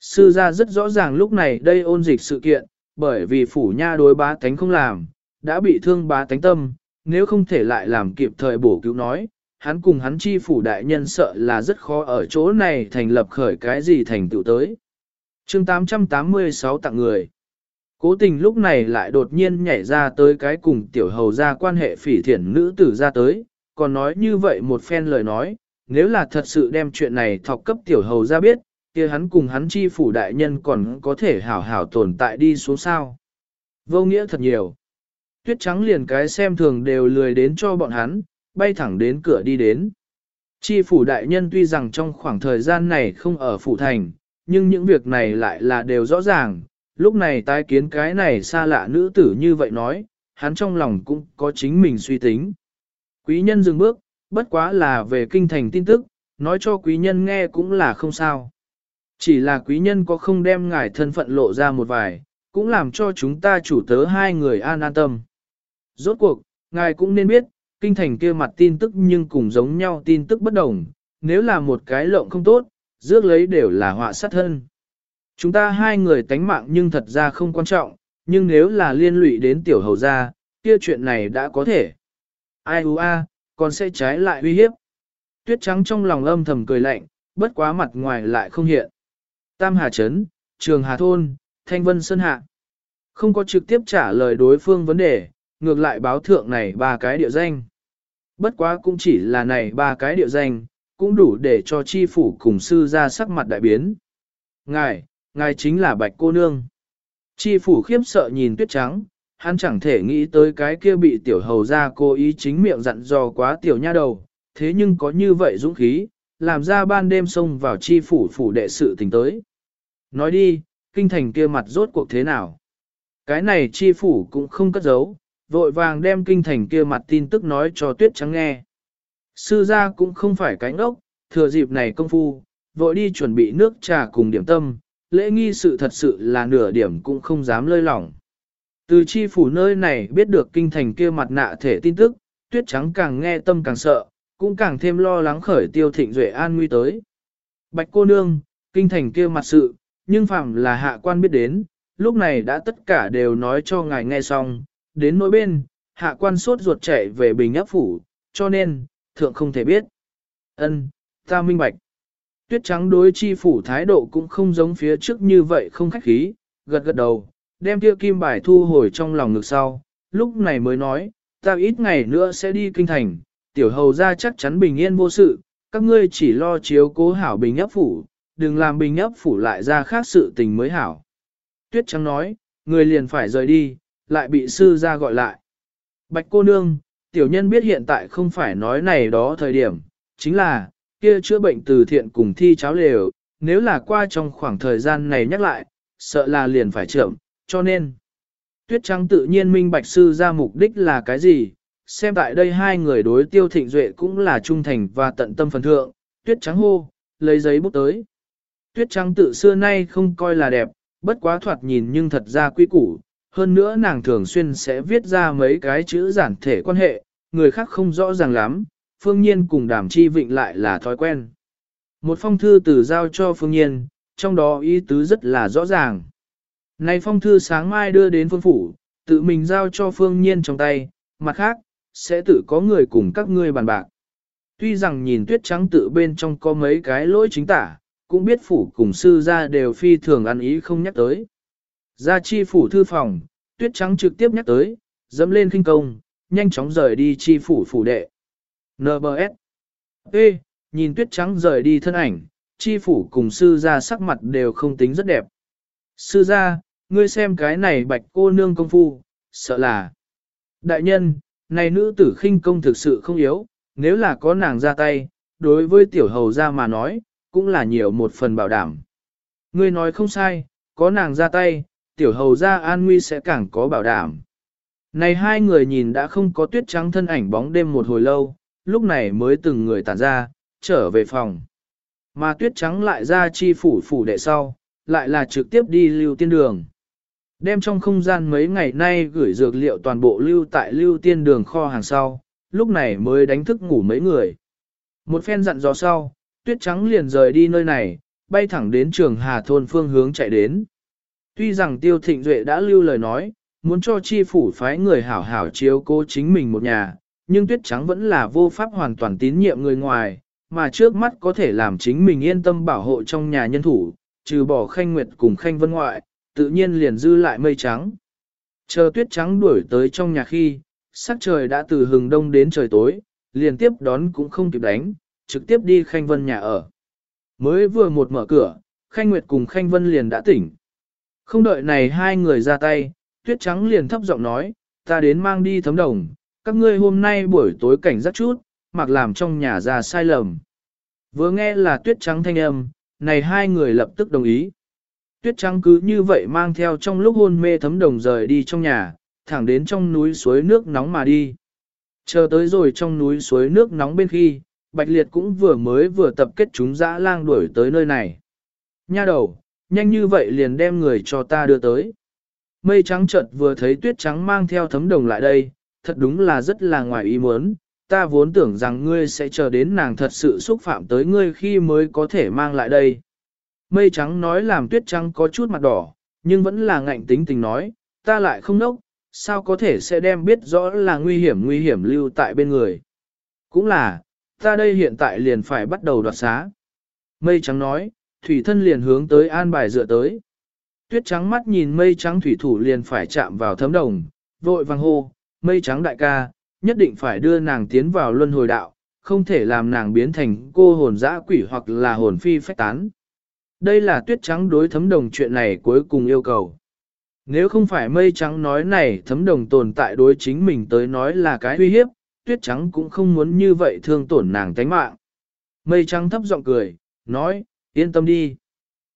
Sư gia rất rõ ràng lúc này đây ôn dịch sự kiện, bởi vì phủ nha đối bá tánh không làm, đã bị thương bá tánh tâm, nếu không thể lại làm kịp thời bổ cứu nói, hắn cùng hắn chi phủ đại nhân sợ là rất khó ở chỗ này thành lập khởi cái gì thành tựu tới. chương 886 tặng người. Cố tình lúc này lại đột nhiên nhảy ra tới cái cùng tiểu hầu ra quan hệ phỉ thiện nữ tử ra tới, còn nói như vậy một phen lời nói, nếu là thật sự đem chuyện này thọc cấp tiểu hầu ra biết, kia hắn cùng hắn chi phủ đại nhân còn có thể hảo hảo tồn tại đi xuống sao. Vô nghĩa thật nhiều. Tuyết trắng liền cái xem thường đều lười đến cho bọn hắn, bay thẳng đến cửa đi đến. Chi phủ đại nhân tuy rằng trong khoảng thời gian này không ở phủ thành, nhưng những việc này lại là đều rõ ràng, lúc này tái kiến cái này xa lạ nữ tử như vậy nói, hắn trong lòng cũng có chính mình suy tính. Quý nhân dừng bước, bất quá là về kinh thành tin tức, nói cho quý nhân nghe cũng là không sao. Chỉ là quý nhân có không đem ngài thân phận lộ ra một vài, cũng làm cho chúng ta chủ tớ hai người an an tâm. Rốt cuộc, ngài cũng nên biết, kinh thành kia mặt tin tức nhưng cùng giống nhau tin tức bất đồng, nếu là một cái lộng không tốt, rước lấy đều là họa sát thân. Chúng ta hai người tánh mạng nhưng thật ra không quan trọng, nhưng nếu là liên lụy đến tiểu hầu gia, kia chuyện này đã có thể. Ai hú a, còn sẽ trái lại uy hiếp. Tuyết trắng trong lòng âm thầm cười lạnh, bất quá mặt ngoài lại không hiện. Tam Hà Trấn, Trường Hà Thôn, Thanh Vân Sơn Hạ. Không có trực tiếp trả lời đối phương vấn đề, ngược lại báo thượng này ba cái địa danh. Bất quá cũng chỉ là này ba cái địa danh, cũng đủ để cho chi phủ cùng sư ra sắc mặt đại biến. Ngài, ngài chính là bạch cô nương. Chi phủ khiếp sợ nhìn tuyết trắng, hắn chẳng thể nghĩ tới cái kia bị tiểu hầu ra cố ý chính miệng dặn dò quá tiểu nha đầu, thế nhưng có như vậy dũng khí, làm ra ban đêm xông vào chi phủ phủ đệ sự tình tới. Nói đi, kinh thành kia mặt rốt cuộc thế nào? Cái này chi phủ cũng không cất giấu, vội vàng đem kinh thành kia mặt tin tức nói cho tuyết trắng nghe. Sư gia cũng không phải cánh ốc, thừa dịp này công phu, vội đi chuẩn bị nước trà cùng điểm tâm, lễ nghi sự thật sự là nửa điểm cũng không dám lơi lỏng. Từ chi phủ nơi này biết được kinh thành kia mặt nạ thể tin tức, tuyết trắng càng nghe tâm càng sợ, cũng càng thêm lo lắng khởi tiêu thịnh duệ an nguy tới. Bạch cô nương, kinh thành kia mặt sự, nhưng phạm là hạ quan biết đến, lúc này đã tất cả đều nói cho ngài nghe xong, đến nỗi bên, hạ quan sốt ruột chạy về bình áp phủ, cho nên, thượng không thể biết. Ân, ta minh bạch. Tuyết trắng đối chi phủ thái độ cũng không giống phía trước như vậy không khách khí, gật gật đầu, đem tiêu kim bài thu hồi trong lòng ngực sau, lúc này mới nói, ta ít ngày nữa sẽ đi kinh thành, tiểu hầu ra chắc chắn bình yên vô sự, các ngươi chỉ lo chiếu cố hảo bình áp phủ, đừng làm bình áp phủ lại ra khác sự tình mới hảo. Tuyết trắng nói, người liền phải rời đi, lại bị sư ra gọi lại. Bạch cô nương, tiểu nhân biết hiện tại không phải nói này đó thời điểm, chính là, kia chữa bệnh từ thiện cùng thi cháo lều, nếu là qua trong khoảng thời gian này nhắc lại, sợ là liền phải trưởng, cho nên. Tuyết trắng tự nhiên minh bạch sư ra mục đích là cái gì, xem tại đây hai người đối tiêu thịnh duệ cũng là trung thành và tận tâm phần thượng, tuyết trắng hô, lấy giấy bút tới. Tuyết trắng tự xưa nay không coi là đẹp, bất quá thoạt nhìn nhưng thật ra quý củ, hơn nữa nàng thường xuyên sẽ viết ra mấy cái chữ giản thể quan hệ, người khác không rõ ràng lắm, phương nhiên cùng đàm chi vịnh lại là thói quen. Một phong thư từ giao cho phương nhiên, trong đó ý tứ rất là rõ ràng. Này phong thư sáng mai đưa đến phương phủ, tự mình giao cho phương nhiên trong tay, mặt khác, sẽ tự có người cùng các ngươi bàn bạc. Tuy rằng nhìn tuyết trắng tự bên trong có mấy cái lỗi chính tả, cũng biết phủ cùng sư ra đều phi thường ăn ý không nhắc tới. Gia chi phủ thư phòng, tuyết trắng trực tiếp nhắc tới, dẫm lên kinh công, nhanh chóng rời đi chi phủ phủ đệ. NBS Ê, nhìn tuyết trắng rời đi thân ảnh, chi phủ cùng sư gia sắc mặt đều không tính rất đẹp. Sư gia, ngươi xem cái này bạch cô nương công phu, sợ là. Đại nhân, này nữ tử khinh công thực sự không yếu, nếu là có nàng ra tay, đối với tiểu hầu gia mà nói, cũng là nhiều một phần bảo đảm. Ngươi nói không sai, có nàng ra tay, tiểu hầu gia an nguy sẽ càng có bảo đảm. Này hai người nhìn đã không có tuyết trắng thân ảnh bóng đêm một hồi lâu, lúc này mới từng người tản ra, trở về phòng. Mà tuyết trắng lại ra chi phủ phủ đệ sau, lại là trực tiếp đi lưu tiên đường. Đem trong không gian mấy ngày nay gửi dược liệu toàn bộ lưu tại lưu tiên đường kho hàng sau, lúc này mới đánh thức ngủ mấy người. Một phen dặn dò sau, tuyết trắng liền rời đi nơi này, bay thẳng đến trường Hà Thôn phương hướng chạy đến. Tuy rằng Tiêu Thịnh Duệ đã lưu lời nói, muốn cho chi phủ phái người hảo hảo chiếu cố chính mình một nhà, nhưng tuyết trắng vẫn là vô pháp hoàn toàn tín nhiệm người ngoài, mà trước mắt có thể làm chính mình yên tâm bảo hộ trong nhà nhân thủ, trừ bỏ khanh nguyệt cùng khanh vân ngoại, tự nhiên liền dư lại mây trắng. Chờ tuyết trắng đuổi tới trong nhà khi, sắc trời đã từ hừng đông đến trời tối, liền tiếp đón cũng không kịp đánh, trực tiếp đi khanh vân nhà ở. Mới vừa một mở cửa, khanh nguyệt cùng khanh vân liền đã tỉnh. Không đợi này hai người ra tay, tuyết trắng liền thấp giọng nói, ta đến mang đi thấm đồng, các ngươi hôm nay buổi tối cảnh giác chút, mặc làm trong nhà ra sai lầm. Vừa nghe là tuyết trắng thanh âm, này hai người lập tức đồng ý. Tuyết trắng cứ như vậy mang theo trong lúc hôn mê thấm đồng rời đi trong nhà, thẳng đến trong núi suối nước nóng mà đi. Chờ tới rồi trong núi suối nước nóng bên khi, Bạch Liệt cũng vừa mới vừa tập kết chúng dã lang đuổi tới nơi này. Nha đầu, nhanh như vậy liền đem người cho ta đưa tới. Mây trắng chợt vừa thấy tuyết trắng mang theo thấm đồng lại đây, thật đúng là rất là ngoài ý muốn, ta vốn tưởng rằng ngươi sẽ chờ đến nàng thật sự xúc phạm tới ngươi khi mới có thể mang lại đây. Mây trắng nói làm tuyết trắng có chút mặt đỏ, nhưng vẫn là ngạnh tính tình nói, ta lại không nốc, sao có thể sẽ đem biết rõ là nguy hiểm nguy hiểm lưu tại bên người. Cũng là, ta đây hiện tại liền phải bắt đầu đoạt xá. Mây trắng nói, thủy thân liền hướng tới an bài dựa tới. Tuyết trắng mắt nhìn mây trắng thủy thủ liền phải chạm vào thấm đồng, vội vàng hô, mây trắng đại ca, nhất định phải đưa nàng tiến vào luân hồi đạo, không thể làm nàng biến thành cô hồn dã quỷ hoặc là hồn phi phách tán. Đây là tuyết trắng đối thấm đồng chuyện này cuối cùng yêu cầu. Nếu không phải mây trắng nói này thấm đồng tồn tại đối chính mình tới nói là cái uy hiếp, tuyết trắng cũng không muốn như vậy thương tổn nàng tánh mạng. Mây trắng thấp giọng cười, nói, yên tâm đi.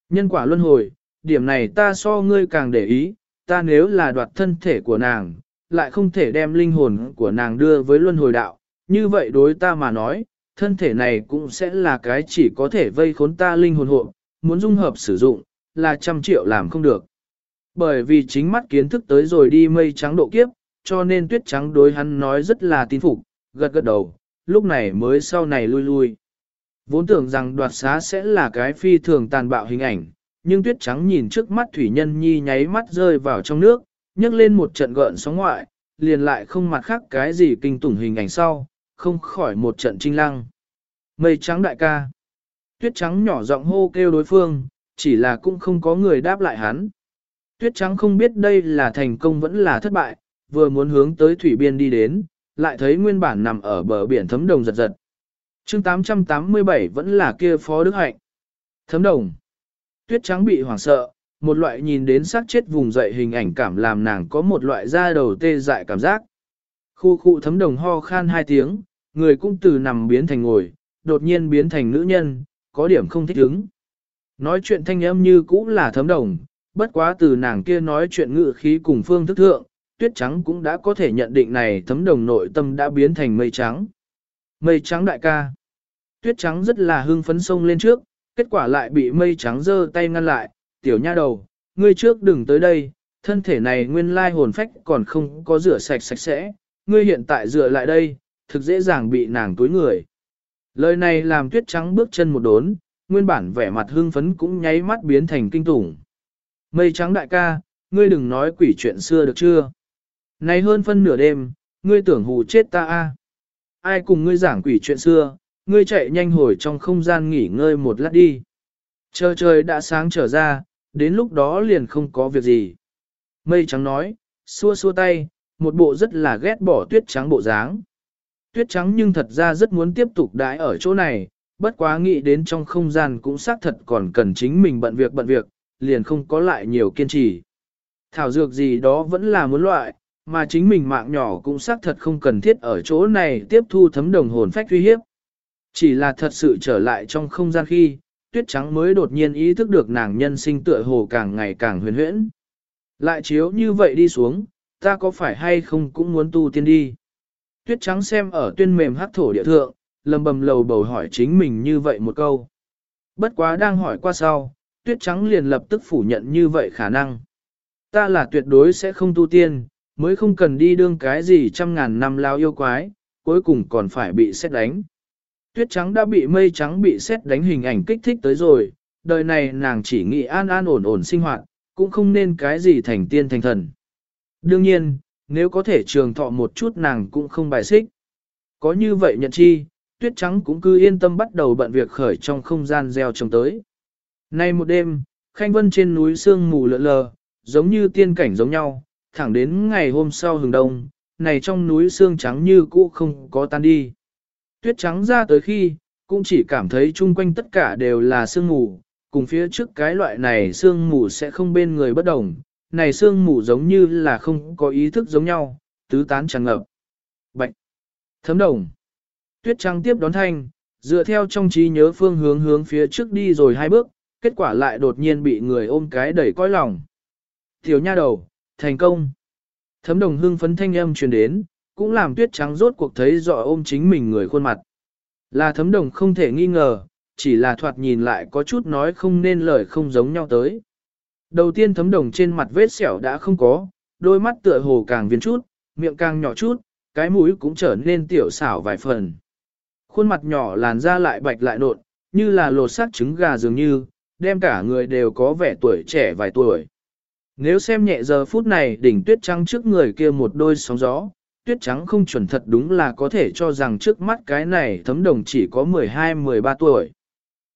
Nhân quả luân hồi, điểm này ta so ngươi càng để ý, ta nếu là đoạt thân thể của nàng, lại không thể đem linh hồn của nàng đưa với luân hồi đạo, như vậy đối ta mà nói, thân thể này cũng sẽ là cái chỉ có thể vây khốn ta linh hồn hộ, muốn dung hợp sử dụng, là trăm triệu làm không được. Bởi vì chính mắt kiến thức tới rồi đi mây trắng độ kiếp, cho nên tuyết trắng đối hắn nói rất là tin phục, gật gật đầu, lúc này mới sau này lui lui. Vốn tưởng rằng đoạt xá sẽ là cái phi thường tàn bạo hình ảnh, nhưng tuyết trắng nhìn trước mắt thủy nhân nhi nháy mắt rơi vào trong nước, nhấc lên một trận gợn sóng ngoại, liền lại không mặt khác cái gì kinh tủng hình ảnh sau, không khỏi một trận trinh lăng. Mây trắng đại ca. Tuyết trắng nhỏ giọng hô kêu đối phương, chỉ là cũng không có người đáp lại hắn. Tuyết trắng không biết đây là thành công vẫn là thất bại, vừa muốn hướng tới thủy biên đi đến, lại thấy nguyên bản nằm ở bờ biển thấm đồng giật giật chương 887 vẫn là kia phó đức hạnh. Thấm đồng. Tuyết trắng bị hoảng sợ, một loại nhìn đến xác chết vùng dậy hình ảnh cảm làm nàng có một loại da đầu tê dại cảm giác. Khu khu thấm đồng ho khan hai tiếng, người cũng từ nằm biến thành ngồi, đột nhiên biến thành nữ nhân, có điểm không thích ứng. Nói chuyện thanh âm như cũ là thấm đồng, bất quá từ nàng kia nói chuyện ngự khí cùng phương thức thượng, tuyết trắng cũng đã có thể nhận định này thấm đồng nội tâm đã biến thành mây trắng. Mây trắng đại ca. Tuyết trắng rất là hưng phấn sông lên trước, kết quả lại bị mây trắng giơ tay ngăn lại, tiểu nha đầu, ngươi trước đừng tới đây, thân thể này nguyên lai hồn phách còn không có rửa sạch sạch sẽ, ngươi hiện tại rửa lại đây, thực dễ dàng bị nàng túi người. Lời này làm tuyết trắng bước chân một đốn, nguyên bản vẻ mặt hưng phấn cũng nháy mắt biến thành kinh tủng. Mây trắng đại ca, ngươi đừng nói quỷ chuyện xưa được chưa? Này hơn phân nửa đêm, ngươi tưởng hù chết ta a? Ai cùng ngươi giảng quỷ chuyện xưa, ngươi chạy nhanh hồi trong không gian nghỉ ngơi một lát đi. Chờ trời đã sáng trở ra, đến lúc đó liền không có việc gì. Mây trắng nói, xua xua tay, một bộ rất là ghét bỏ tuyết trắng bộ dáng. Tuyết trắng nhưng thật ra rất muốn tiếp tục đãi ở chỗ này, bất quá nghĩ đến trong không gian cũng xác thật còn cần chính mình bận việc bận việc, liền không có lại nhiều kiên trì. Thảo dược gì đó vẫn là muốn loại, mà chính mình mạng nhỏ cũng xác thật không cần thiết ở chỗ này tiếp thu thấm đồng hồn phách uy hiếp. Chỉ là thật sự trở lại trong không gian khi, tuyết trắng mới đột nhiên ý thức được nàng nhân sinh tựa hồ càng ngày càng huyền huyễn. Lại chiếu như vậy đi xuống, ta có phải hay không cũng muốn tu tiên đi. Tuyết trắng xem ở tuyên mềm hắc thổ địa thượng, lầm bầm lầu bầu hỏi chính mình như vậy một câu. Bất quá đang hỏi qua sau, tuyết trắng liền lập tức phủ nhận như vậy khả năng. Ta là tuyệt đối sẽ không tu tiên, mới không cần đi đương cái gì trăm ngàn năm lao yêu quái, cuối cùng còn phải bị xét đánh. Tuyết trắng đã bị mây trắng bị xét đánh hình ảnh kích thích tới rồi, đời này nàng chỉ nghĩ an an ổn ổn sinh hoạt, cũng không nên cái gì thành tiên thành thần. Đương nhiên, nếu có thể trường thọ một chút nàng cũng không bài xích. Có như vậy nhận chi, tuyết trắng cũng cứ yên tâm bắt đầu bận việc khởi trong không gian gieo trồng tới. Nay một đêm, khanh vân trên núi sương mù lợn lờ, giống như tiên cảnh giống nhau, thẳng đến ngày hôm sau hừng đông, này trong núi sương trắng như cũ không có tan đi. Tuyết trắng ra tới khi, cũng chỉ cảm thấy chung quanh tất cả đều là sương mù, cùng phía trước cái loại này sương mù sẽ không bên người bất đồng, này sương mù giống như là không có ý thức giống nhau, tứ tán tràn ngập. Bạch! Thấm đồng! Tuyết trắng tiếp đón thanh, dựa theo trong trí nhớ phương hướng hướng phía trước đi rồi hai bước, kết quả lại đột nhiên bị người ôm cái đẩy coi lòng. Tiểu nha đầu, thành công! Thấm đồng hưng phấn thanh âm truyền đến, cũng làm tuyết trắng rốt cuộc thấy rõ ôm chính mình người khuôn mặt. Là thấm đồng không thể nghi ngờ, chỉ là thoạt nhìn lại có chút nói không nên lời không giống nhau tới. Đầu tiên thấm đồng trên mặt vết sẹo đã không có, đôi mắt tựa hồ càng viên chút, miệng càng nhỏ chút, cái mũi cũng trở nên tiểu xảo vài phần. Khuôn mặt nhỏ làn da lại bạch lại nộn, như là lột xác trứng gà dường như, đem cả người đều có vẻ tuổi trẻ vài tuổi. Nếu xem nhẹ giờ phút này đỉnh tuyết trắng trước người kia một đôi sóng gió, tuyết trắng không chuẩn thật đúng là có thể cho rằng trước mắt cái này thấm đồng chỉ có 12-13 tuổi.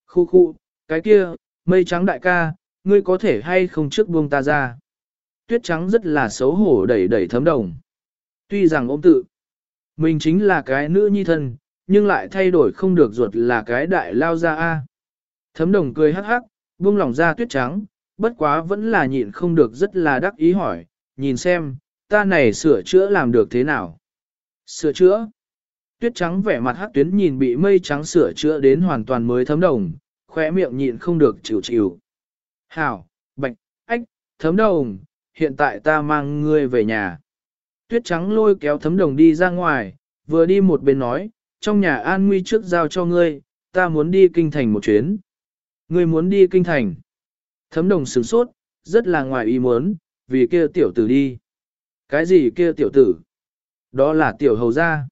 Khu khu, cái kia, mây trắng đại ca, ngươi có thể hay không trước buông ta ra. Tuyết trắng rất là xấu hổ đẩy đẩy thấm đồng. Tuy rằng ôm tự, mình chính là cái nữ nhi thân, nhưng lại thay đổi không được ruột là cái đại lao ra a. Thấm đồng cười hắc hắc, buông lòng ra tuyết trắng, bất quá vẫn là nhịn không được rất là đắc ý hỏi, nhìn xem, ta này sửa chữa làm được thế nào? Sửa chữa? Tuyết trắng vẻ mặt hát tuyến nhìn bị mây trắng sửa chữa đến hoàn toàn mới thấm đồng, khóe miệng nhịn không được chịu chịu. Hảo, bạch, ách, thấm đồng, hiện tại ta mang ngươi về nhà. Tuyết trắng lôi kéo thấm đồng đi ra ngoài, vừa đi một bên nói, trong nhà an nguy trước giao cho ngươi, ta muốn đi kinh thành một chuyến. Ngươi muốn đi kinh thành. Thấm đồng sửng sốt, rất là ngoài ý muốn, vì kia tiểu tử đi. Cái gì kia tiểu tử? Đó là tiểu hầu gia.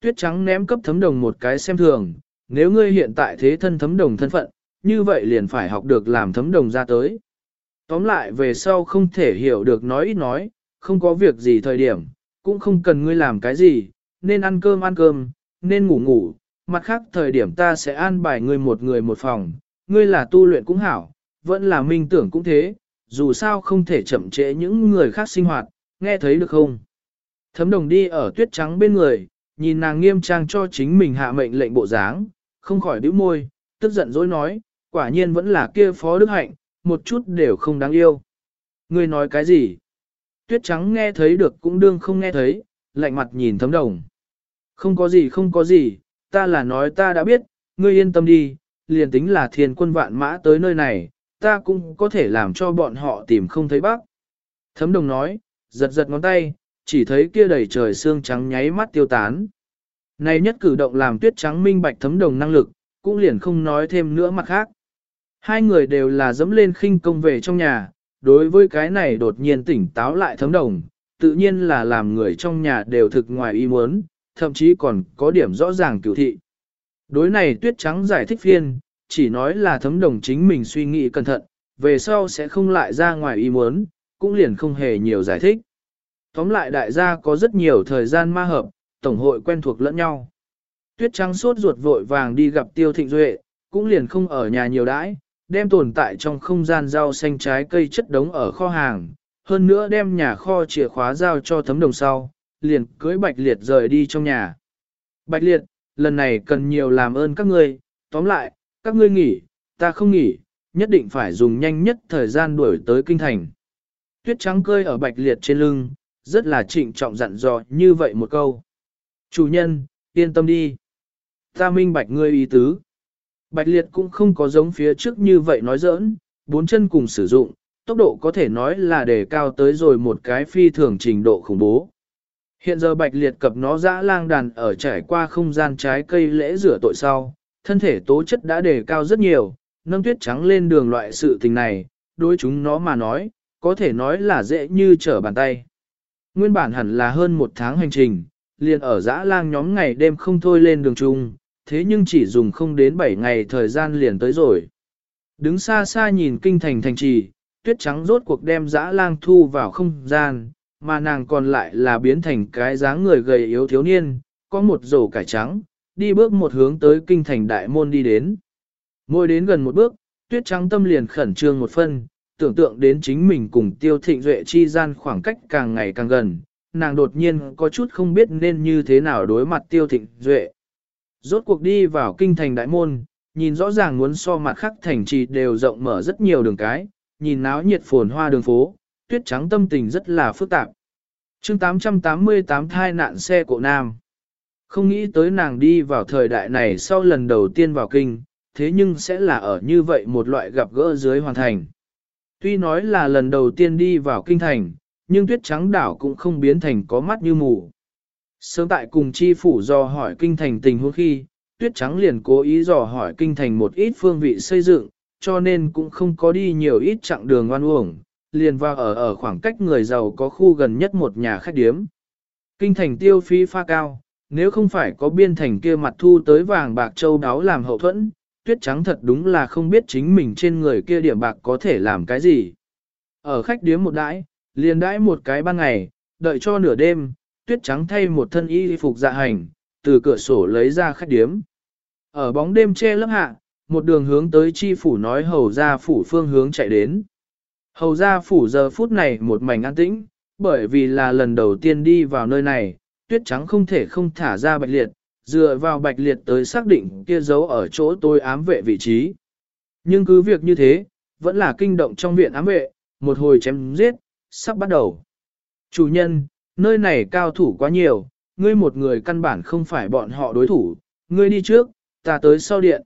Tuyết trắng ném cấp thấm đồng một cái xem thường, nếu ngươi hiện tại thế thân thấm đồng thân phận, như vậy liền phải học được làm thấm đồng ra tới. Tóm lại về sau không thể hiểu được nói ít nói, không có việc gì thời điểm, cũng không cần ngươi làm cái gì, nên ăn cơm ăn cơm, nên ngủ ngủ, mặt khác thời điểm ta sẽ an bài ngươi một người một phòng, ngươi là tu luyện cũng hảo, vẫn là minh tưởng cũng thế, dù sao không thể chậm trễ những người khác sinh hoạt, nghe thấy được không? Thấm đồng đi ở tuyết trắng bên người, nhìn nàng nghiêm trang cho chính mình hạ mệnh lệnh bộ dáng, không khỏi bĩu môi, tức giận dối nói, quả nhiên vẫn là kia phó đức hạnh, một chút đều không đáng yêu. Ngươi nói cái gì? Tuyết trắng nghe thấy được cũng đương không nghe thấy, lạnh mặt nhìn thấm đồng. Không có gì không có gì, ta là nói ta đã biết, ngươi yên tâm đi, liền tính là thiên quân vạn mã tới nơi này, ta cũng có thể làm cho bọn họ tìm không thấy bác. Thấm đồng nói, giật giật ngón tay, chỉ thấy kia đầy trời xương trắng nháy mắt tiêu tán. Này nhất cử động làm tuyết trắng minh bạch thấm đồng năng lực, cũng liền không nói thêm nữa mặt khác. Hai người đều là dẫm lên khinh công về trong nhà, đối với cái này đột nhiên tỉnh táo lại thấm đồng, tự nhiên là làm người trong nhà đều thực ngoài ý muốn, thậm chí còn có điểm rõ ràng cửu thị. Đối này tuyết trắng giải thích phiên, chỉ nói là thấm đồng chính mình suy nghĩ cẩn thận, về sau sẽ không lại ra ngoài ý muốn, cũng liền không hề nhiều giải thích. Tóm lại đại gia có rất nhiều thời gian ma hợp, tổng hội quen thuộc lẫn nhau. Tuyết trắng sốt ruột vội vàng đi gặp tiêu thịnh duệ, cũng liền không ở nhà nhiều đãi, đem tồn tại trong không gian rau xanh trái cây chất đống ở kho hàng, hơn nữa đem nhà kho chìa khóa giao cho thấm đồng sau, liền cưới Bạch Liệt rời đi trong nhà. Bạch Liệt, lần này cần nhiều làm ơn các ngươi, tóm lại, các ngươi nghỉ, ta không nghỉ, nhất định phải dùng nhanh nhất thời gian đuổi tới kinh thành. Tuyết trắng cơi ở Bạch Liệt trên lưng, rất là trịnh trọng dặn dò như vậy một câu. Chủ nhân, yên tâm đi. Ta minh bạch ngươi ý tứ. Bạch liệt cũng không có giống phía trước như vậy nói giỡn, bốn chân cùng sử dụng, tốc độ có thể nói là đề cao tới rồi một cái phi thường trình độ khủng bố. Hiện giờ bạch liệt cập nó dã lang đàn ở trải qua không gian trái cây lễ rửa tội sau, thân thể tố chất đã đề cao rất nhiều, nâng tuyết trắng lên đường loại sự tình này, đối chúng nó mà nói, có thể nói là dễ như trở bàn tay. Nguyên bản hẳn là hơn một tháng hành trình, liền ở dã lang nhóm ngày đêm không thôi lên đường chung, thế nhưng chỉ dùng không đến 7 ngày thời gian liền tới rồi. Đứng xa xa nhìn kinh thành thành trì, tuyết trắng rốt cuộc đem dã lang thu vào không gian, mà nàng còn lại là biến thành cái dáng người gầy yếu thiếu niên, có một rổ cải trắng, đi bước một hướng tới kinh thành đại môn đi đến. Mỗi đến gần một bước, tuyết trắng tâm liền khẩn trương một phân, tưởng tượng đến chính mình cùng tiêu thịnh duệ chi gian khoảng cách càng ngày càng gần, nàng đột nhiên có chút không biết nên như thế nào đối mặt tiêu thịnh duệ. Rốt cuộc đi vào kinh thành đại môn, nhìn rõ ràng muốn so mặt khác thành trì đều rộng mở rất nhiều đường cái, nhìn náo nhiệt phồn hoa đường phố, tuyết trắng tâm tình rất là phức tạp. chương 888 thai nạn xe cộ nam. Không nghĩ tới nàng đi vào thời đại này sau lần đầu tiên vào kinh, thế nhưng sẽ là ở như vậy một loại gặp gỡ dưới hoàn thành. Tuy nói là lần đầu tiên đi vào kinh thành, nhưng tuyết trắng đảo cũng không biến thành có mắt như mù. Sớm tại cùng chi phủ do hỏi kinh thành tình huống khi, tuyết trắng liền cố ý dò hỏi kinh thành một ít phương vị xây dựng, cho nên cũng không có đi nhiều ít chặng đường oan uổng, liền vào ở ở khoảng cách người giàu có khu gần nhất một nhà khách điếm. Kinh thành tiêu phí pha cao, nếu không phải có biên thành kia mặt thu tới vàng bạc châu đáo làm hậu thuẫn, tuyết trắng thật đúng là không biết chính mình trên người kia điểm bạc có thể làm cái gì. Ở khách điếm một đãi, liền đãi một cái ban ngày, đợi cho nửa đêm, tuyết trắng thay một thân y phục dạ hành, từ cửa sổ lấy ra khách điếm. Ở bóng đêm che lấp hạ, một đường hướng tới chi phủ nói hầu ra phủ phương hướng chạy đến. Hầu ra phủ giờ phút này một mảnh an tĩnh, bởi vì là lần đầu tiên đi vào nơi này, tuyết trắng không thể không thả ra bạch liệt, dựa vào bạch liệt tới xác định kia giấu ở chỗ tôi ám vệ vị trí. Nhưng cứ việc như thế, vẫn là kinh động trong viện ám vệ, một hồi chém giết, sắp bắt đầu. Chủ nhân, nơi này cao thủ quá nhiều, ngươi một người căn bản không phải bọn họ đối thủ, ngươi đi trước, ta tới sau điện.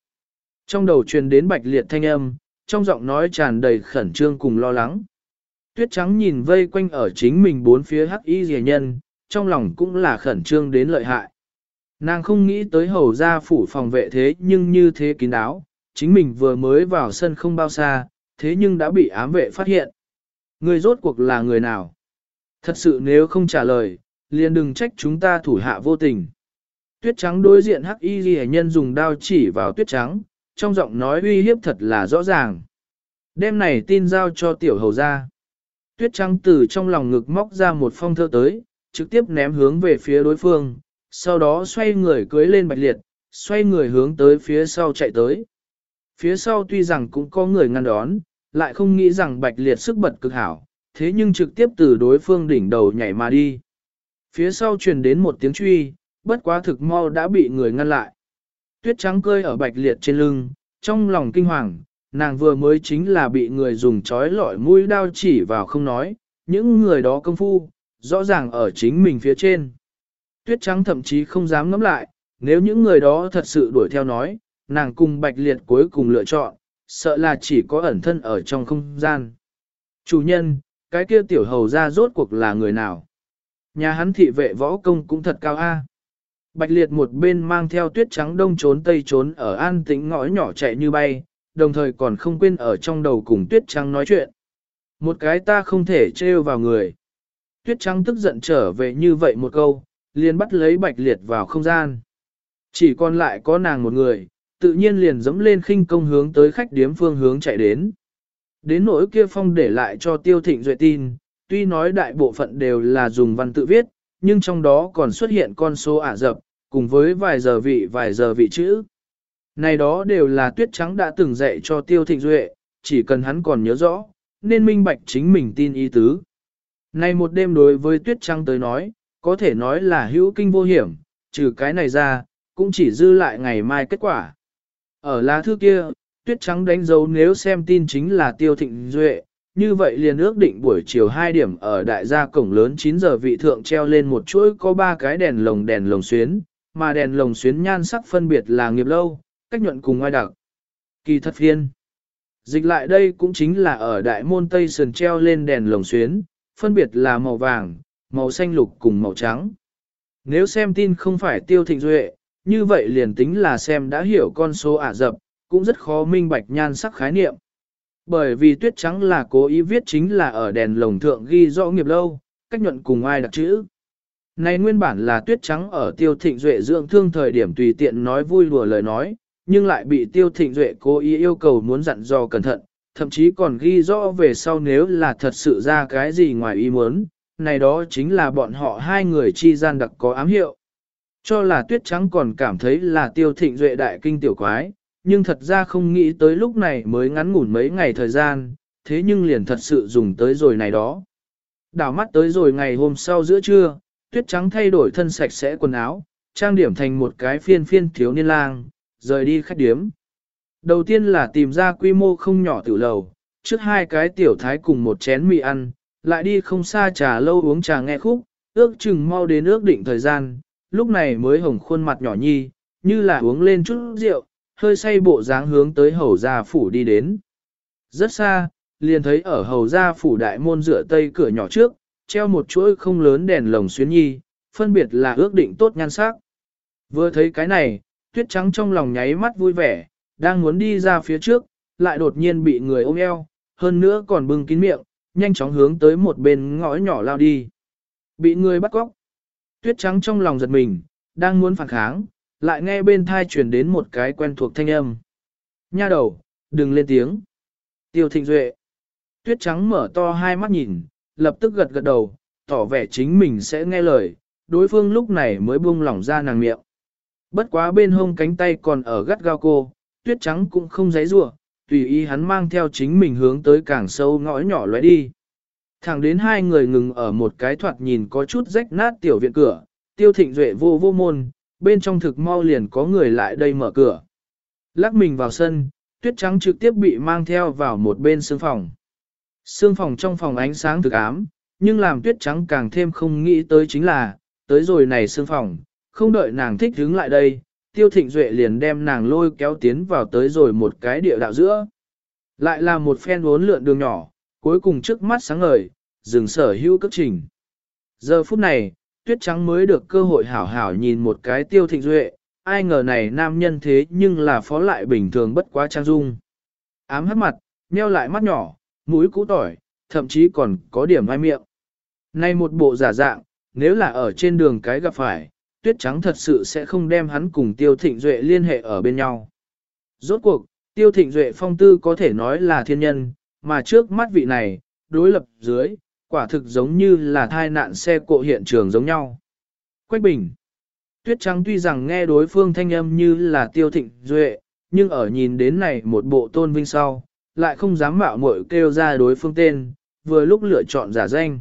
Trong đầu truyền đến bạch liệt thanh âm, trong giọng nói tràn đầy khẩn trương cùng lo lắng. Tuyết trắng nhìn vây quanh ở chính mình bốn phía hắc y rìa nhân, trong lòng cũng là khẩn trương đến lợi hại. Nàng không nghĩ tới hầu ra phủ phòng vệ thế nhưng như thế kín đáo, chính mình vừa mới vào sân không bao xa, thế nhưng đã bị ám vệ phát hiện. Người rốt cuộc là người nào? Thật sự nếu không trả lời, liền đừng trách chúng ta thủ hạ vô tình. Tuyết trắng đối diện hắc y ghi nhân dùng đao chỉ vào tuyết trắng, trong giọng nói uy hiếp thật là rõ ràng. Đêm này tin giao cho tiểu hầu ra. Tuyết trắng từ trong lòng ngực móc ra một phong thơ tới, trực tiếp ném hướng về phía đối phương, sau đó xoay người cưới lên bạch liệt, xoay người hướng tới phía sau chạy tới. Phía sau tuy rằng cũng có người ngăn đón, lại không nghĩ rằng bạch liệt sức bật cực hảo, thế nhưng trực tiếp từ đối phương đỉnh đầu nhảy mà đi. Phía sau truyền đến một tiếng truy, bất quá thực mau đã bị người ngăn lại. Tuyết trắng cơi ở bạch liệt trên lưng, trong lòng kinh hoàng, nàng vừa mới chính là bị người dùng chói lọi mũi đao chỉ vào không nói, những người đó công phu, rõ ràng ở chính mình phía trên. Tuyết trắng thậm chí không dám ngắm lại, nếu những người đó thật sự đuổi theo nói, nàng cùng bạch liệt cuối cùng lựa chọn, sợ là chỉ có ẩn thân ở trong không gian. Chủ nhân, cái kia tiểu hầu ra rốt cuộc là người nào? Nhà hắn thị vệ võ công cũng thật cao a. Bạch liệt một bên mang theo tuyết trắng đông trốn tây trốn ở an tĩnh ngõ nhỏ chạy như bay, đồng thời còn không quên ở trong đầu cùng tuyết trắng nói chuyện. Một cái ta không thể trêu vào người. Tuyết trắng tức giận trở về như vậy một câu, liền bắt lấy bạch liệt vào không gian. Chỉ còn lại có nàng một người, tự nhiên liền dẫm lên khinh công hướng tới khách điếm phương hướng chạy đến. Đến nỗi kia phong để lại cho tiêu thịnh duệ tin, tuy nói đại bộ phận đều là dùng văn tự viết, nhưng trong đó còn xuất hiện con số ả dập, cùng với vài giờ vị vài giờ vị chữ. Này đó đều là tuyết trắng đã từng dạy cho tiêu thịnh duệ, chỉ cần hắn còn nhớ rõ, nên minh bạch chính mình tin ý tứ nay một đêm đối với tuyết trăng tới nói, có thể nói là hữu kinh vô hiểm, trừ cái này ra, cũng chỉ dư lại ngày mai kết quả. Ở lá thư kia, tuyết trắng đánh dấu nếu xem tin chính là tiêu thịnh duệ, như vậy liền ước định buổi chiều 2 điểm ở đại gia cổng lớn 9 giờ vị thượng treo lên một chuỗi có 3 cái đèn lồng đèn lồng xuyến, mà đèn lồng xuyến nhan sắc phân biệt là nghiệp lâu, cách nhuận cùng ngoài đặc. Kỳ thật phiên. Dịch lại đây cũng chính là ở đại môn Tây Sườn treo lên đèn lồng xuyến, phân biệt là màu vàng, màu xanh lục cùng màu trắng. Nếu xem tin không phải tiêu thịnh duệ, như vậy liền tính là xem đã hiểu con số ả dập, cũng rất khó minh bạch nhan sắc khái niệm. Bởi vì tuyết trắng là cố ý viết chính là ở đèn lồng thượng ghi rõ nghiệp lâu, cách nhuận cùng ai đặc chữ. Này nguyên bản là tuyết trắng ở tiêu thịnh duệ dưỡng thương thời điểm tùy tiện nói vui đùa lời nói, nhưng lại bị tiêu thịnh duệ cố ý yêu cầu muốn dặn dò cẩn thận, thậm chí còn ghi rõ về sau nếu là thật sự ra cái gì ngoài ý muốn, này đó chính là bọn họ hai người chi gian đặc có ám hiệu. Cho là tuyết trắng còn cảm thấy là tiêu thịnh duệ đại kinh tiểu quái, nhưng thật ra không nghĩ tới lúc này mới ngắn ngủn mấy ngày thời gian, thế nhưng liền thật sự dùng tới rồi này đó. Đảo mắt tới rồi ngày hôm sau giữa trưa, tuyết trắng thay đổi thân sạch sẽ quần áo, trang điểm thành một cái phiên phiên thiếu niên lang, rời đi khách điếm. Đầu tiên là tìm ra quy mô không nhỏ tiểu lầu, trước hai cái tiểu thái cùng một chén mì ăn, lại đi không xa trà lâu uống trà nghe khúc, ước chừng mau đến ước định thời gian, lúc này mới hồng khuôn mặt nhỏ nhi, như là uống lên chút rượu, hơi say bộ dáng hướng tới hầu gia phủ đi đến. Rất xa, liền thấy ở hầu gia phủ đại môn rửa tây cửa nhỏ trước, treo một chuỗi không lớn đèn lồng xuyến nhi, phân biệt là ước định tốt nhan sắc. Vừa thấy cái này, tuyết trắng trong lòng nháy mắt vui vẻ, đang muốn đi ra phía trước, lại đột nhiên bị người ôm eo, hơn nữa còn bưng kín miệng, nhanh chóng hướng tới một bên ngõ nhỏ lao đi. Bị người bắt cóc. Tuyết trắng trong lòng giật mình, đang muốn phản kháng, lại nghe bên thai truyền đến một cái quen thuộc thanh âm. Nha đầu, đừng lên tiếng. Tiêu thịnh duệ. Tuyết trắng mở to hai mắt nhìn, lập tức gật gật đầu, tỏ vẻ chính mình sẽ nghe lời, đối phương lúc này mới buông lỏng ra nàng miệng. Bất quá bên hông cánh tay còn ở gắt gao cô, tuyết trắng cũng không giấy rủa tùy ý hắn mang theo chính mình hướng tới càng sâu ngõ nhỏ lóe đi. Thẳng đến hai người ngừng ở một cái thoạt nhìn có chút rách nát tiểu viện cửa, tiêu thịnh duệ vô vô môn, bên trong thực mau liền có người lại đây mở cửa. Lắc mình vào sân, tuyết trắng trực tiếp bị mang theo vào một bên sương phòng. Sương phòng trong phòng ánh sáng thực ám, nhưng làm tuyết trắng càng thêm không nghĩ tới chính là, tới rồi này sương phòng, không đợi nàng thích đứng lại đây, tiêu thịnh duệ liền đem nàng lôi kéo tiến vào tới rồi một cái địa đạo giữa. Lại là một phen vốn lượn đường nhỏ, cuối cùng trước mắt sáng ngời, dừng sở hữu cấp trình. Giờ phút này, tuyết trắng mới được cơ hội hảo hảo nhìn một cái tiêu thịnh duệ, ai ngờ này nam nhân thế nhưng là phó lại bình thường bất quá trang dung. Ám hắt mặt, nheo lại mắt nhỏ, mũi cũ tỏi, thậm chí còn có điểm vai miệng. Nay một bộ giả dạng, nếu là ở trên đường cái gặp phải, tuyết trắng thật sự sẽ không đem hắn cùng tiêu thịnh duệ liên hệ ở bên nhau. Rốt cuộc, tiêu thịnh duệ phong tư có thể nói là thiên nhân, mà trước mắt vị này, đối lập dưới, quả thực giống như là thai nạn xe cộ hiện trường giống nhau. Quách Bình Tuyết Trắng tuy rằng nghe đối phương thanh âm như là tiêu thịnh duệ, nhưng ở nhìn đến này một bộ tôn vinh sau, lại không dám mạo muội kêu ra đối phương tên, vừa lúc lựa chọn giả danh.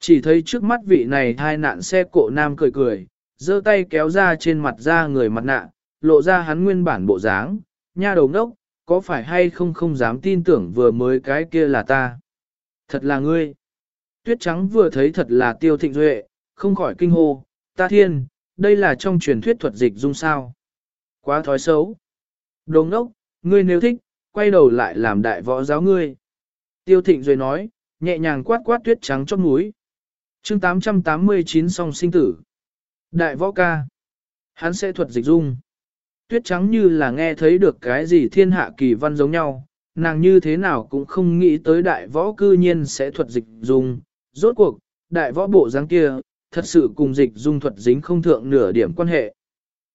Chỉ thấy trước mắt vị này thai nạn xe cộ nam cười cười, giơ tay kéo ra trên mặt ra người mặt nạ, lộ ra hắn nguyên bản bộ dáng, nha đầu ngốc, có phải hay không không dám tin tưởng vừa mới cái kia là ta. Thật là ngươi. Tuyết trắng vừa thấy thật là tiêu thịnh duệ, không khỏi kinh hô, ta thiên, đây là trong truyền thuyết thuật dịch dung sao. Quá thói xấu. Đồ ngốc, ngươi nếu thích, quay đầu lại làm đại võ giáo ngươi. Tiêu thịnh duệ nói, nhẹ nhàng quát quát tuyết trắng trong núi. chương 889 song sinh tử. Đại võ ca. Hắn sẽ thuật dịch dung. Tuyết trắng như là nghe thấy được cái gì thiên hạ kỳ văn giống nhau, nàng như thế nào cũng không nghĩ tới đại võ cư nhiên sẽ thuật dịch dung. Rốt cuộc, đại võ bộ dáng kia, thật sự cùng dịch dung thuật dính không thượng nửa điểm quan hệ.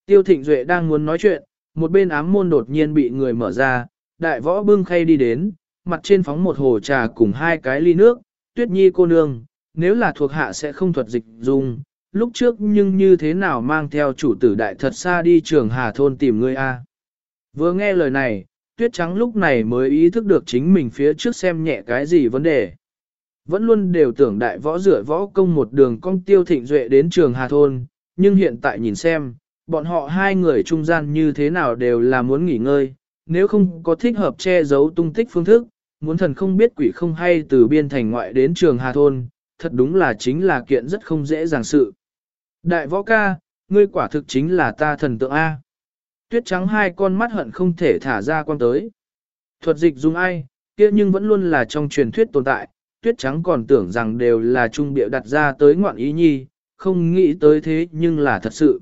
Tiêu Thịnh Duệ đang muốn nói chuyện, một bên ám môn đột nhiên bị người mở ra, đại võ bưng khay đi đến, mặt trên phóng một hồ trà cùng hai cái ly nước, tuyết nhi cô nương, nếu là thuộc hạ sẽ không thuật dịch dung, lúc trước nhưng như thế nào mang theo chủ tử đại thật xa đi trường Hà Thôn tìm ngươi a Vừa nghe lời này, tuyết trắng lúc này mới ý thức được chính mình phía trước xem nhẹ cái gì vấn đề. Vẫn luôn đều tưởng đại võ rửa võ công một đường cong tiêu thịnh duệ đến trường Hà Thôn, nhưng hiện tại nhìn xem, bọn họ hai người trung gian như thế nào đều là muốn nghỉ ngơi, nếu không có thích hợp che giấu tung tích phương thức, muốn thần không biết quỷ không hay từ biên thành ngoại đến trường Hà Thôn, thật đúng là chính là kiện rất không dễ dàng sự. Đại võ ca, ngươi quả thực chính là ta thần tượng A. Tuyết trắng hai con mắt hận không thể thả ra quan tới. Thuật dịch dùng ai, kia nhưng vẫn luôn là trong truyền thuyết tồn tại, tuyết trắng còn tưởng rằng đều là trung biểu đặt ra tới ngoạn ý nhi, không nghĩ tới thế nhưng là thật sự.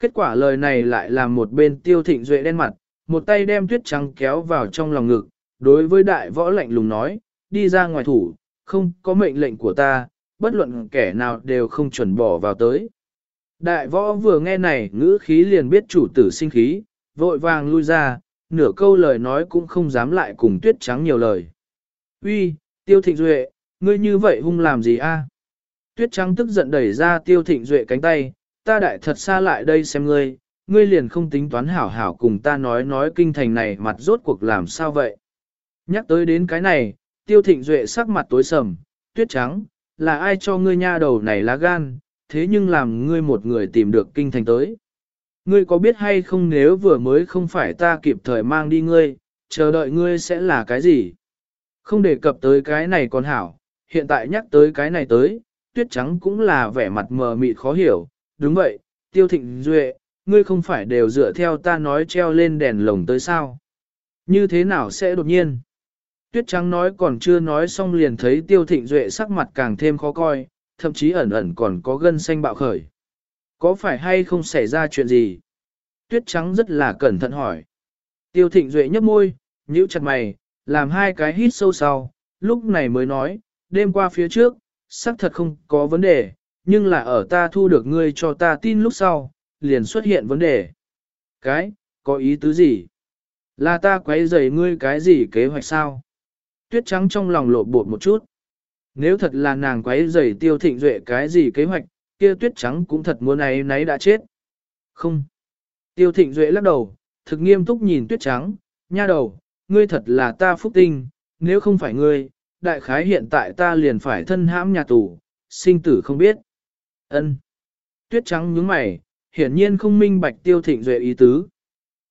Kết quả lời này lại làm một bên tiêu thịnh duệ đen mặt, một tay đem tuyết trắng kéo vào trong lòng ngực, đối với đại võ lạnh lùng nói, đi ra ngoài thủ, không có mệnh lệnh của ta, bất luận kẻ nào đều không chuẩn bỏ vào tới. Đại võ vừa nghe này ngữ khí liền biết chủ tử sinh khí, vội vàng lui ra, nửa câu lời nói cũng không dám lại cùng tuyết trắng nhiều lời. Uy, tiêu thịnh duệ, ngươi như vậy hung làm gì a? Tuyết trắng tức giận đẩy ra tiêu thịnh duệ cánh tay, ta đại thật xa lại đây xem ngươi, ngươi liền không tính toán hảo hảo cùng ta nói nói kinh thành này mặt rốt cuộc làm sao vậy. Nhắc tới đến cái này, tiêu thịnh duệ sắc mặt tối sầm, tuyết trắng, là ai cho ngươi nha đầu này lá gan, thế nhưng làm ngươi một người tìm được kinh thành tới. Ngươi có biết hay không nếu vừa mới không phải ta kịp thời mang đi ngươi, chờ đợi ngươi sẽ là cái gì? Không đề cập tới cái này còn hảo, hiện tại nhắc tới cái này tới, tuyết trắng cũng là vẻ mặt mờ mịt khó hiểu. Đúng vậy, tiêu thịnh duệ, ngươi không phải đều dựa theo ta nói treo lên đèn lồng tới sao? Như thế nào sẽ đột nhiên? Tuyết trắng nói còn chưa nói xong liền thấy tiêu thịnh duệ sắc mặt càng thêm khó coi, thậm chí ẩn ẩn còn có gân xanh bạo khởi. Có phải hay không xảy ra chuyện gì? Tuyết trắng rất là cẩn thận hỏi. Tiêu thịnh duệ nhấp môi, nhíu chặt mày, làm hai cái hít sâu sau, lúc này mới nói, đêm qua phía trước, xác thật không có vấn đề, nhưng là ở ta thu được ngươi cho ta tin lúc sau, liền xuất hiện vấn đề. Cái, có ý tứ gì? Là ta quấy rầy ngươi cái gì kế hoạch sao? Tuyết trắng trong lòng lộ bột một chút. Nếu thật là nàng quấy rầy tiêu thịnh duệ cái gì kế hoạch, kia tuyết trắng cũng thật muốn ấy nấy đã chết. Không. Tiêu thịnh duệ lắc đầu, thực nghiêm túc nhìn tuyết trắng, nha đầu, ngươi thật là ta phúc tinh, nếu không phải ngươi, đại khái hiện tại ta liền phải thân hãm nhà tù, sinh tử không biết. Ân. Tuyết trắng nhướng mày, hiển nhiên không minh bạch tiêu thịnh duệ ý tứ.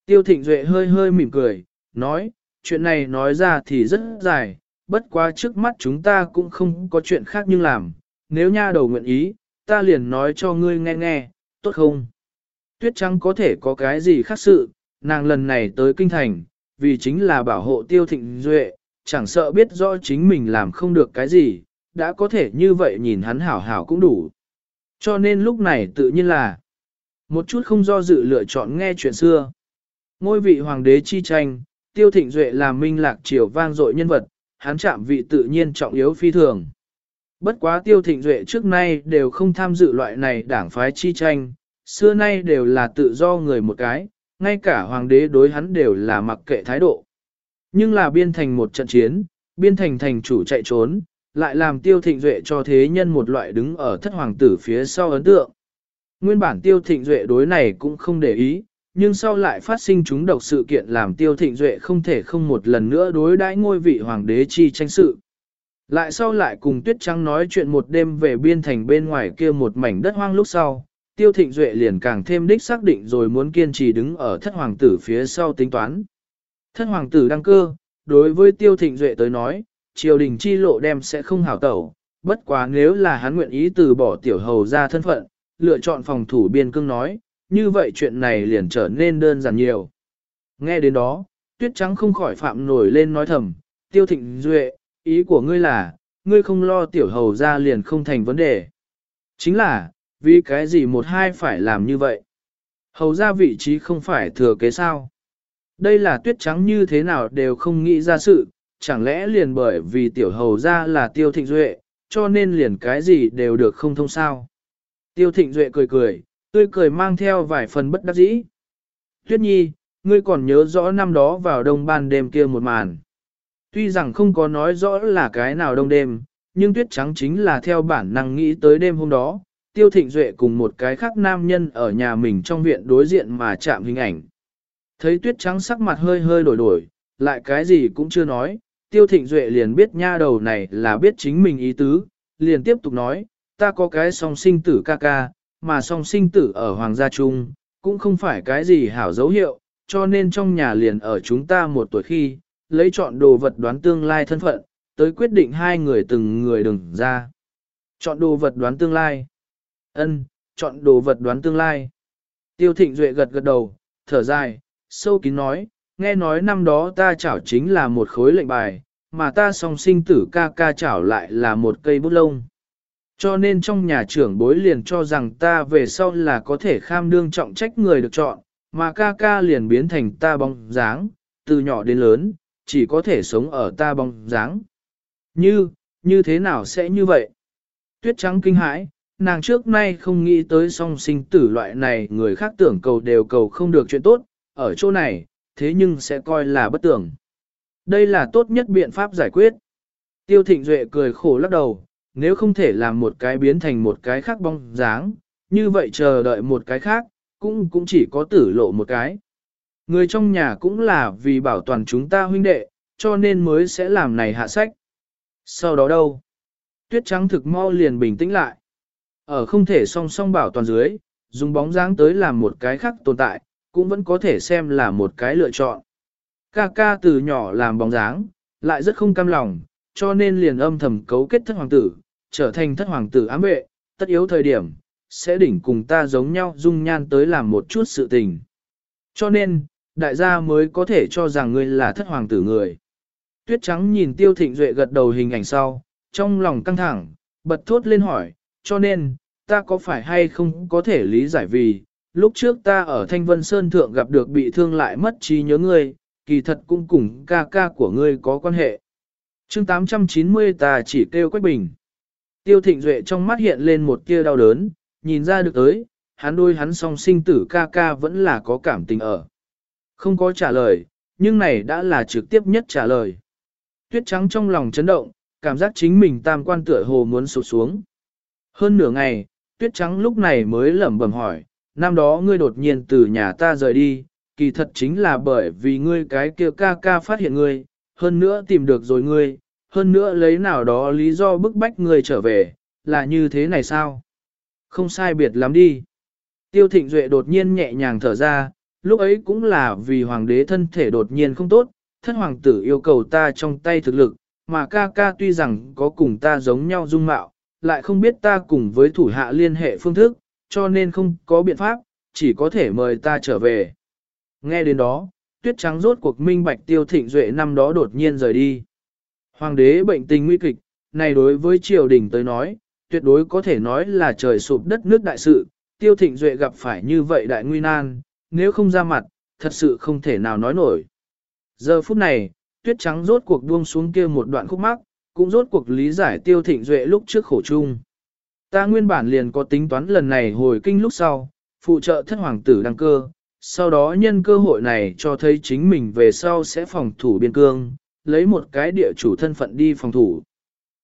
Tiêu thịnh duệ hơi hơi mỉm cười, nói, chuyện này nói ra thì rất dài, bất quá trước mắt chúng ta cũng không có chuyện khác nhưng làm, nếu nha đầu nguyện ý, ta liền nói cho ngươi nghe nghe, tốt không? Tuyết trắng có thể có cái gì khác sự, nàng lần này tới kinh thành, vì chính là bảo hộ tiêu thịnh duệ, chẳng sợ biết rõ chính mình làm không được cái gì, đã có thể như vậy nhìn hắn hảo hảo cũng đủ. Cho nên lúc này tự nhiên là một chút không do dự lựa chọn nghe chuyện xưa. Ngôi vị hoàng đế chi tranh, tiêu thịnh duệ là minh lạc triều vang dội nhân vật, hắn chạm vị tự nhiên trọng yếu phi thường. Bất quá tiêu thịnh duệ trước nay đều không tham dự loại này đảng phái chi tranh, xưa nay đều là tự do người một cái, ngay cả hoàng đế đối hắn đều là mặc kệ thái độ. Nhưng là biên thành một trận chiến, biên thành thành chủ chạy trốn, lại làm tiêu thịnh duệ cho thế nhân một loại đứng ở thất hoàng tử phía sau ấn tượng. Nguyên bản tiêu thịnh duệ đối này cũng không để ý, nhưng sau lại phát sinh chúng độc sự kiện làm tiêu thịnh duệ không thể không một lần nữa đối đãi ngôi vị hoàng đế chi tranh sự. Lại sau lại cùng Tuyết Trắng nói chuyện một đêm về biên thành bên ngoài kia một mảnh đất hoang lúc sau, tiêu thịnh duệ liền càng thêm đích xác định rồi muốn kiên trì đứng ở thất hoàng tử phía sau tính toán. Thất hoàng tử đăng cơ, đối với tiêu thịnh duệ tới nói, triều đình chi lộ đem sẽ không hảo tẩu, bất quá nếu là hắn nguyện ý từ bỏ tiểu hầu ra thân phận, lựa chọn phòng thủ biên cương nói, như vậy chuyện này liền trở nên đơn giản nhiều. Nghe đến đó, tuyết trắng không khỏi phạm nổi lên nói thầm, tiêu thịnh duệ, ý của ngươi là, ngươi không lo tiểu hầu ra liền không thành vấn đề. Chính là, vì cái gì một hai phải làm như vậy? Hầu ra vị trí không phải thừa kế sao? Đây là tuyết trắng như thế nào đều không nghĩ ra sự, chẳng lẽ liền bởi vì tiểu hầu ra là tiêu thịnh duệ, cho nên liền cái gì đều được không thông sao? Tiêu thịnh duệ cười cười, tươi cười mang theo vài phần bất đắc dĩ. Tuyết nhi, ngươi còn nhớ rõ năm đó vào đông ban đêm kia một màn. Tuy rằng không có nói rõ là cái nào đông đêm, nhưng tuyết trắng chính là theo bản năng nghĩ tới đêm hôm đó, tiêu thịnh duệ cùng một cái khác nam nhân ở nhà mình trong viện đối diện mà chạm hình ảnh. Thấy tuyết trắng sắc mặt hơi hơi đổi đổi, lại cái gì cũng chưa nói, tiêu thịnh duệ liền biết nha đầu này là biết chính mình ý tứ, liền tiếp tục nói, ta có cái song sinh tử ca ca, mà song sinh tử ở hoàng gia trung, cũng không phải cái gì hảo dấu hiệu, cho nên trong nhà liền ở chúng ta một tuổi khi, lấy chọn đồ vật đoán tương lai thân phận, tới quyết định hai người từng người đừng ra. Chọn đồ vật đoán tương lai. Ân, chọn đồ vật đoán tương lai. Tiêu thịnh duệ gật gật đầu, thở dài, sâu kín nói, nghe nói năm đó ta chảo chính là một khối lệnh bài, mà ta song sinh tử ca ca chảo lại là một cây bút lông. Cho nên trong nhà trưởng bối liền cho rằng ta về sau là có thể kham đương trọng trách người được chọn, mà ca ca liền biến thành ta bóng dáng, từ nhỏ đến lớn, chỉ có thể sống ở ta bóng dáng. Như, như thế nào sẽ như vậy? Tuyết trắng kinh hãi, nàng trước nay không nghĩ tới song sinh tử loại này người khác tưởng cầu đều cầu không được chuyện tốt, ở chỗ này, thế nhưng sẽ coi là bất tưởng. Đây là tốt nhất biện pháp giải quyết. Tiêu thịnh duệ cười khổ lắc đầu, nếu không thể làm một cái biến thành một cái khác bóng dáng, như vậy chờ đợi một cái khác, cũng cũng chỉ có tử lộ một cái. Người trong nhà cũng là vì bảo toàn chúng ta huynh đệ, cho nên mới sẽ làm này hạ sách. Sau đó đâu? Tuyết trắng thực mau liền bình tĩnh lại. Ở không thể song song bảo toàn dưới, dùng bóng dáng tới làm một cái khác tồn tại, cũng vẫn có thể xem là một cái lựa chọn. Ca ca từ nhỏ làm bóng dáng, lại rất không cam lòng, cho nên liền âm thầm cấu kết thất hoàng tử, trở thành thất hoàng tử ám vệ, tất yếu thời điểm, sẽ đỉnh cùng ta giống nhau dung nhan tới làm một chút sự tình. Cho nên, đại gia mới có thể cho rằng ngươi là thất hoàng tử người. Tuyết trắng nhìn tiêu thịnh duệ gật đầu hình ảnh sau, trong lòng căng thẳng, bật thốt lên hỏi, cho nên, ta có phải hay không có thể lý giải vì, lúc trước ta ở Thanh Vân Sơn Thượng gặp được bị thương lại mất trí nhớ ngươi, kỳ thật cũng cùng ca ca của ngươi có quan hệ. chương 890 ta chỉ kêu Quách Bình. Tiêu Thịnh Duệ trong mắt hiện lên một tia đau đớn, nhìn ra được tới, hắn đôi hắn song sinh tử ca ca vẫn là có cảm tình ở. Không có trả lời, nhưng này đã là trực tiếp nhất trả lời. Tuyết trắng trong lòng chấn động, cảm giác chính mình tam quan tựa hồ muốn sụt xuống. Hơn nửa ngày, tuyết trắng lúc này mới lẩm bẩm hỏi, năm đó ngươi đột nhiên từ nhà ta rời đi, kỳ thật chính là bởi vì ngươi cái kia ca ca phát hiện ngươi, hơn nữa tìm được rồi ngươi, hơn nữa lấy nào đó lý do bức bách người trở về, là như thế này sao? Không sai biệt lắm đi. Tiêu thịnh duệ đột nhiên nhẹ nhàng thở ra, lúc ấy cũng là vì hoàng đế thân thể đột nhiên không tốt, thân hoàng tử yêu cầu ta trong tay thực lực, mà ca ca tuy rằng có cùng ta giống nhau dung mạo, lại không biết ta cùng với thủ hạ liên hệ phương thức, cho nên không có biện pháp, chỉ có thể mời ta trở về. Nghe đến đó, tuyết trắng rốt cuộc minh bạch tiêu thịnh duệ năm đó đột nhiên rời đi. Hoàng đế bệnh tình nguy kịch, này đối với triều đình tới nói, tuyệt đối có thể nói là trời sụp đất nước đại sự, tiêu thịnh duệ gặp phải như vậy đại nguy nan, nếu không ra mặt, thật sự không thể nào nói nổi. Giờ phút này, tuyết trắng rốt cuộc buông xuống kia một đoạn khúc mắc, cũng rốt cuộc lý giải tiêu thịnh duệ lúc trước khổ chung. Ta nguyên bản liền có tính toán lần này hồi kinh lúc sau, phụ trợ thất hoàng tử đăng cơ, sau đó nhân cơ hội này cho thấy chính mình về sau sẽ phòng thủ biên cương, lấy một cái địa chủ thân phận đi phòng thủ.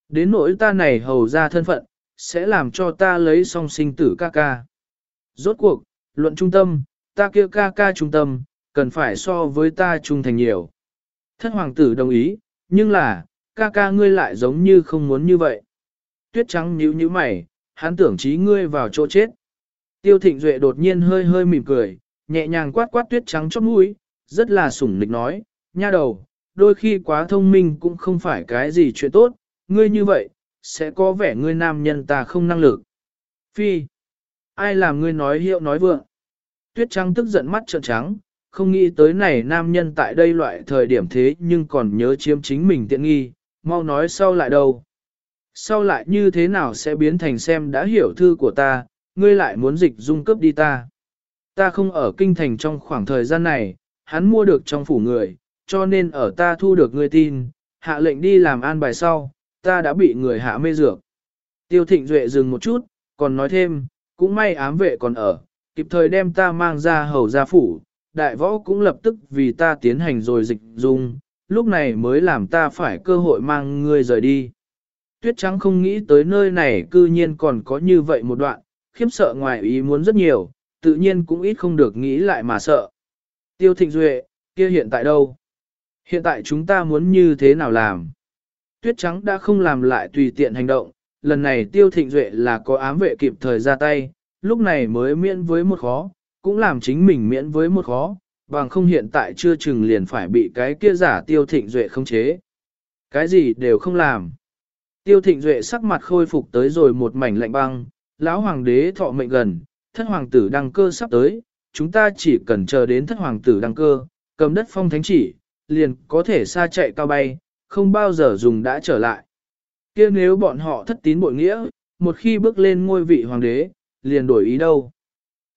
Đến nỗi ta này hầu ra thân phận, sẽ làm cho ta lấy song sinh tử ca ca. Rốt cuộc, luận trung tâm, ta kia ca ca trung tâm, cần phải so với ta trung thành nhiều. Thất hoàng tử đồng ý, nhưng là, ca ca ngươi lại giống như không muốn như vậy. Tuyết trắng nhíu nhíu mày, hắn tưởng trí ngươi vào chỗ chết. Tiêu thịnh duệ đột nhiên hơi hơi mỉm cười, nhẹ nhàng quát quát tuyết trắng chóp mũi, rất là sủng nịch nói, nha đầu, đôi khi quá thông minh cũng không phải cái gì chuyện tốt, ngươi như vậy, sẽ có vẻ ngươi nam nhân ta không năng lực. Phi, ai làm ngươi nói hiệu nói vượng? Tuyết trắng tức giận mắt trợn trắng, không nghĩ tới này nam nhân tại đây loại thời điểm thế nhưng còn nhớ chiếm chính mình tiện nghi, mau nói sau lại đâu. Sau lại như thế nào sẽ biến thành xem đã hiểu thư của ta, ngươi lại muốn dịch dung cấp đi ta. Ta không ở kinh thành trong khoảng thời gian này, hắn mua được trong phủ người, cho nên ở ta thu được ngươi tin, hạ lệnh đi làm an bài sau, ta đã bị người hạ mê dược. Tiêu thịnh duệ dừng một chút, còn nói thêm, cũng may ám vệ còn ở, kịp thời đem ta mang ra hầu gia phủ, đại võ cũng lập tức vì ta tiến hành rồi dịch dung, lúc này mới làm ta phải cơ hội mang ngươi rời đi. Tuyết trắng không nghĩ tới nơi này cư nhiên còn có như vậy một đoạn, khiếp sợ ngoài ý muốn rất nhiều, tự nhiên cũng ít không được nghĩ lại mà sợ. Tiêu Thịnh Duệ, kia hiện tại đâu? Hiện tại chúng ta muốn như thế nào làm? Tuyết trắng đã không làm lại tùy tiện hành động, lần này Tiêu Thịnh Duệ là có ám vệ kịp thời ra tay, lúc này mới miễn với một khó, cũng làm chính mình miễn với một khó, bằng không hiện tại chưa chừng liền phải bị cái kia giả Tiêu Thịnh Duệ khống chế. Cái gì đều không làm. Tiêu Thịnh Duệ sắc mặt khôi phục tới rồi một mảnh lạnh băng, lão hoàng đế thọ mệnh gần, thất hoàng tử đăng cơ sắp tới, chúng ta chỉ cần chờ đến thất hoàng tử đăng cơ, cầm đất phong thánh chỉ, liền có thể xa chạy cao bay, không bao giờ dùng đã trở lại. kia nếu bọn họ thất tín bội nghĩa, một khi bước lên ngôi vị hoàng đế, liền đổi ý đâu.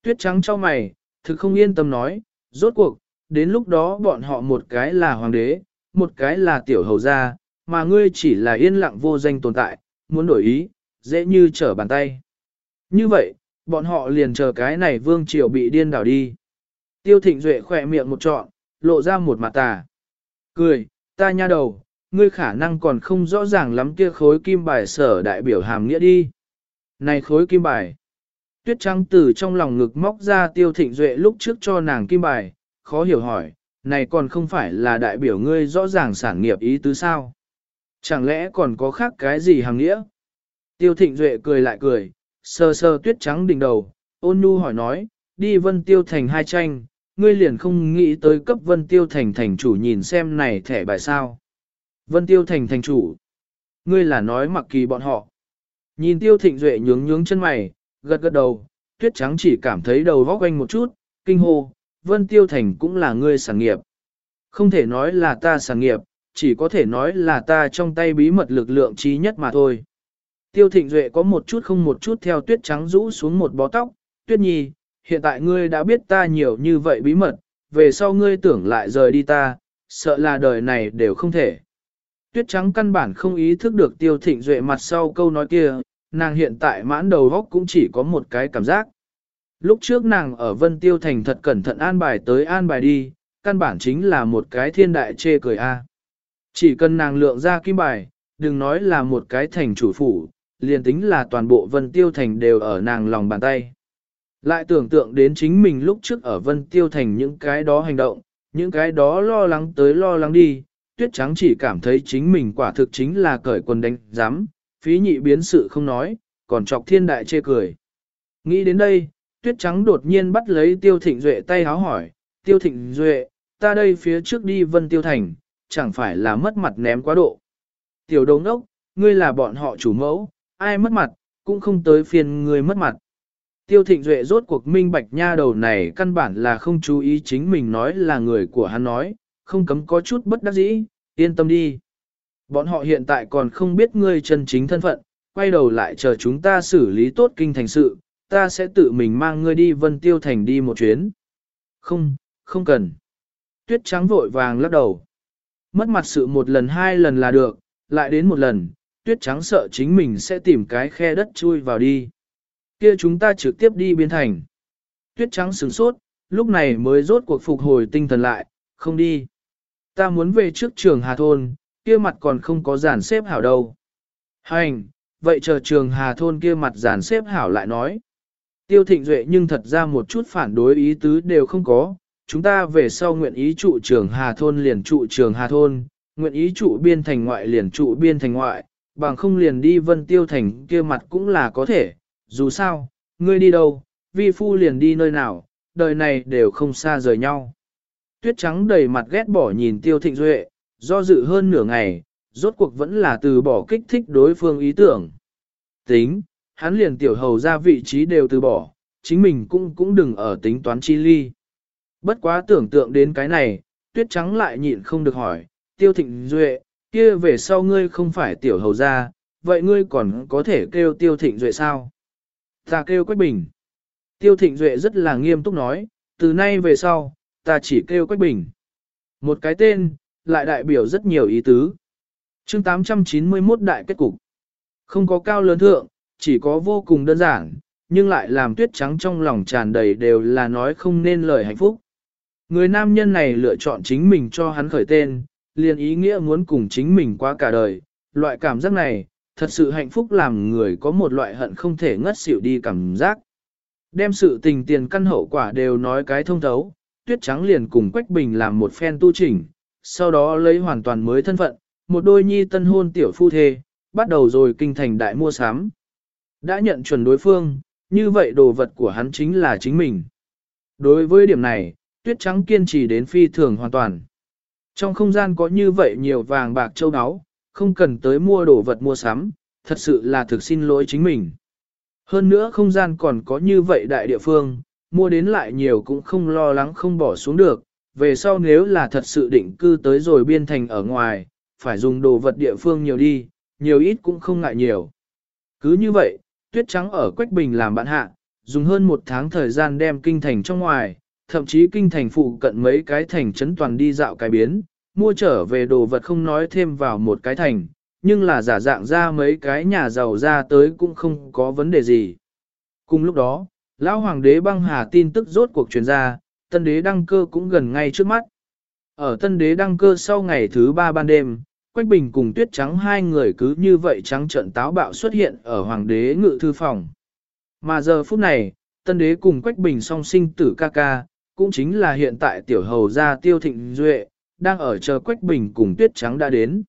Tuyết trắng cho mày, thực không yên tâm nói, rốt cuộc, đến lúc đó bọn họ một cái là hoàng đế, một cái là tiểu hầu gia, mà ngươi chỉ là yên lặng vô danh tồn tại, muốn đổi ý, dễ như trở bàn tay. Như vậy, bọn họ liền chờ cái này vương triều bị điên đảo đi. Tiêu thịnh duệ khỏe miệng một trọn, lộ ra một mặt tà. Cười, ta nha đầu, ngươi khả năng còn không rõ ràng lắm kia khối kim bài sở đại biểu hàm nghĩa đi. Này khối kim bài. Tuyết trắng từ trong lòng ngực móc ra tiêu thịnh duệ lúc trước cho nàng kim bài, khó hiểu hỏi, này còn không phải là đại biểu ngươi rõ ràng sản nghiệp ý tứ sao? Chẳng lẽ còn có khác cái gì hàng nghĩa? Tiêu thịnh duệ cười lại cười, sơ sơ tuyết trắng đỉnh đầu, ôn nhu hỏi nói, đi vân tiêu thành hai tranh, ngươi liền không nghĩ tới cấp vân tiêu thành thành chủ nhìn xem này thẻ bài sao. Vân tiêu thành thành chủ, ngươi là nói mặc kỳ bọn họ. Nhìn tiêu thịnh duệ nhướng nhướng chân mày, gật gật đầu, tuyết trắng chỉ cảm thấy đầu vóc quanh một chút, kinh hô, vân tiêu thành cũng là ngươi sản nghiệp. Không thể nói là ta sản nghiệp, chỉ có thể nói là ta trong tay bí mật lực lượng trí nhất mà thôi. Tiêu thịnh duệ có một chút không một chút theo tuyết trắng rũ xuống một bó tóc, tuyết nhi, hiện tại ngươi đã biết ta nhiều như vậy bí mật, về sau ngươi tưởng lại rời đi ta, sợ là đời này đều không thể. Tuyết trắng căn bản không ý thức được tiêu thịnh duệ mặt sau câu nói kia, nàng hiện tại mãn đầu góc cũng chỉ có một cái cảm giác. Lúc trước nàng ở Vân Tiêu Thành thật cẩn thận an bài tới an bài đi, căn bản chính là một cái thiên đại chê cười a. Chỉ cần nàng lượng ra kim bài, đừng nói là một cái thành chủ phủ, liền tính là toàn bộ Vân Tiêu Thành đều ở nàng lòng bàn tay. Lại tưởng tượng đến chính mình lúc trước ở Vân Tiêu Thành những cái đó hành động, những cái đó lo lắng tới lo lắng đi, tuyết trắng chỉ cảm thấy chính mình quả thực chính là cởi quần đánh giám, phí nhị biến sự không nói, còn chọc thiên đại chê cười. Nghĩ đến đây, tuyết trắng đột nhiên bắt lấy tiêu thịnh duệ tay háo hỏi, tiêu thịnh duệ, ta đây phía trước đi vân tiêu thành, chẳng phải là mất mặt ném quá độ. Tiểu đồng đốc, ngươi là bọn họ chủ mẫu, ai mất mặt, cũng không tới phiền ngươi mất mặt. Tiêu thịnh duệ rốt cuộc minh bạch nha đầu này căn bản là không chú ý chính mình nói là người của hắn nói, không cấm có chút bất đắc dĩ, yên tâm đi. Bọn họ hiện tại còn không biết ngươi chân chính thân phận, quay đầu lại chờ chúng ta xử lý tốt kinh thành sự, ta sẽ tự mình mang ngươi đi vân tiêu thành đi một chuyến. Không, không cần. Tuyết trắng vội vàng lắc đầu. Mất mặt sự một lần hai lần là được, lại đến một lần, tuyết trắng sợ chính mình sẽ tìm cái khe đất chui vào đi. Kia chúng ta trực tiếp đi biên thành. Tuyết trắng sửng sốt, lúc này mới rốt cuộc phục hồi tinh thần lại, không đi. Ta muốn về trước trường Hà Thôn, kia mặt còn không có giản xếp hảo đâu. Hành, vậy chờ trường Hà Thôn kia mặt giản xếp hảo lại nói. Tiêu thịnh duệ nhưng thật ra một chút phản đối ý tứ đều không có, chúng ta về sau nguyện ý trụ trường Hà Thôn liền trụ trường Hà Thôn, nguyện ý trụ biên thành ngoại liền trụ biên thành ngoại, bằng không liền đi vân tiêu thành kia mặt cũng là có thể, dù sao, ngươi đi đâu, vi phu liền đi nơi nào, đời này đều không xa rời nhau. Tuyết trắng đầy mặt ghét bỏ nhìn tiêu thịnh duệ, do dự hơn nửa ngày, rốt cuộc vẫn là từ bỏ kích thích đối phương ý tưởng. Tính, hắn liền tiểu hầu ra vị trí đều từ bỏ, chính mình cũng cũng đừng ở tính toán chi ly. Bất quá tưởng tượng đến cái này, tuyết trắng lại nhịn không được hỏi, tiêu thịnh duệ, kia về sau ngươi không phải tiểu hầu ra, vậy ngươi còn có thể kêu tiêu thịnh duệ sao? Ta kêu Quách Bình. Tiêu thịnh duệ rất là nghiêm túc nói, từ nay về sau, ta chỉ kêu Quách Bình. Một cái tên, lại đại biểu rất nhiều ý tứ. chương 891 đại kết cục. Không có cao lớn thượng, chỉ có vô cùng đơn giản, nhưng lại làm tuyết trắng trong lòng tràn đầy đều là nói không nên lời hạnh phúc. Người nam nhân này lựa chọn chính mình cho hắn khởi tên, liền ý nghĩa muốn cùng chính mình qua cả đời. Loại cảm giác này, thật sự hạnh phúc làm người có một loại hận không thể ngất xỉu đi cảm giác. Đem sự tình tiền căn hậu quả đều nói cái thông thấu, tuyết trắng liền cùng Quách Bình làm một phen tu chỉnh, sau đó lấy hoàn toàn mới thân phận, một đôi nhi tân hôn tiểu phu thê, bắt đầu rồi kinh thành đại mua sắm. Đã nhận chuẩn đối phương, như vậy đồ vật của hắn chính là chính mình. Đối với điểm này, tuyết trắng kiên trì đến phi thường hoàn toàn. Trong không gian có như vậy nhiều vàng bạc châu áo, không cần tới mua đồ vật mua sắm, thật sự là thực xin lỗi chính mình. Hơn nữa không gian còn có như vậy đại địa phương, mua đến lại nhiều cũng không lo lắng không bỏ xuống được, về sau nếu là thật sự định cư tới rồi biên thành ở ngoài, phải dùng đồ vật địa phương nhiều đi, nhiều ít cũng không ngại nhiều. Cứ như vậy, tuyết trắng ở Quách Bình làm bạn hạ, dùng hơn một tháng thời gian đem kinh thành trong ngoài, thậm chí kinh thành phụ cận mấy cái thành trấn toàn đi dạo cái biến, mua trở về đồ vật không nói thêm vào một cái thành, nhưng là giả dạng ra mấy cái nhà giàu ra tới cũng không có vấn đề gì. Cùng lúc đó, lão hoàng đế băng hà tin tức rốt cuộc truyền ra, tân đế đăng cơ cũng gần ngay trước mắt. Ở tân đế đăng cơ sau ngày thứ ba ban đêm, Quách Bình cùng Tuyết Trắng hai người cứ như vậy trắng trận táo bạo xuất hiện ở hoàng đế ngự thư phòng. Mà giờ phút này, tân đế cùng Quách Bình song sinh tử ca ca, cũng chính là hiện tại tiểu hầu gia tiêu thịnh duệ, đang ở chờ Quách Bình cùng Tuyết Trắng đã đến.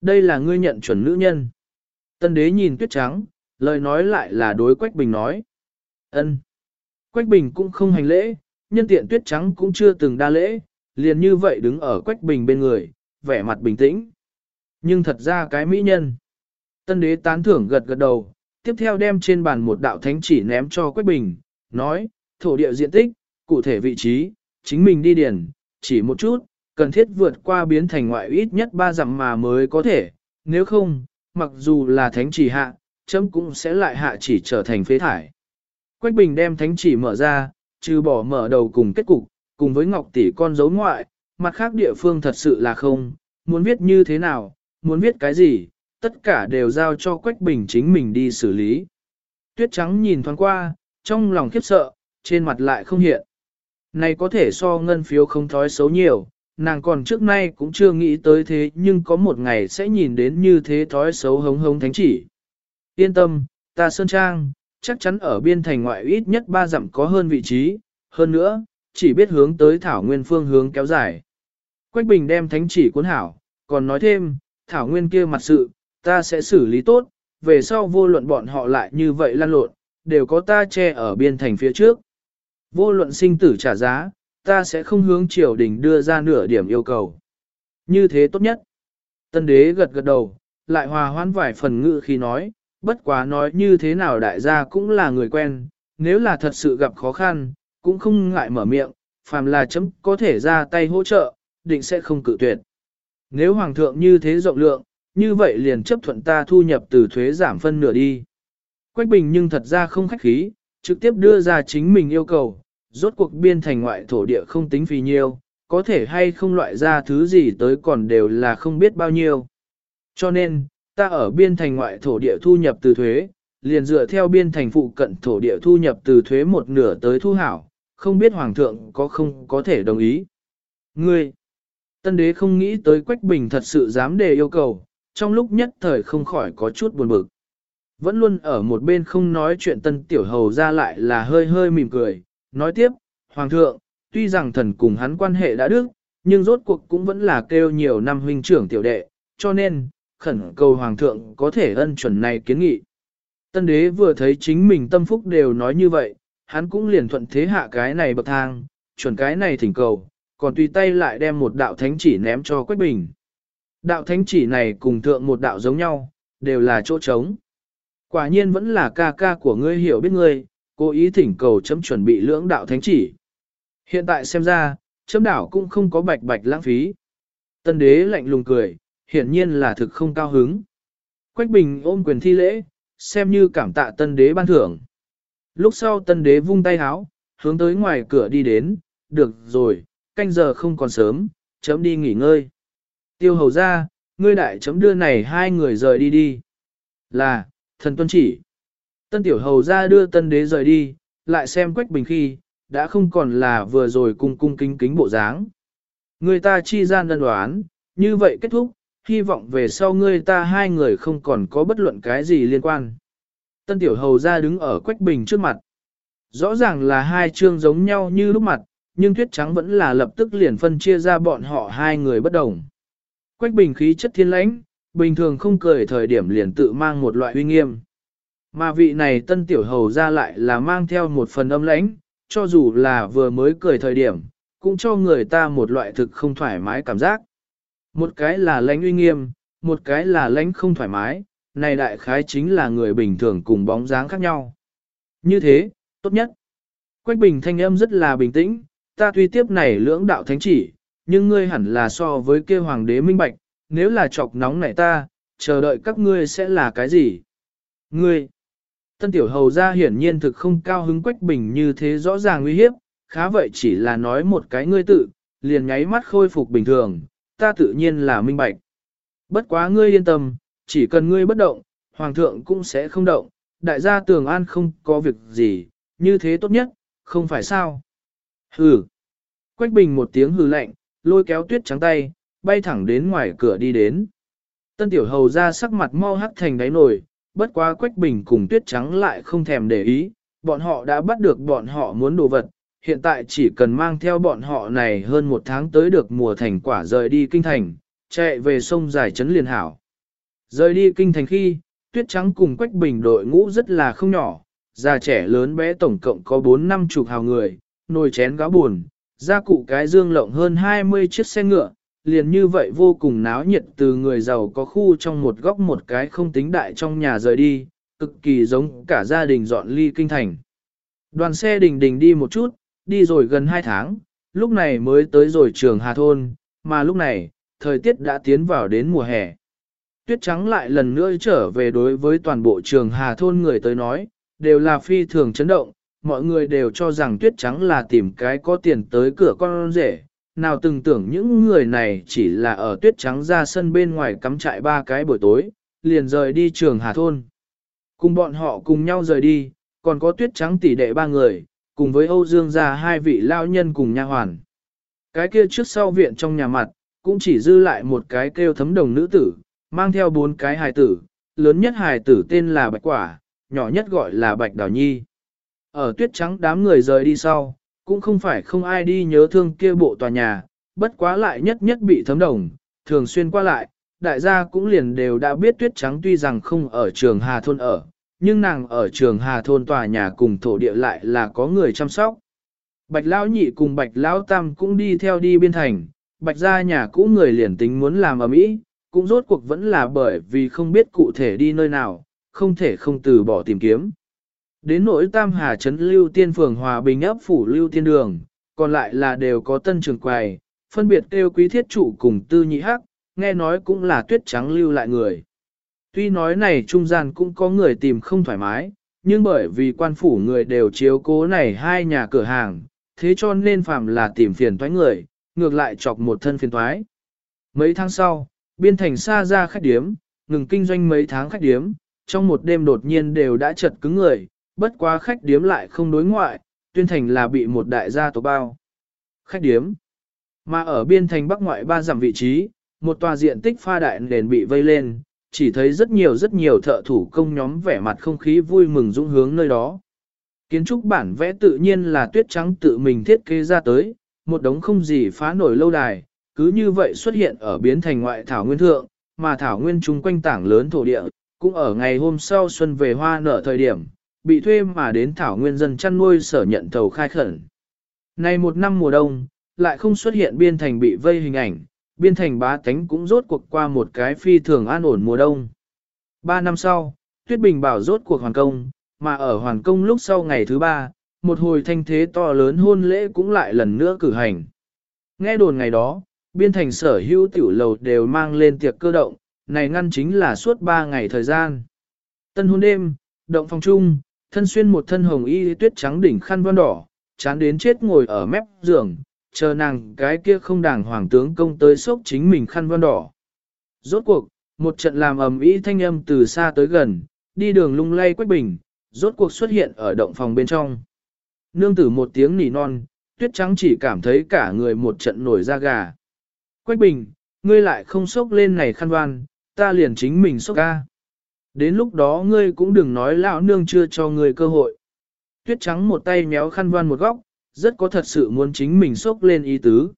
Đây là ngươi nhận chuẩn nữ nhân. Tân đế nhìn Tuyết Trắng, lời nói lại là đối Quách Bình nói. ân. Quách Bình cũng không hành lễ, nhân tiện Tuyết Trắng cũng chưa từng đa lễ, liền như vậy đứng ở Quách Bình bên người, vẻ mặt bình tĩnh. Nhưng thật ra cái mỹ nhân. Tân đế tán thưởng gật gật đầu, tiếp theo đem trên bàn một đạo thánh chỉ ném cho Quách Bình, nói, thổ địa diện tích, cụ thể vị trí, chính mình đi điền, chỉ một chút, cần thiết vượt qua biến thành ngoại ít nhất ba dặm mà mới có thể, nếu không, mặc dù là thánh chỉ hạ, chấm cũng sẽ lại hạ chỉ trở thành phế thải. Quách Bình đem thánh chỉ mở ra, trừ bỏ mở đầu cùng kết cục, cùng với ngọc tỷ con dấu ngoại, mặt khác địa phương thật sự là không, muốn viết như thế nào, muốn viết cái gì, tất cả đều giao cho Quách Bình chính mình đi xử lý. Tuyết trắng nhìn thoáng qua, trong lòng khiếp sợ, trên mặt lại không hiện. Này có thể so ngân phiếu không thói xấu nhiều, nàng còn trước nay cũng chưa nghĩ tới thế nhưng có một ngày sẽ nhìn đến như thế thói xấu hống hống thánh chỉ. Yên tâm, ta Sơn Trang, chắc chắn ở biên thành ngoại ít nhất ba dặm có hơn vị trí, hơn nữa, chỉ biết hướng tới Thảo Nguyên phương hướng kéo dài. Quách Bình đem thánh chỉ cuốn hảo, còn nói thêm, Thảo Nguyên kia mặt sự, ta sẽ xử lý tốt, về sau vô luận bọn họ lại như vậy lan lộn, đều có ta che ở biên thành phía trước. Vô luận sinh tử trả giá, ta sẽ không hướng triều đình đưa ra nửa điểm yêu cầu. Như thế tốt nhất. Tân đế gật gật đầu, lại hòa hoãn vài phần ngự khi nói, bất quá nói như thế nào đại gia cũng là người quen, nếu là thật sự gặp khó khăn, cũng không ngại mở miệng, phàm là chấm có thể ra tay hỗ trợ, định sẽ không cự tuyệt. Nếu hoàng thượng như thế rộng lượng, như vậy liền chấp thuận ta thu nhập từ thuế giảm phân nửa đi. Quách Bình nhưng thật ra không khách khí, trực tiếp đưa ra chính mình yêu cầu, rốt cuộc biên thành ngoại thổ địa không tính phì nhiêu, có thể hay không loại ra thứ gì tới còn đều là không biết bao nhiêu. Cho nên, ta ở biên thành ngoại thổ địa thu nhập từ thuế, liền dựa theo biên thành phụ cận thổ địa thu nhập từ thuế một nửa tới thu hảo, không biết hoàng thượng có không có thể đồng ý. Ngươi, tân đế không nghĩ tới Quách Bình thật sự dám đề yêu cầu, trong lúc nhất thời không khỏi có chút buồn bực. Vẫn luôn ở một bên không nói chuyện tân tiểu hầu ra lại là hơi hơi mỉm cười, nói tiếp, Hoàng thượng, tuy rằng thần cùng hắn quan hệ đã đức, nhưng rốt cuộc cũng vẫn là kêu nhiều năm huynh trưởng tiểu đệ, cho nên, khẩn cầu Hoàng thượng có thể ân chuẩn này kiến nghị. Tân đế vừa thấy chính mình tâm phúc đều nói như vậy, hắn cũng liền thuận thế hạ cái này bậc thang, chuẩn cái này thỉnh cầu, còn tùy tay lại đem một đạo thánh chỉ ném cho Quách Bình. Đạo thánh chỉ này cùng thượng một đạo giống nhau, đều là chỗ trống. Quả nhiên vẫn là ca ca của ngươi hiểu biết ngươi, cố ý thỉnh cầu chấm chuẩn bị lưỡng đạo thánh chỉ. Hiện tại xem ra, chấm đảo cũng không có bạch bạch lãng phí. Tân đế lạnh lùng cười, hiển nhiên là thực không cao hứng. Quách Bình ôm quyền thi lễ, xem như cảm tạ tân đế ban thưởng. Lúc sau tân đế vung tay háo, hướng tới ngoài cửa đi đến, được rồi, canh giờ không còn sớm, chấm đi nghỉ ngơi. Tiêu hầu ra, ngươi đại chấm đưa này hai người rời đi đi. Là, thần tuân chỉ. Tân tiểu hầu ra đưa tân đế rời đi, lại xem quách bình khi, đã không còn là vừa rồi cung cung kính kính bộ dáng. Người ta chi gian đơn đoán, như vậy kết thúc, hy vọng về sau ngươi ta hai người không còn có bất luận cái gì liên quan. Tân tiểu hầu ra đứng ở quách bình trước mặt. Rõ ràng là hai chương giống nhau như lúc mặt, nhưng tuyết trắng vẫn là lập tức liền phân chia ra bọn họ hai người bất đồng. Quách bình khí chất thiên lãnh, bình thường không cười thời điểm liền tự mang một loại uy nghiêm. Mà vị này tân tiểu hầu ra lại là mang theo một phần âm lãnh, cho dù là vừa mới cười thời điểm, cũng cho người ta một loại thực không thoải mái cảm giác. Một cái là lãnh uy nghiêm, một cái là lãnh không thoải mái, này đại khái chính là người bình thường cùng bóng dáng khác nhau. Như thế, tốt nhất. Quách bình thanh âm rất là bình tĩnh, ta tuy tiếp này lưỡng đạo thánh chỉ, nhưng ngươi hẳn là so với kia hoàng đế minh bạch, nếu là chọc nóng này ta, chờ đợi các ngươi sẽ là cái gì? Ngươi! Tân tiểu hầu ra hiển nhiên thực không cao hứng quách bình như thế rõ ràng uy hiếp, khá vậy chỉ là nói một cái ngươi tự, liền nháy mắt khôi phục bình thường, ta tự nhiên là minh bạch. Bất quá ngươi yên tâm, chỉ cần ngươi bất động, hoàng thượng cũng sẽ không động, đại gia tường an không có việc gì, như thế tốt nhất, không phải sao. Hừ. Quách bình một tiếng hừ lạnh, lôi kéo tuyết trắng tay, bay thẳng đến ngoài cửa đi đến. Tân tiểu hầu ra sắc mặt mau hắt thành đáy nổi bất quá quách bình cùng tuyết trắng lại không thèm để ý, bọn họ đã bắt được bọn họ muốn đồ vật, hiện tại chỉ cần mang theo bọn họ này hơn một tháng tới được mùa thành quả rời đi kinh thành, chạy về sông dài trấn liền hảo. Rời đi kinh thành khi, tuyết trắng cùng quách bình đội ngũ rất là không nhỏ, già trẻ lớn bé tổng cộng có 4 năm chục hào người, nồi chén gáo buồn, gia cụ cái dương lộng hơn 20 chiếc xe ngựa, liền như vậy vô cùng náo nhiệt từ người giàu có khu trong một góc một cái không tính đại trong nhà rời đi, cực kỳ giống cả gia đình dọn ly kinh thành. Đoàn xe đình đình đi một chút, đi rồi gần 2 tháng, lúc này mới tới rồi trường Hà Thôn, mà lúc này, thời tiết đã tiến vào đến mùa hè. Tuyết trắng lại lần nữa trở về đối với toàn bộ trường Hà Thôn người tới nói, đều là phi thường chấn động, mọi người đều cho rằng tuyết trắng là tìm cái có tiền tới cửa con rể, nào từng tưởng những người này chỉ là ở tuyết trắng ra sân bên ngoài cắm trại ba cái buổi tối, liền rời đi trường Hà Thôn. Cùng bọn họ cùng nhau rời đi, còn có tuyết trắng tỷ đệ ba người, cùng với Âu Dương gia hai vị lao nhân cùng nha hoàn. Cái kia trước sau viện trong nhà mặt, cũng chỉ dư lại một cái kêu thấm đồng nữ tử, mang theo bốn cái hài tử, lớn nhất hài tử tên là Bạch Quả, nhỏ nhất gọi là Bạch Đào Nhi. Ở tuyết trắng đám người rời đi sau, cũng không phải không ai đi nhớ thương kia bộ tòa nhà, bất quá lại nhất nhất bị thấm đồng, thường xuyên qua lại, đại gia cũng liền đều đã biết tuyết trắng tuy rằng không ở trường Hà Thôn ở, nhưng nàng ở trường Hà Thôn tòa nhà cùng thổ địa lại là có người chăm sóc. Bạch Lão Nhị cùng Bạch Lão Tam cũng đi theo đi biên thành, Bạch gia nhà cũ người liền tính muốn làm ở Mỹ, cũng rốt cuộc vẫn là bởi vì không biết cụ thể đi nơi nào, không thể không từ bỏ tìm kiếm. Đến nỗi Tam Hà Trấn Lưu Tiên Phường Hòa Bình ấp phủ Lưu Tiên Đường, còn lại là đều có tân trường quầy, phân biệt kêu quý thiết chủ cùng tư nhị hắc, nghe nói cũng là tuyết trắng lưu lại người. Tuy nói này trung gian cũng có người tìm không thoải mái, nhưng bởi vì quan phủ người đều chiếu cố này hai nhà cửa hàng, thế cho nên phạm là tìm phiền toái người, ngược lại chọc một thân phiền toái. Mấy tháng sau, biên thành xa ra khách điếm, ngừng kinh doanh mấy tháng khách điếm, trong một đêm đột nhiên đều đã chật cứng người, bất quá khách điếm lại không đối ngoại, tuyên thành là bị một đại gia tổ bao. Khách điếm, mà ở biên thành bắc ngoại ba dặm vị trí, một tòa diện tích pha đại nền bị vây lên, chỉ thấy rất nhiều rất nhiều thợ thủ công nhóm vẻ mặt không khí vui mừng dũng hướng nơi đó. Kiến trúc bản vẽ tự nhiên là tuyết trắng tự mình thiết kế ra tới, một đống không gì phá nổi lâu đài, cứ như vậy xuất hiện ở biến thành ngoại thảo nguyên thượng, mà thảo nguyên chung quanh tảng lớn thổ địa, cũng ở ngày hôm sau xuân về hoa nở thời điểm, bị thuê mà đến thảo nguyên dân chăn nuôi sở nhận thầu khai khẩn. nay một năm mùa đông, lại không xuất hiện biên thành bị vây hình ảnh, biên thành bá tánh cũng rốt cuộc qua một cái phi thường an ổn mùa đông. Ba năm sau, Tuyết Bình bảo rốt cuộc hoàn công, mà ở hoàn công lúc sau ngày thứ ba, một hồi thanh thế to lớn hôn lễ cũng lại lần nữa cử hành. Nghe đồn ngày đó, biên thành sở hữu tiểu lầu đều mang lên tiệc cơ động, này ngăn chính là suốt ba ngày thời gian. Tân hôn đêm, động phòng chung, thân xuyên một thân hồng y tuyết trắng đỉnh khăn văn đỏ, chán đến chết ngồi ở mép giường, chờ nàng cái kia không đàng hoàng tướng công tới sốc chính mình khăn văn đỏ. Rốt cuộc, một trận làm ầm ĩ thanh âm từ xa tới gần, đi đường lung lay quách bình, rốt cuộc xuất hiện ở động phòng bên trong. Nương tử một tiếng nỉ non, tuyết trắng chỉ cảm thấy cả người một trận nổi da gà. Quách bình, ngươi lại không sốc lên này khăn văn, ta liền chính mình sốc ca. Đến lúc đó ngươi cũng đừng nói lão nương chưa cho ngươi cơ hội. Tuyết trắng một tay méo khăn văn một góc, rất có thật sự muốn chính mình sốc lên ý tứ.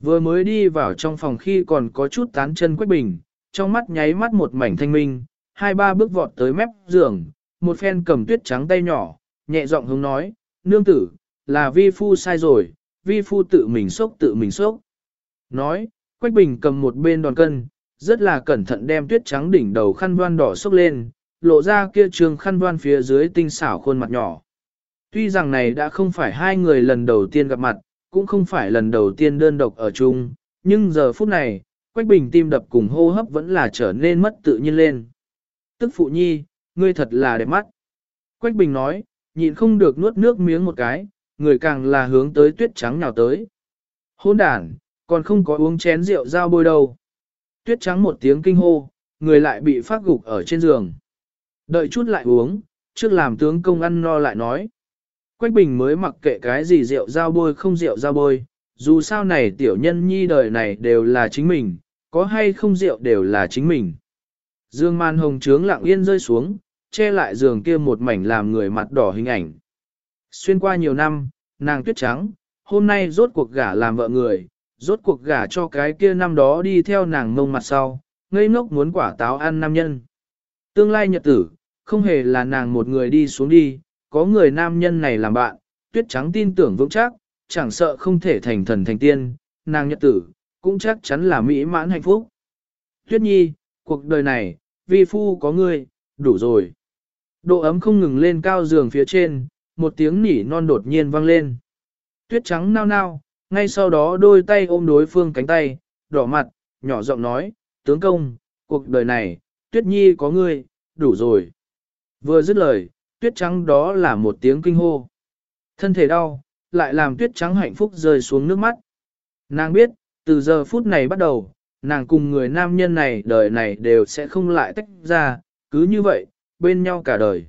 Vừa mới đi vào trong phòng khi còn có chút tán chân quách bình, trong mắt nháy mắt một mảnh thanh minh, hai ba bước vọt tới mép giường, một phen cầm tuyết trắng tay nhỏ, nhẹ giọng hướng nói, nương tử, là vi phu sai rồi, vi phu tự mình sốc tự mình sốc. Nói, Quách Bình cầm một bên đòn cân, rất là cẩn thận đem tuyết trắng đỉnh đầu khăn voan đỏ xốc lên, lộ ra kia trường khăn voan phía dưới tinh xảo khuôn mặt nhỏ. Tuy rằng này đã không phải hai người lần đầu tiên gặp mặt, cũng không phải lần đầu tiên đơn độc ở chung, nhưng giờ phút này, Quách Bình tim đập cùng hô hấp vẫn là trở nên mất tự nhiên lên. Tức phụ nhi, ngươi thật là đẹp mắt. Quách Bình nói, nhịn không được nuốt nước miếng một cái, người càng là hướng tới tuyết trắng nào tới. Hôn đàn, còn không có uống chén rượu dao bôi đâu. Tuyết trắng một tiếng kinh hô, người lại bị phát gục ở trên giường. Đợi chút lại uống, trước làm tướng công ăn no lại nói. Quách Bình mới mặc kệ cái gì rượu dao bôi không rượu dao bôi, dù sao này tiểu nhân nhi đời này đều là chính mình, có hay không rượu đều là chính mình. Dương man hồng trướng lặng yên rơi xuống, che lại giường kia một mảnh làm người mặt đỏ hình ảnh. Xuyên qua nhiều năm, nàng tuyết trắng, hôm nay rốt cuộc gả làm vợ người, rốt cuộc gả cho cái kia năm đó đi theo nàng mông mặt sau, ngây ngốc muốn quả táo ăn nam nhân. Tương lai nhật tử, không hề là nàng một người đi xuống đi, có người nam nhân này làm bạn, tuyết trắng tin tưởng vững chắc, chẳng sợ không thể thành thần thành tiên, nàng nhật tử, cũng chắc chắn là mỹ mãn hạnh phúc. Tuyết nhi, cuộc đời này, vi phu có ngươi, đủ rồi. Độ ấm không ngừng lên cao giường phía trên, một tiếng nỉ non đột nhiên vang lên. Tuyết trắng nao nao, ngay sau đó đôi tay ôm đối phương cánh tay, đỏ mặt, nhỏ giọng nói, tướng công, cuộc đời này, tuyết nhi có ngươi, đủ rồi. Vừa dứt lời, tuyết trắng đó là một tiếng kinh hô. Thân thể đau, lại làm tuyết trắng hạnh phúc rơi xuống nước mắt. Nàng biết, từ giờ phút này bắt đầu, nàng cùng người nam nhân này đời này đều sẽ không lại tách ra, cứ như vậy, bên nhau cả đời.